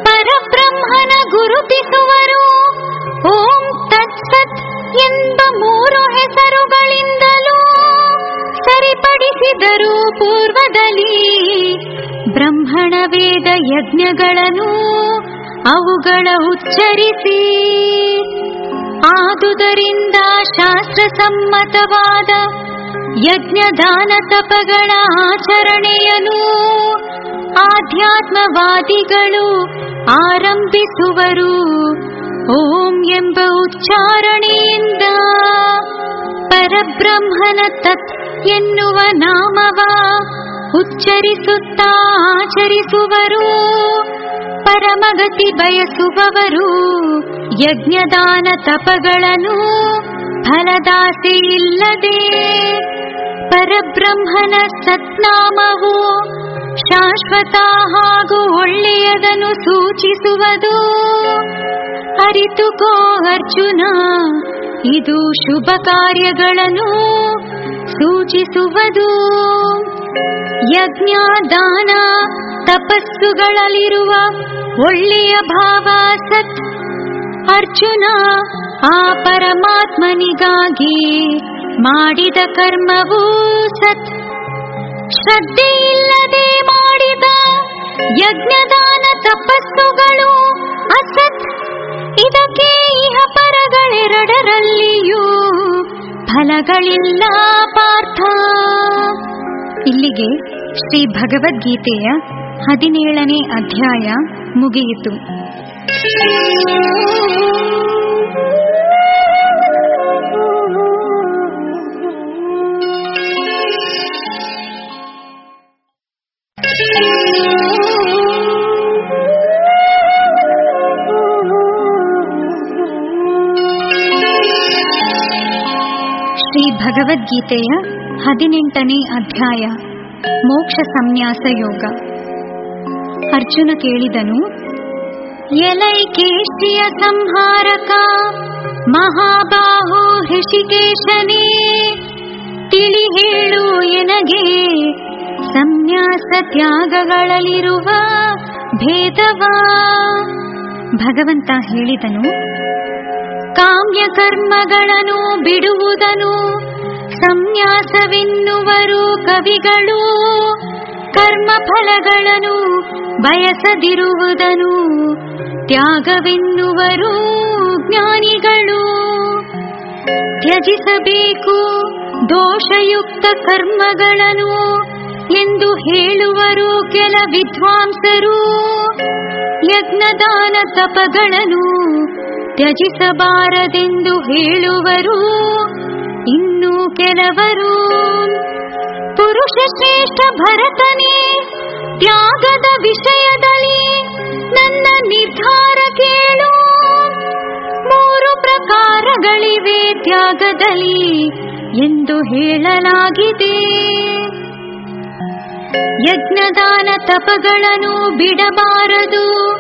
ಪರಬ್ರಹ್ಮನ ಗುರುತಿಸುವರು ಓಂ ತತ್ಸತ್ ಎಂಬ ಮೂರು ಹೆಸರುಗಳಿಂದಲೂ ಸರಿಪಡಿಸಿದರು ಪೂರ್ವದಲ್ಲಿ. ಬ್ರಹ್ಮಣ ವೇದ ಯಜ್ಞಗಳನ್ನು ಅವುಗಳ ಉಚ್ಚರಿಸಿ ಆದುದರಿಂದ ಶಾಸ್ತ್ರ ಸಮ್ಮತವಾದ ಯಜ್ಞದಾನ ತಪಗಳ ಆಚರಣೆಯನು ಆಧ್ಯಾತ್ಮವಾದಿಗಳು ಆರಂಭಿಸುವರು. ಓಂ ಎಂಬ ಉಚ್ಚಾರಣೆಯಿಂದ ಪರಬ್ರಹ್ಮನ ತತ್ ಎನ್ನುವ ನಾಮವ ಉಚ್ಚರಿಸುತ್ತಾ ಆಚರಿಸುವರು. ಪರಮಗತಿ ಬಯಸುವವರು ಯಜ್ಞದಾನ ತಪಗಳನ್ನು ಫಲದಾಸೆ ಇಲ್ಲದೆ ಪರಬ್ರಹ್ಮನ ಸತ್ನಾಮವು ಶಾಶ್ವತ ಹಾಗೂ ಒಳ್ಳೆಯದನ್ನು ಸೂಚಿಸುವುದು. ಅರಿತುಕೋ ಅರ್ಜುನ, ಇದು ಶುಭ ಕಾರ್ಯಗಳನ್ನು ಸೂಚಿಸುವುದು. ಯಜ್ಞ ದಾನ ತಪಸ್ಸುಗಳಲ್ಲಿರುವ ಒಳ್ಳೆಯ ಭಾವ ಸತ್ ಅರ್ಜುನ, ಆ ಪರಮಾತ್ಮನಿಗಾಗಿ ಮಾಡಿದ ಕರ್ಮವೂ ಸತ್. ಶ್ರದ್ಧೆಯಿಲ್ಲದೆ ಮಾಡಿದ ಯಜ್ಞದಾನ ತಪಸ್ಸುಗಳು ಅಸತ್. ಇದಕ್ಕೆ ಇಹ ಪರಗಳೆರಡರಲ್ಲಿಯೂ ಫಲಗಳಿಲ್ಲ ಪಾರ್ಥ. ಇಲ್ಲಿಗೆ ಶ್ರೀ ಭಗವದ್ಗೀತೆಯ ಹದಿನೇಳನೇ ಅಧ್ಯಾಯ ಮುಗಿಯಿತು. ಶ್ರೀ ಭಗವದ್ಗೀತೆಯ ಹದಿನೆಂಟನೇ ಅಧ್ಯಾಯ ಮೋಕ್ಷ ಸಂನ್ಯಾಸ ಯೋಗ. ಅರ್ಜುನ ಕೇಳಿದನು ಎಲೈಕೇಶಿಯ ಸಂಹಾರಕ, ಮಹಾಬಾಹೋ ಹೃಷಿಕೇಶನೇ ತಿಳಿ ಹೇಳು ಎನಗೆ ಸಂನ್ಯಾಸ ತ್ಯಾಗಗಳಲ್ಲಿರುವ ಭೇದವಾ. ಭಗವಂತ ಹೇಳಿದನು ಕಾಮ್ಯ ಕರ್ಮಗಳನ್ನು ಬಿಡುವುದನು ಸಂನ್ಯಾಸವೆನ್ನುವರು ಕವಿಗಳು ಕರ್ಮ ಫಲಗಳನ್ನು ಬಯಸದಿರುವುದನು, ತ್ಯಾಗವೆನ್ನುವರು ಜ್ಞಾನಿಗಳು. ತ್ಯಜಿಸಬೇಕು ದೋಷಯುಕ್ತ ಕರ್ಮಗಳನ್ನು ಎಂದು ಹೇಳುವರು ಕೆಲ ವಿದ್ವಾಂಸರು. ಯಜ್ಞದಾನ ತಪಗಳನ್ನು ತ್ಯಜಿಸಬಾರದೆಂದು ಹೇಳುವರು. ಇನ್ನು ಕೆಲವರು, ಪುರುಷ ಶ್ರೇಷ್ಠ ಭರತನೇ, ತ್ಯಾಗದ ವಿಷಯದಲ್ಲಿ ನನ್ನ ನಿರ್ಧಾರ ಕೇಳು. ಮೂರು ಪ್ರಕಾರಗಳಿವೆ ತ್ಯಾಗದಲ್ಲಿ ಎಂದು ಹೇಳಲಾಗಿದೆ. ಯಜ್ಞದಾನ ತಪಗಳನ್ನು ಬಿಡಬಾರದು.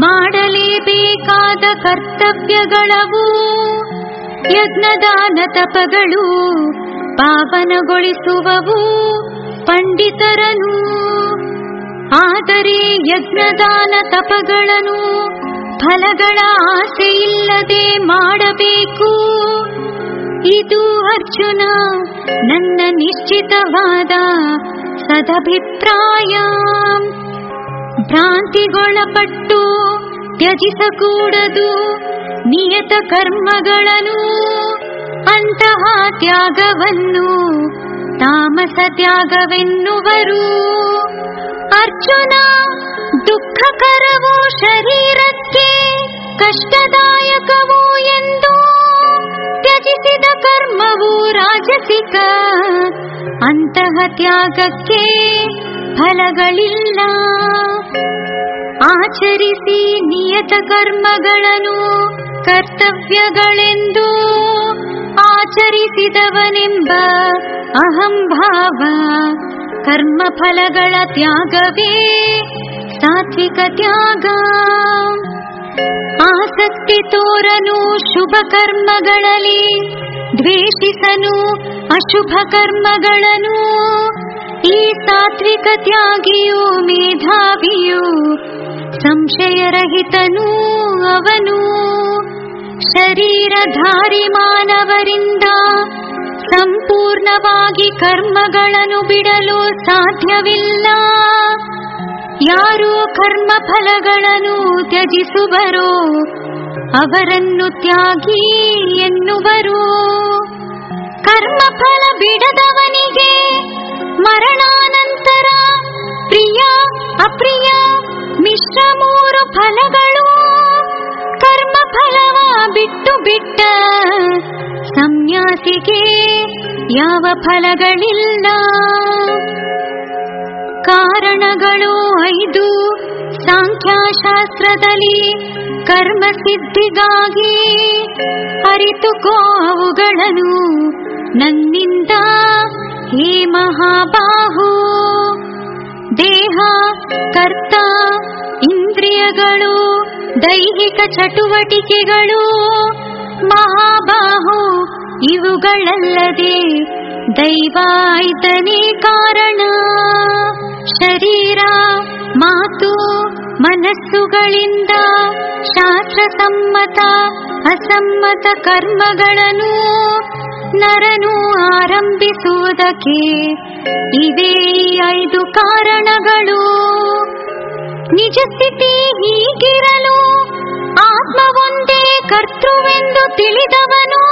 ಮಾಡಲೇಬೇಕಾದ ಕರ್ತವ್ಯಗಳವು ಯಜ್ಞದಾನ ತಪಗಳು ಪಾವನಗೊಳಿಸುವವು ಪಂಡಿತರನು ಆದರೆ ಯಜ್ಞದಾನ ತಪಗಳನ್ನು ಫಲಗಳ ಆಸೆಯಿಲ್ಲದೆ ಮಾಡಬೇಕು. ಇದು ಅರ್ಜುನ, ನನ್ನ ನಿಶ್ಚಿತವಾದ ಸದಭಿಪ್ರಾಯ. ಭ್ರಾಂತಿಗೊಳಪಟ್ಟು ತ್ಯಜಿಸಕೂಡದು ನಿಯತ ಕರ್ಮಗಳನ್ನು. ಅಂತಹ ತ್ಯಾಗವನ್ನು ತಾಮಸ ತ್ಯಾಗವೆನ್ನುವರು. ಅರ್ಜುನ, ದುಃಖಕರವೋ ಶರೀರಕ್ಕೆ ಕಷ್ಟದಾಯಕವೋ ಎಂದು ತ್ಯಜಿಸಿದ ಕರ್ಮವು ರಾಜಸಿಕ. ಅಂತಹ ತ್ಯಾಗಕ್ಕೆ ಫಲಗಳಿಲ್ಲ. ಆಚರಿಸಿ ನಿಯತ ಕರ್ಮಗಳನ್ನು ಕರ್ತವ್ಯಗಳೆಂದು ಆಚರಿಸಿದವನೆಂಬ ಅಹಂಭಾವ. ಕರ್ಮಫಲಗಳ ತ್ಯಾಗವೇ ಸಾತ್ವಿಕ ತ್ಯಾಗ. ಆಸಕ್ತಿ ತೋರನು ಶುಭ ಕರ್ಮಗಳಲ್ಲಿ ದ್ವೇಷಿಸನು ಅಶುಭ ಕರ್ಮಗಳನ್ನು, ಈ ಸಾತ್ವಿಕ ತ್ಯಾಗಿಯು ಮೇಧಾವಿಯು ಸಂಶಯರಹಿತನೂ ಅವನು. ಶರೀರಧಾರಿ ಮಾನವರಿಂದ ಸಂಪೂರ್ಣವಾಗಿ ಕರ್ಮಗಳನ್ನು ಬಿಡಲು ಸಾಧ್ಯವಿಲ್ಲ. ಯಾರು ಕರ್ಮ ಫಲಗಳನ್ನು ತ್ಯಜಿಸುವರೋ ಅವರನ್ನು ತ್ಯಾಗಿ ಎನ್ನುವರು. ಕರ್ಮಫಲ ಬಿಡದವನಿಗೆ ಮರಣಾನಂತರ ಪ್ರಿಯ, ಅಪ್ರಿಯ, ಮಿಶ್ರ ಮೂರು ಫಲಗಳು ಕರ್ಮ ಫಲವ ಬಿಟ್ಟು ಬಿಟ್ಟ ಸಂನ್ಯಾಸಿಗೆ ಯಾವ ಫಲಗಳಿಲ್ಲ. ಕಾರಣಗಳು ಐದು. ಸಾಂಖ್ಯಾಶಾಸ್ತ್ರದಲ್ಲಿ ಕರ್ಮ ಸಿದ್ಧಿಗಾಗಿ ಅರಿತುಕೋ ಅವುಗಳನ್ನು ನನ್ನಿಂದ ಹೇ ಮಹಾಬಾಹು, ದೇಹ, ಕರ್ತ, ಇಂದ್ರಿಯಗಳು, ದೈಹಿಕ ಚಟುವಟಿಕೆಗಳು, ಮಹಾಬಾಹು, ಇವುಗಳಲ್ಲದೆ ದೈವಾಯ್ತನೇ ಕಾರಣ. ಶರೀರ, ಮಾತು, ಮನಸ್ಸುಗಳಿಂದ, ಶಾಸ್ತ್ರಸಮ್ಮತ, ಅಸಮ್ಮತ ಕರ್ಮಗಳನ್ನು ನರನು ಆರಂಭಿಸುವುದಕ್ಕೆ ಇವೇ ಐದು ಕಾರಣಗಳು. ನಿಜ ಸ್ಥಿತಿ ಹೀಗಿರಲು ಆತ್ಮ ಒಂದೇ ಕರ್ತೃವೆಂದು ತಿಳಿದವನು.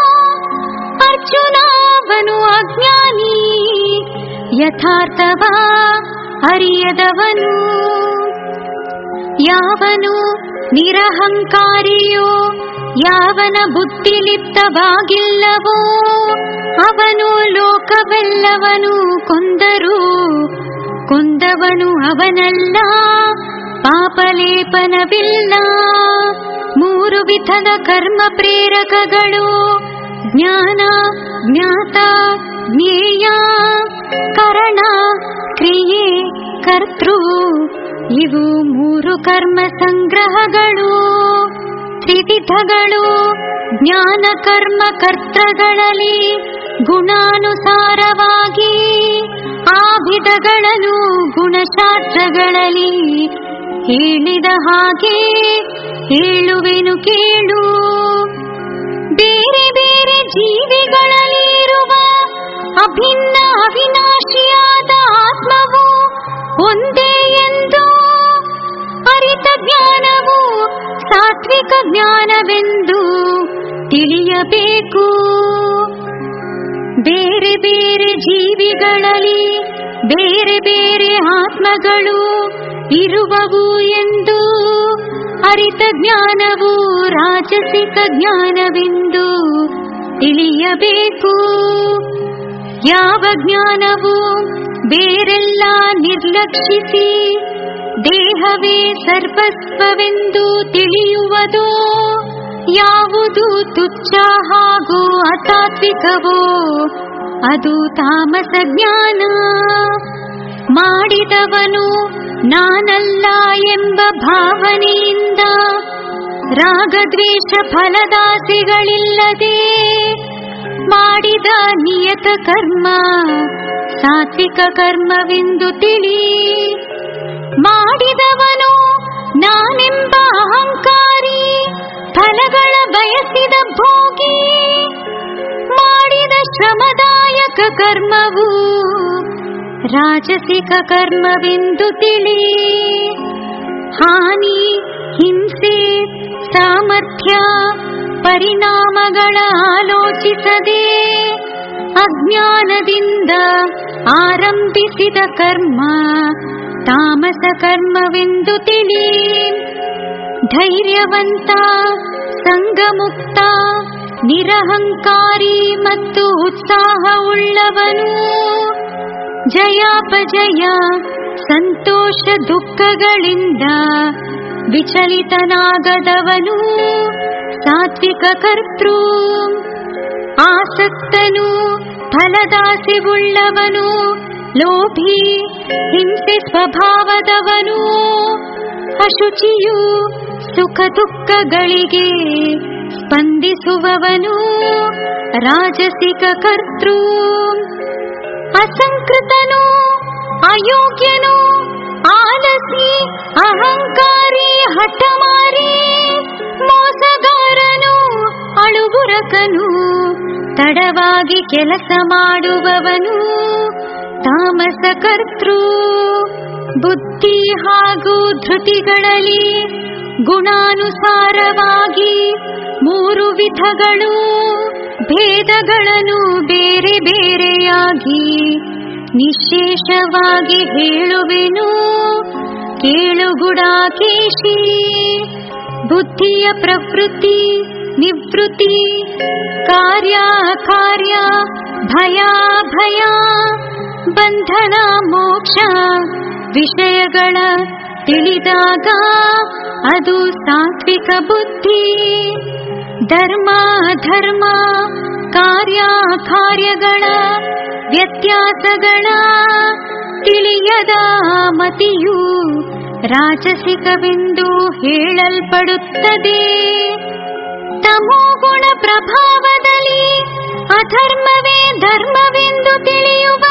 ಅರ್ಜುನವನು ಅಜ್ಞಾನಿ, ಯಥಾರ್ಥವ ಅರಿಯದವನು ಯಾವನು ನಿರಹಂಕಾರಿಯೋ, ಯಾವನ ಬುದ್ಧಿಲಿಪ್ತವಾಗಿಲ್ಲವೋ ಅವನು ಲೋಕವೆಲ್ಲವನು ಕೊಂದರು, ಕೊಂದವನು ಅವನಲ್ಲ, ಪಾಪಲೇಪನವಿಲ್ಲ. ಮೂರು ವಿಧದ ಕರ್ಮ ಪ್ರೇರಕಗಳು ಜ್ಞಾನ, ಜ್ಞಾತ, ಜ್ಞೇಯ, ಕರಣ, ಕ್ರಿಯೆ, ಕರ್ತೃ, ಇವು ಮೂರು ಕರ್ಮ ಸಂಗ್ರಹಗಳು. ತ್ರಿವಿಧಗಳು, ಜ್ಞಾನ ಕರ್ಮ ಕರ್ತೃಗಳಲ್ಲಿ ಗುಣಾನುಸಾರವಾಗಿ ಆ ವಿಧಗಳನ್ನು ಗುಣಶಾಸ್ತ್ರಗಳಲ್ಲಿ ಹೇಳಿದ ಹಾಗೆ ಹೇಳುವೆನು ಕೇಳು. ಬೇರೆ ಬೇರೆ ಜೀವಿಗಳಲ್ಲಿ ಇರುವ ಅಭಿನ್ನ ಅವಿನಾಶಿಯಾದ ಆತ್ಮವು ಒಂದೇ ಎಂದು ಅರಿತ ಜ್ಞಾನವು ಸಾತ್ವಿಕ ಜ್ಞಾನವೆಂದು ತಿಳಿಯಬೇಕು. ಬೇರೆ ಬೇರೆ ಜೀವಿಗಳಲ್ಲಿ ಬೇರೆ ಬೇರೆ ಆತ್ಮಗಳು ಇರುವವು ಎಂದು ಅರಿತ ಜ್ಞಾನವು ರಾಜಸಿಕ ಜ್ಞಾನವೆಂದು ತಿಳಿಯಬೇಕು. ಯಾವ ಜ್ಞಾನವು ಬೇರೆಲ್ಲ ನಿರ್ಲಕ್ಷಿಸಿ ದೇಹವೇ ಸರ್ವಸ್ವವೆಂದು ತಿಳಿಯುವುದೋ ಯಾವುದು ತುಚ್ಛ ಹಾಗೂ ಅತಾತ್ವಿಕವೋ, ಅದು ತಾಮಸ ಜ್ಞಾನ. ಮಾಡಿದವನು ನಾನಲ್ಲ ಎಂಬ ಭಾವನೆಯಿಂದ, ರಾಗದ್ವೇಷ ಫಲದಾಸಿಗಳಿಲ್ಲದೆ ಮಾಡಿದ ನಿಯತ ಕರ್ಮ, ಸಾತ್ವಿಕ ಕರ್ಮವೆಂದು ತಿಳಿ. ಮಾಡಿದವನು ನಾನೆಂಬ ಅಹಂಕಾರಿ ಫಲಗಳ ಬಯಸಿದ ಭೋಗಿ ಮಾಡಿದ ಶ್ರಮದಾಯಕ ಕರ್ಮವು ರಾಜಸಿಕ ಕರ್ಮವೆಂದು ತಿಳಿ. ಹಾನಿ, ಹಿಂಸೆ, ಸಾಮರ್ಥ್ಯ, ಪರಿಣಾಮಗಳ ಆಲೋಚಿಸದೆ ಅಜ್ಞಾನದಿಂದ ಆರಂಭಿಸಿದ ಕರ್ಮ ತಾಮಸ ಕರ್ಮವೆಂದು ತಿಳಿ. ಧೈರ್ಯವಂತ ಸಂಗಮುಕ್ತ ನಿರಹಂಕಾರಿ ಮತ್ತು ಉತ್ಸಾಹವುಳ್ಳವನು. ಜಯಾಪಜಯ ಸಂತೋಷ ದುಃಖಗಳಿಂದ ವಿಚಲಿತನಾಗದವನು. ಸಾತ್ವಿಕ ಕರ್ತೃ, ಆಸಕ್ತನು, ಫಲದಾಸಿವುಳ್ಳವನು. ಲೋಭಿ, ಹಿಂಸೆ ಸ್ವಭಾವದವನು. ಅಶುಚಿಯು ಸುಖ ದುಃಖಗಳಿಗೆ ಸ್ಪಂದಿಸುವವನು ರಾಜಸಿಕ ಕರ್ತೃ. ಅಸಂಕೃತನು, ಅಯೋಗ್ಯನು, ಆಲಸಿ, ಅಹಂಕಾರಿ, ಹಠಮಾರಿ, ಮೋಸಗಾರನು, ಅಳುಬುರಕನು, ತಡವಾಗಿ ಕೆಲಸ ಮಾಡುವವನು ತಾಮಸ ಕರ್ತೃ. ಬುದ್ಧಿ ಹಾಗೂ ಧೃತಿಗಳಲ್ಲಿ ಗುಣಾನುಸಾರವಾಗಿ ಮೂರು ವಿಧಗಳು ಭೇದಗಳನ್ನು ಬೇರೆ ಬೇರೆಯಾಗಿ ನಿಶೇಷವಾಗಿ ಹೇಳುವೆನು. ಕೇಳುಗುಡಾಕೇಶಿ ಬುದ್ಧಿಯ ಪ್ರವೃತ್ತಿ ನಿವೃತ್ತಿ ಕಾರ್ಯ ಕಾರ್ಯ ಭಯ ಭಯ ಬಂಧನ ಮೋಕ್ಷ ವಿಷಯಗಳ ತಿಳಿದಾಗ ಅದು ಸಾತ್ವಿಕ ಬುದ್ಧಿ ಧರ್ಮ ಧರ್ಮ ಕಾರ್ಯ ಕಾರ್ಯಗಳ ವ್ಯತ್ಯಾಸಗಳ ತಿಳಿಯದ ಮತಿಯು ರಾಜಸಿಕವೆಂದು ಹೇಳಲ್ಪಡುತ್ತದೆ ತಮೋಗುಣ ಪ್ರಭಾವದಲ್ಲಿ ಅಧರ್ಮವೇ ಧರ್ಮವೆಂದು ತಿಳಿಯುವ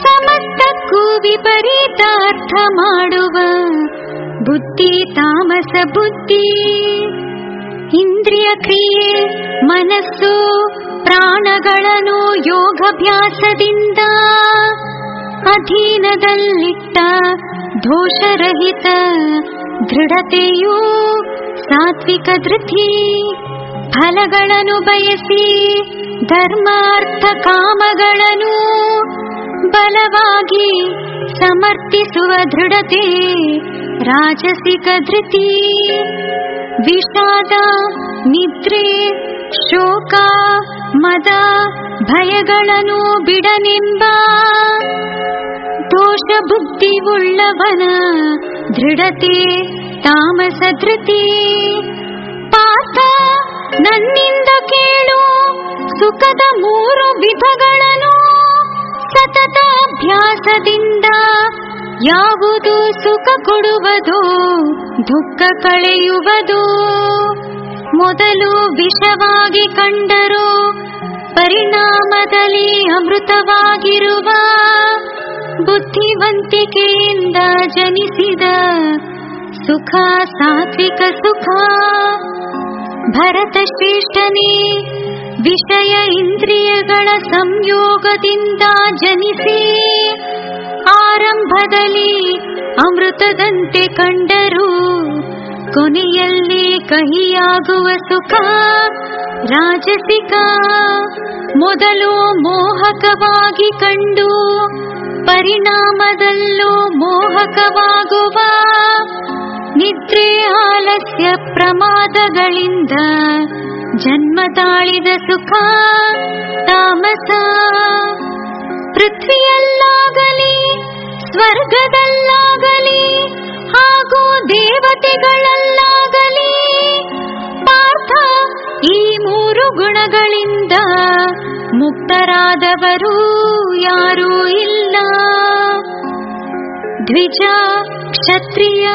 ಸಮಸ್ತಕ್ಕೂ ವಿಪರೀತ ಅರ್ಥ ಮಾಡುವ ಬುದ್ಧಿ, ತಾಮಸ, ಬುದ್ಧಿ, ಇಂದ್ರಿಯ ಕ್ರಿಯೆ, ಮನಸ್ಸು, ಪ್ರಾಣಗಳನ್ನು ಯೋಗಭ್ಯಾಸದಿಂದ ಅಧೀನದಲ್ಲಿಟ್ಟ ದೋಷರಹಿತ दृढतेयो यो ಫಲಗಳನ್ನು ಬಯಸಿ ಧರ್ಮಾರ್ಥ ಕಾಮಗಳನ್ನು ಬಲವಾಗಿ ಸಮರ್ಥಿಸುವ ದೃಢತೆ ರಾಜಸಿಕ ಧೃತಿ. ವಿಷಾದ, ನಿದ್ರೆ, ಶೋಕ, ಮದ, ಭಯಗಳನ್ನು ಬಿಡನೆಂಬ ದೋಷ ಬುದ್ಧಿ ಉಳ್ಳವನ ದೃಢತೆ ತಾಮಸ ಧೃತಿ. ಪಾಠ ನನ್ನಿಂದ ಕೇಳು ಸುಖದ ಮೂರು ವಿಧಗಳನ್ನು. ಸತತ ಅಭ್ಯಾಸದಿಂದ ಯಾವುದು ಸುಖ ಕೊಡುವುದು, ದುಃಖ ಕಳೆಯುವುದು. ಮೊದಲು ವಿಷವಾಗಿ ಕಂಡರೂ ಪರಿಣಾಮದಲ್ಲಿ ಅಮೃತವಾಗಿರುವ ಬುದ್ಧಿವಂತಿಕೆಯಿಂದ ಜನಿಸಿದ ಸುಖ, ಸಾತ್ವಿಕ ಸುಖ. ಭರತ ಶ್ರೇಷ್ಠನೇ ವಿಷಯ ಇಂದ್ರಿಯಗಳ ಸಂಯೋಗದಿಂದ ಜನಿಸಿ, ಆರಂಭದಲ್ಲಿ ಅಮೃತದಂತೆ ಕಂಡರೂ, ಕೊನೆಯಲ್ಲಿ ಕಹಿಯಾಗುವ ಸುಖ, ರಾಜಸಿಕ, ಮೊದಲು ಮೋಹಕವಾಗಿ ಕಂಡು, ಪರಿಣಾಮದಲ್ಲೂ ಮೋಹಕವಾಗುವ ನಿದ್ರೆ ಆಲಸ್ಯ ಪ್ರಮಾದಗಳಿಂದ ಜನ್ಮ ತಾಳಿದ ಸುಖ, ತಾಮಸ. ಪೃಥ್ವಿಯಲ್ಲಾಗಲಿ, ಸ್ವರ್ಗದಲ್ಲಾಗಲಿ, ಹಾಗೂ ದೇವತೆಗಳಲ್ಲಾಗಲಿ, ಪಾರ್ಥ ಈ ಮೂರು ಗುಣಗಳಿಂದ ಮುಕ್ತರಾದವರು ಯಾರೂ ಇಲ್ಲ. ದ್ವಿಜ ಕ್ಷತ್ರಿಯ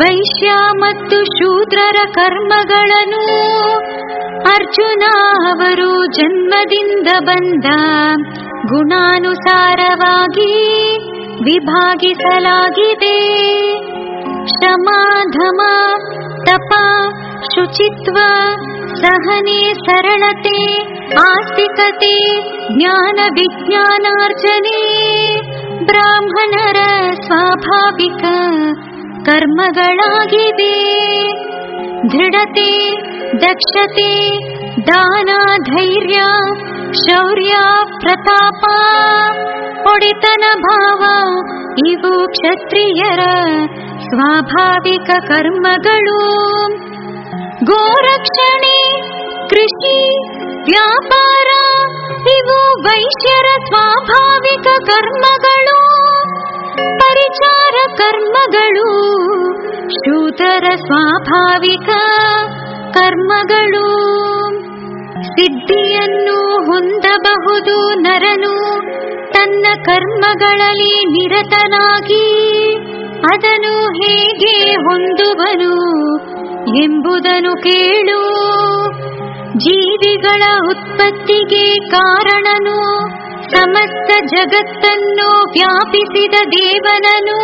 ವೈಶ್ಯ ಮತ್ತು ಶೂದ್ರರ ಕರ್ಮಗಳನ್ನು ಅರ್ಜುನ ಅವರು ಜನ್ಮದಿಂದ ಬಂದ ಗುಣಾನುಸಾರವಾಗಿ ವಿಭಾಗಿಸಲಾಗಿದೆ ಶ್ರಮಾಧಮ ತಪ ಶುಚಿತ್ವ ಸಹನೆ ಸರಳತೆ ಆಸ್ತಿಕತೆ ಜ್ಞಾನ ವಿಜ್ಞಾನಾರ್ಜನೆ ಬ್ರಾಹ್ಮಣರ ಸ್ವಾಭಾವಿಕ ಕರ್ಮಗಳಾಗಿವೆ ದೃಢತೆ ದಕ್ಷತೆ ದಾನ ಧೈರ್ಯ ಶೌರ್ಯ ಪ್ರತಾಪ ಒಡಿತನ ಭಾವ ಇವು ಕ್ಷತ್ರಿಯರ ಸ್ವಾಭಾವಿಕ ಕರ್ಮಗಳು ಗೋರಕ್ಷಣೆ, ಕೃಷಿ, ವ್ಯಾಪಾರ, ಇವು ವೈಶ್ಯರ ಸ್ವಾಭಾವಿಕ ಕರ್ಮಗಳು. ಪರಿಚಾರ ಕರ್ಮಗಳು, ಶೂತರ ಸ್ವಾಭಾವಿಕ ಕರ್ಮಗಳು. ಸಿದ್ಧಿಯನ್ನು ಹೊಂದಬಹುದು ನರನು, ತನ್ನ ಕರ್ಮಗಳಲ್ಲಿ ನಿರತನಾಗಿ. ಅದನ್ನು ಹೇಗೆ ಹೊಂದುವನು ಎಂಬುದನ್ನು ಕೇಳು. ಜೀವಿಗಳ ಉತ್ಪತ್ತಿಗೆ ಕಾರಣನು, ಸಮಸ್ತ ಜಗತ್ತನ್ನು ವ್ಯಾಪಿಸಿದ ದೇವನನು.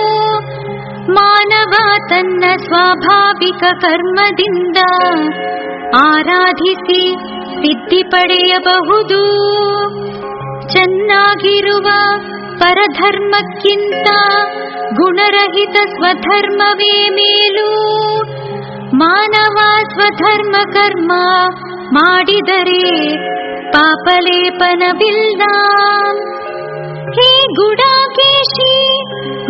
ಮಾನವ ತನ್ನ ಸ್ವಾಭಾವಿಕ ಕರ್ಮದಿಂದ ಆರಾಧಿಸಿ ಸಿದ್ಧಿ ಪಡೆಯಬಹುದು. ಚೆನ್ನಾಗಿರುವ ಪರಧರ್ಮಕ್ಕಿಂತ ಗುಣರಹಿತ ಸ್ವಧರ್ಮವೇ ಮೇಲು. ಮಾನವ ಸ್ವಧರ್ಮ ಕರ್ಮ ಮಾಡಿದರೆ ಪಾಪಲೇಪನವಿಲ್ಲ. ಹೇ ಗುಡಾಕೇಶಿ,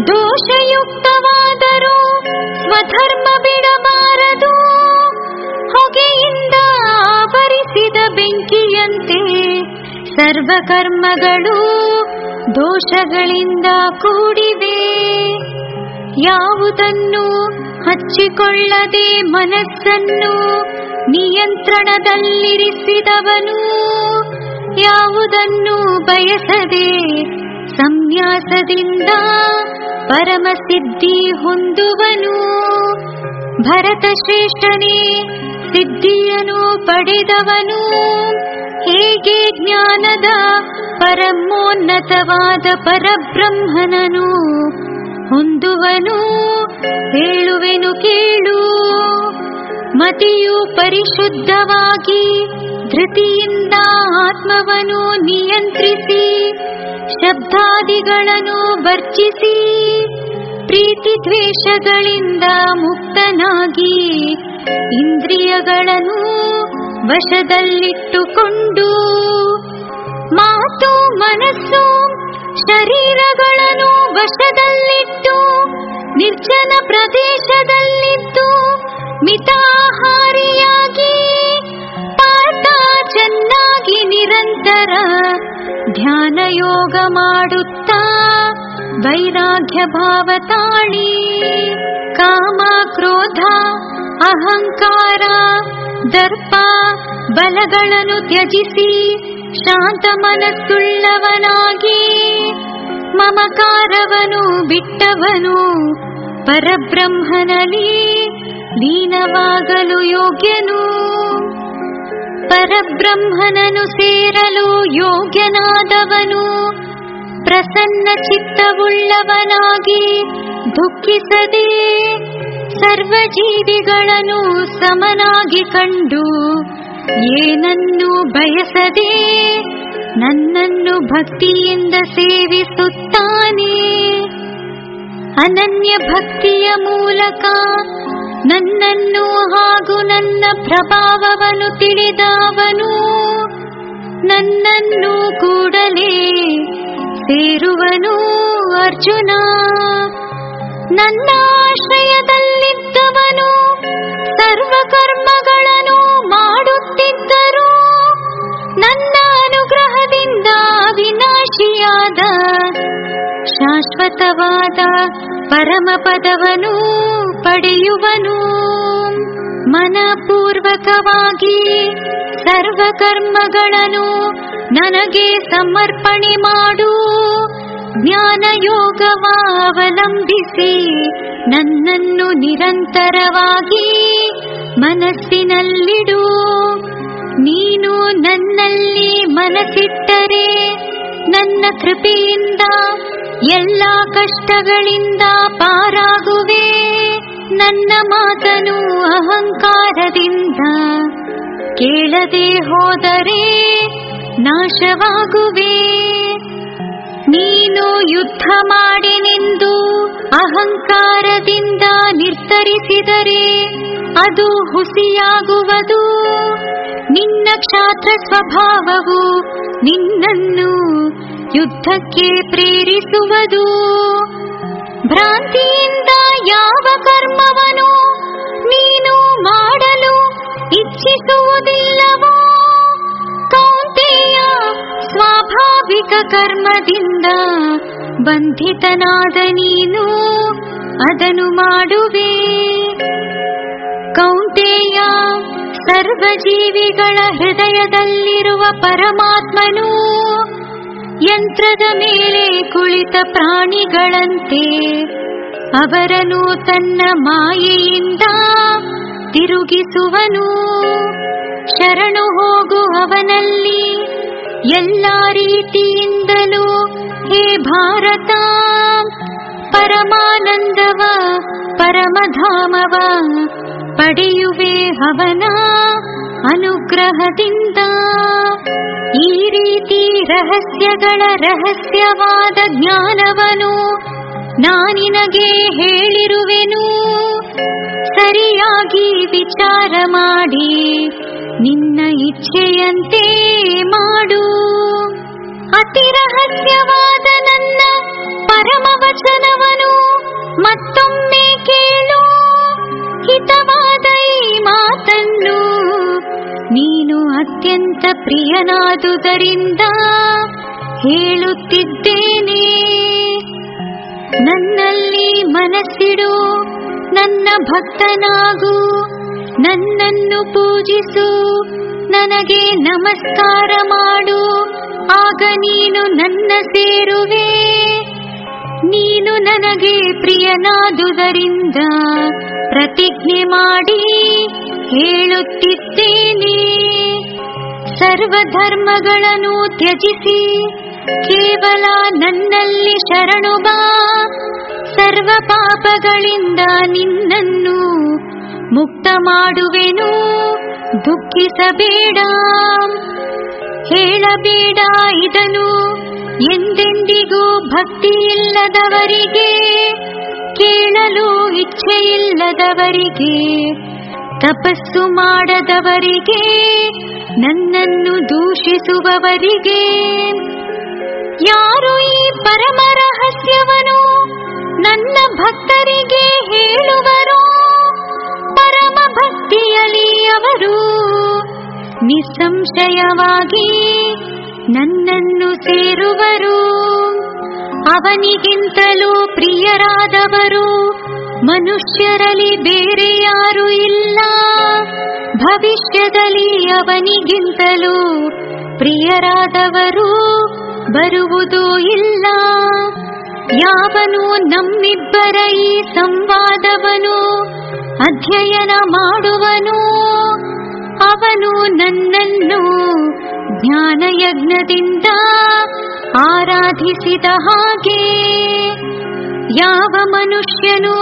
ದೋಷಯುಕ್ತವಾದರೂ ಸ್ವಧರ್ಮ ಬಿಡಬಾರದು. ಹೊಗೆಯಿಂದ ಆವರಿಸಿದ ಬೆಂಕಿಯಂತೆ ಸರ್ವಕರ್ಮಗಳು ದೋಷಗಳಿಂದ ಕೂಡಿದೆ. ಯಾವುದನ್ನು ಹಚ್ಚಿಕೊಳ್ಳದೆ ಮನಸ್ಸನ್ನು ನಿಯಂತ್ರಣದಲ್ಲಿರಿಸಿದವನು. ಯಾವುದನ್ನು ಬಯಸದೆ ಸಂನ್ಯಾಸದಿಂದ ಪರಮಸಿದ್ಧಿ ಹೊಂದುವನು. ಭರತ ಶ್ರೇಷ್ಠನೇ ಸಿದ್ಧಿಯನು ಪಡೆದವನು. ಹೇಗೆ ಜ್ಞಾನದ ಪರಮೋನ್ನತವಾದ ಪರಬ್ರಹ್ಮನನು, ಹೊಂದುವನು, ಹೇಳುವೆನು ಕೇಳು. ಮತಿಯು ಪರಿಶುದ್ಧವಾಗಿ, ಧೃತಿಯಿಂದ ಆತ್ಮವನ್ನು ನಿಯಂತ್ರಿಸಿ, ಶಬ್ದಾದಿಗಳನ್ನು ವರ್ಜಿಸಿ, ಪ್ರೀತಿ ದ್ವೇಷಗಳಿಂದ ಮುಕ್ತನಾಗಿ, ಇಂದ್ರಿಯಗಳನ್ನು ವಶದಲ್ಲಿಟ್ಟುಕೊಂಡು ಮಾತು ಮನಸ್ಸು ಶರೀರಗಳನ್ನು ವಶದಲ್ಲಿಟ್ಟು ನಿರ್ಜನ ಪ್ರದೇಶದಲ್ಲಿದ್ದು ಮಿತಾಹಾರಿಯಾಗಿ ಪಾಠ ಚೆನ್ನಾಗಿ ನಿರಂತರ ಧ್ಯಾನ ಯೋಗ ಮಾಡುತ್ತಾ ವೈರಾಗ್ಯ ಭಾವ ತಾಳಿ, ಕಾಮ ಕ್ರೋಧ, ಅಹಂಕಾರ, ದರ್ಪ, ಬಲಗಳನ್ನು ತ್ಯಜಿಸಿ ಶಾಂತ ಮನಸ್ಸುಳ್ಳವನಾಗಿ ಮಮಕಾರವನು ಬಿಟ್ಟವನು ಪರಬ್ರಹ್ಮನಲ್ಲಿ ಲೀನವಾಗಲು ಯೋಗ್ಯನು. ಪರಬ್ರಹ್ಮನನು ಸೇರಲು ಯೋಗ್ಯನಾದವನು. ಪ್ರಸನ್ನ ಚಿತ್ತವುಳ್ಳವನಾಗಿ ದುಃಖಿಸದೆ ಸರ್ವಜೀವಿಗಳನ್ನು ಸಮನಾಗಿ ಕಂಡು ಏನನ್ನು ಬಯಸದೆ ನನ್ನನ್ನು ಭಕ್ತಿಯಿಂದ ಸೇವಿಸುತ್ತಾನೆ. ಅನನ್ಯ ಭಕ್ತಿಯ ಮೂಲಕ ನನ್ನನ್ನು ಹಾಗೂ ನನ್ನ ಪ್ರಭಾವವನ್ನು ತಿಳಿದವನು. ನನ್ನನ್ನು ಕೂಡಲೇ ಸೇರುವನು ಅರ್ಜುನ. ನನ್ನ ಆಶ್ರಯದಲ್ಲಿದ್ದವನು ಸರ್ವಕರ್ಮಗಳನ್ನು ಮಾಡುತ್ತಿದ್ದರು. ನನ್ನ ಅನುಗ್ರಹದಿಂದ ವಿನಾಶಿಯಾದ ಶಾಶ್ವತವಾದ ಪರಮಪದವನು ಪಡೆಯುವನು. ಮನಪೂರ್ವಕವಾಗಿ ಸರ್ವಕರ್ಮಗಳನ್ನು ನನಗೆ ಸಮರ್ಪಣೆ ಮಾಡು. ಜ್ಞಾನ ಯೋಗವಾವಲಂಬಿಸಿ ನನ್ನನ್ನು ನಿರಂತರವಾಗಿ ಮನಸ್ಸಿನಲ್ಲಿಡು. ನೀನು ನನ್ನಲ್ಲಿ ಮನಸಿಟ್ಟರೆ ನನ್ನ ಕೃಪೆಯಿಂದ ಎಲ್ಲ ಕಷ್ಟಗಳಿಂದ ಪಾರಾಗುವೆ. ನನ್ನ ಮಾತನು ಅಹಂಕಾರದಿಂದ. ಕೇಳದೆ ಹೋದರೆ ನಾಶವಾಗುವೆ. ನೀನು ಯುದ್ಧ ಮಾಡಿನೆಂದು ಅಹಂಕಾರದಿಂದ ನಿರ್ಧರಿಸಿದರೆ ಅದು ಹುಸಿಯಾಗುವುದು. ನಿನ್ನ ಕ್ಷಾತ್ರ ಸ್ವಭಾವವು ನಿನ್ನನ್ನು ಯುದ್ಧಕ್ಕೆ ಪ್ರೇರಿಸುವುದು. ಭ್ರಾಂತಿಯಿಂದ ಯಾವ ಕರ್ಮವನು ನೀನು ಮಾಡಲು ಇಚ್ಛಿಸುವುದಿಲ್ಲವೋ? ಕೌಂತೆಯ ಸ್ವಾಭಾವಿಕ ಕರ್ಮದಿಂದ ಬಂಧಿತನಾದ ನೀನು ಅದನ್ನು ಮಾಡುವೆ. ಕೌಂತೆಯ ಸರ್ವಜೀವಿಗಳ ಹೃದಯದಲ್ಲಿರುವ ಪರಮಾತ್ಮನು ಯಂತ್ರದ ಮೇಲೆ ಕುಳಿತ ಪ್ರಾಣಿಗಳಂತೆ ಅವರನ್ನು ತನ್ನ ಮಾಯೆಯಿಂದ ತಿರುಗಿಸುವನು. ಶರಣು ಹೋಗುವವನಲ್ಲಿ ಎಲ್ಲ ರೀತಿಯಿಂದಲೂ ಹೇ ಭಾರತ, ಪರಮಾನಂದವ, ಪರಮಧಾಮವ, ಪಡೆಯುವೆ ಅವನ ಅನುಗ್ರಹದಿಂದ. ಈ ರೀತಿ ರಹಸ್ಯಗಳ ರಹಸ್ಯವಾದ ಜ್ಞಾನವನು ನಾನಿನಗೆ ಹೇಳಿರುವೆನು. ಸರಿಯಾಗಿ ವಿಚಾರ ಮಾಡಿ, ನಿನ್ನ ಇಚ್ಛೆಯಂತೆ ಮಾಡು. ಅತಿ ರಹಸ್ಯವಾದ ನನ್ನ ಪರಮ ವಚನವನು ಮತ್ತೊಮ್ಮೆ ಕೇಳು. ಹಿತವಾದ ಈ ಮಾತನ್ನು ನೀನು ಅತ್ಯಂತ ಪ್ರಿಯನಾದುದರಿಂದ ಹೇಳುತ್ತಿದ್ದೇನೆ. ನನ್ನಲ್ಲಿ ಮನಸ್ಸಿಡು, ನನ್ನ ಭಕ್ತನಾಗು, ನನ್ನನ್ನು ಪೂಜಿಸು, ನನಗೆ ನಮಸ್ಕಾರ ಮಾಡು, ಆಗ ನೀನು ನನ್ನ ಸೇರುವೆ. ನೀನು ನನಗೆ ಪ್ರಿಯನಾದುದರಿಂದ ಪ್ರತಿಜ್ಞೆ ಮಾಡಿ ಹೇಳುತ್ತಿದ್ದೇನೆ. ಸರ್ವಧರ್ಮಗಳನ್ನು ತ್ಯಜಿಸಿ ಕೇವಲ ನನ್ನಲ್ಲಿ ಶರಣು ಬಾ. ಸರ್ವ ಪಾಪಗಳಿಂದ ನಿನ್ನನ್ನು ಮುಕ್ತ ಮಾಡುವೆನು. ದುಃಖಿಸಬೇಡ. ಹೇಳಬೇಡ ಇದನು ಎಂದೆಂದಿಗೂ ಭಕ್ತಿ ಇಲ್ಲದವರಿಗೆ ಕೇಳಲು ಇಚ್ಛೆಯಿಲ್ಲದವರಿಗೆ ತಪಸ್ಸು ಮಾಡದವರಿಗೆ, ನನ್ನನ್ನು ದೂಷಿಸುವವರಿಗೆ. ಯಾರು ಈ ಪರಮ ರಹಸ್ಯವನು? ನನ್ನ ಭಕ್ತರಿಗೆ ಹೇಳುವರು. ಪರಮ ಭಕ್ತಿಯಲ್ಲಿ ಅವರು ನಿಸ್ಸಂಶಯವಾಗಿ ನನ್ನನ್ನು ಸೇರುವರು. ಅವನಿಗಿಂತಲೂ ಪ್ರಿಯರಾದವರು ಮನುಷ್ಯರಲ್ಲಿ ಬೇರೆ ಯಾರು ಇಲ್ಲ. ಭವಿಷ್ಯದಲ್ಲಿ ಅವನಿಗಿಂತಲೂ ಪ್ರಿಯರಾದವರು ಬರುವುದೂ ಇಲ್ಲ. ಯಾವನು ನಮ್ಮಿಬ್ಬರ ಈ ಸಂವಾದವನು, ಅಧ್ಯಯನ ಮಾಡುವನು. ಅವನು ನನ್ನನ್ನು ಜ್ಞಾನಯಜ್ಞದಿಂದ ಆರಾಧಿಸಿದ ಹಾಗೆ ಯಾವ ಮನುಷ್ಯನು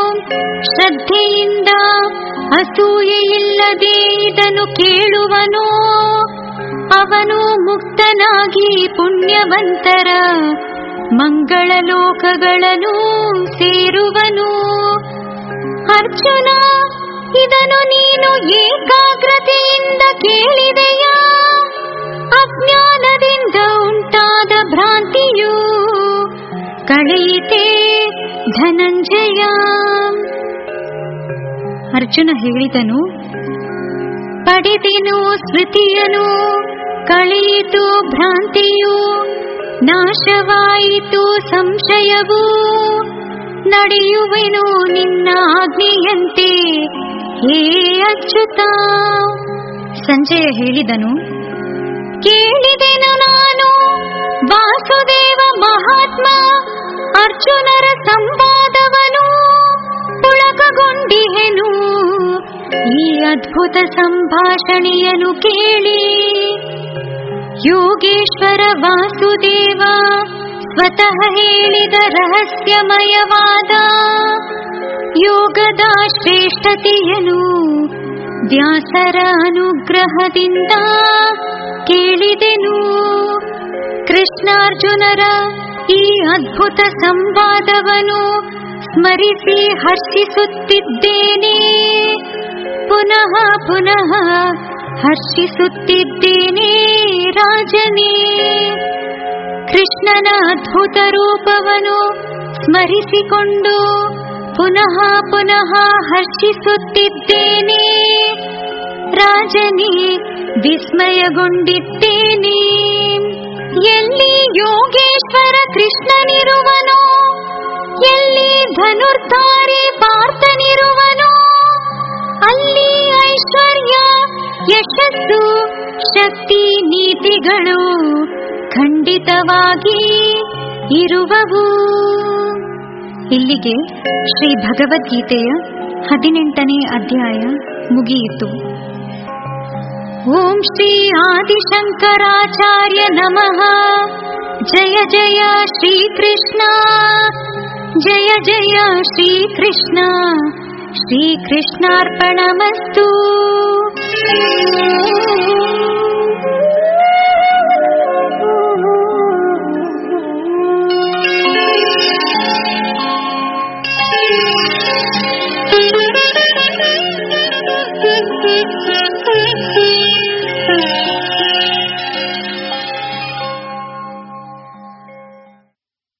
ಶ್ರದ್ಧೆಯಿಂದ ಅಸೂಯೆಯಿಲ್ಲದೆ ಇದನ್ನು ಕೇಳುವನೋ, ಅವನು ಮುಕ್ತನಾಗಿ ಪುಣ್ಯವಂತರ ಮಂಗಳ ಲೋಕಗಳನ್ನು ಸೇರುವನು. ಅರ್ಜುನ, ಇದನ್ನು ನೀನು ಏಕಾಗ್ರತೆಯಿಂದ ಕೇಳಿದೆಯಾ? ಅಜ್ಞಾನದಿಂದ ಉಂಟಾದ ಭ್ರಾಂತಿಯು ಕಳೆಯಿತೆ ಧನಂಜಯ. ಅರ್ಜುನ ಹೇಳಿದನು, ಪಡೆದೆನು ಸ್ಮೃತಿಯನು ಕಳೆಯಿತು ಭ್ರಾಂತಿಯು, ನಾಶವಾಯಿತು ಸಂಶಯವು. ನಡೆಯುವೆನು ನಿನ್ನ ಆಜ್ಞೆಯಂತೆ, ಹೇ ಅಚ್ಯುತ ಸಂಜಯ ಹೇಳಿದನು, ಕೇಳಿದೆನು ನಾನು, ವಾಸುದೇವ ಮಹಾತ್ಮ ಅರ್ಜುನರ ಸಂವಾದವನು ಪುಳಕಗೊಂಡಿಹೆನು. ಈ ಅದ್ಭುತ ಸಂಭಾಷಣೆಯನ್ನು ಕೇಳಿ ಯೋಗೇಶ್ವರ ವಾಸುದೇವ ಸ್ವತಃ ಹೇಳಿದ ರಹಸ್ಯಮಯವಾದ ಯೋಗದ ಶ್ರೇಷ್ಠತೆಯನು ವ್ಯಾಸರ ಅನುಗ್ರಹದಿಂದ ಕೇಳಿದೆನು. ಕೃಷ್ಣಾರ್ಜುನರ ಈ ಅದ್ಭುತ ಸಂವಾದವನು ಸ್ಮರಿಸಿ ಹರ್ಷಿಸುತ್ತಿದ್ದೇನೆ. ಪುನಃ ಪುನಃ ಹರ್ಷಿಸುತ್ತಿದ್ದೇನೆ ರಾಜನೇ. ಕೃಷ್ಣನ ಅದ್ಭುತ ರೂಪವನ್ನು ಸ್ಮರಿಸಿಕೊಂಡು ಪುನಃ ಪುನಃ ಹರ್ಷಿಸುತ್ತಿದ್ದೇನೆ. ರಾಜನೇ, ವಿಸ್ಮಯಗೊಂಡಿದ್ದೇನೆ. ಎಲ್ಲಿ ಯೋಗೇಶ್ವರ ಕೃಷ್ಣನಿರುವನೋ, ಎಲ್ಲಿ ಧನುರ್ಧಾರಿ ಪಾರ್ಥನಿರುವನೋ, ಅಲ್ಲಿ ಐಶ್ವರ್ಯ, ಯಶಸ್ಸು, ಶಕ್ತಿ ನೀತಿಗಳು ಖಂಡಿತವಾಗಿ ಇರುವವು. ಇಲ್ಲಿಗೆ ಶ್ರೀ ಭಗವದ್ಗೀತೆಯ ಹದಿನೆಂಟನೇ ಅಧ್ಯಾಯ ಮುಗಿಯಿತು. ॐ श्री आदिशङ्कराचार्य नमः। जय जय श्रीकृष्ण जय जय श्रीकृष्ण श्रीकृष्णार्पणमस्तु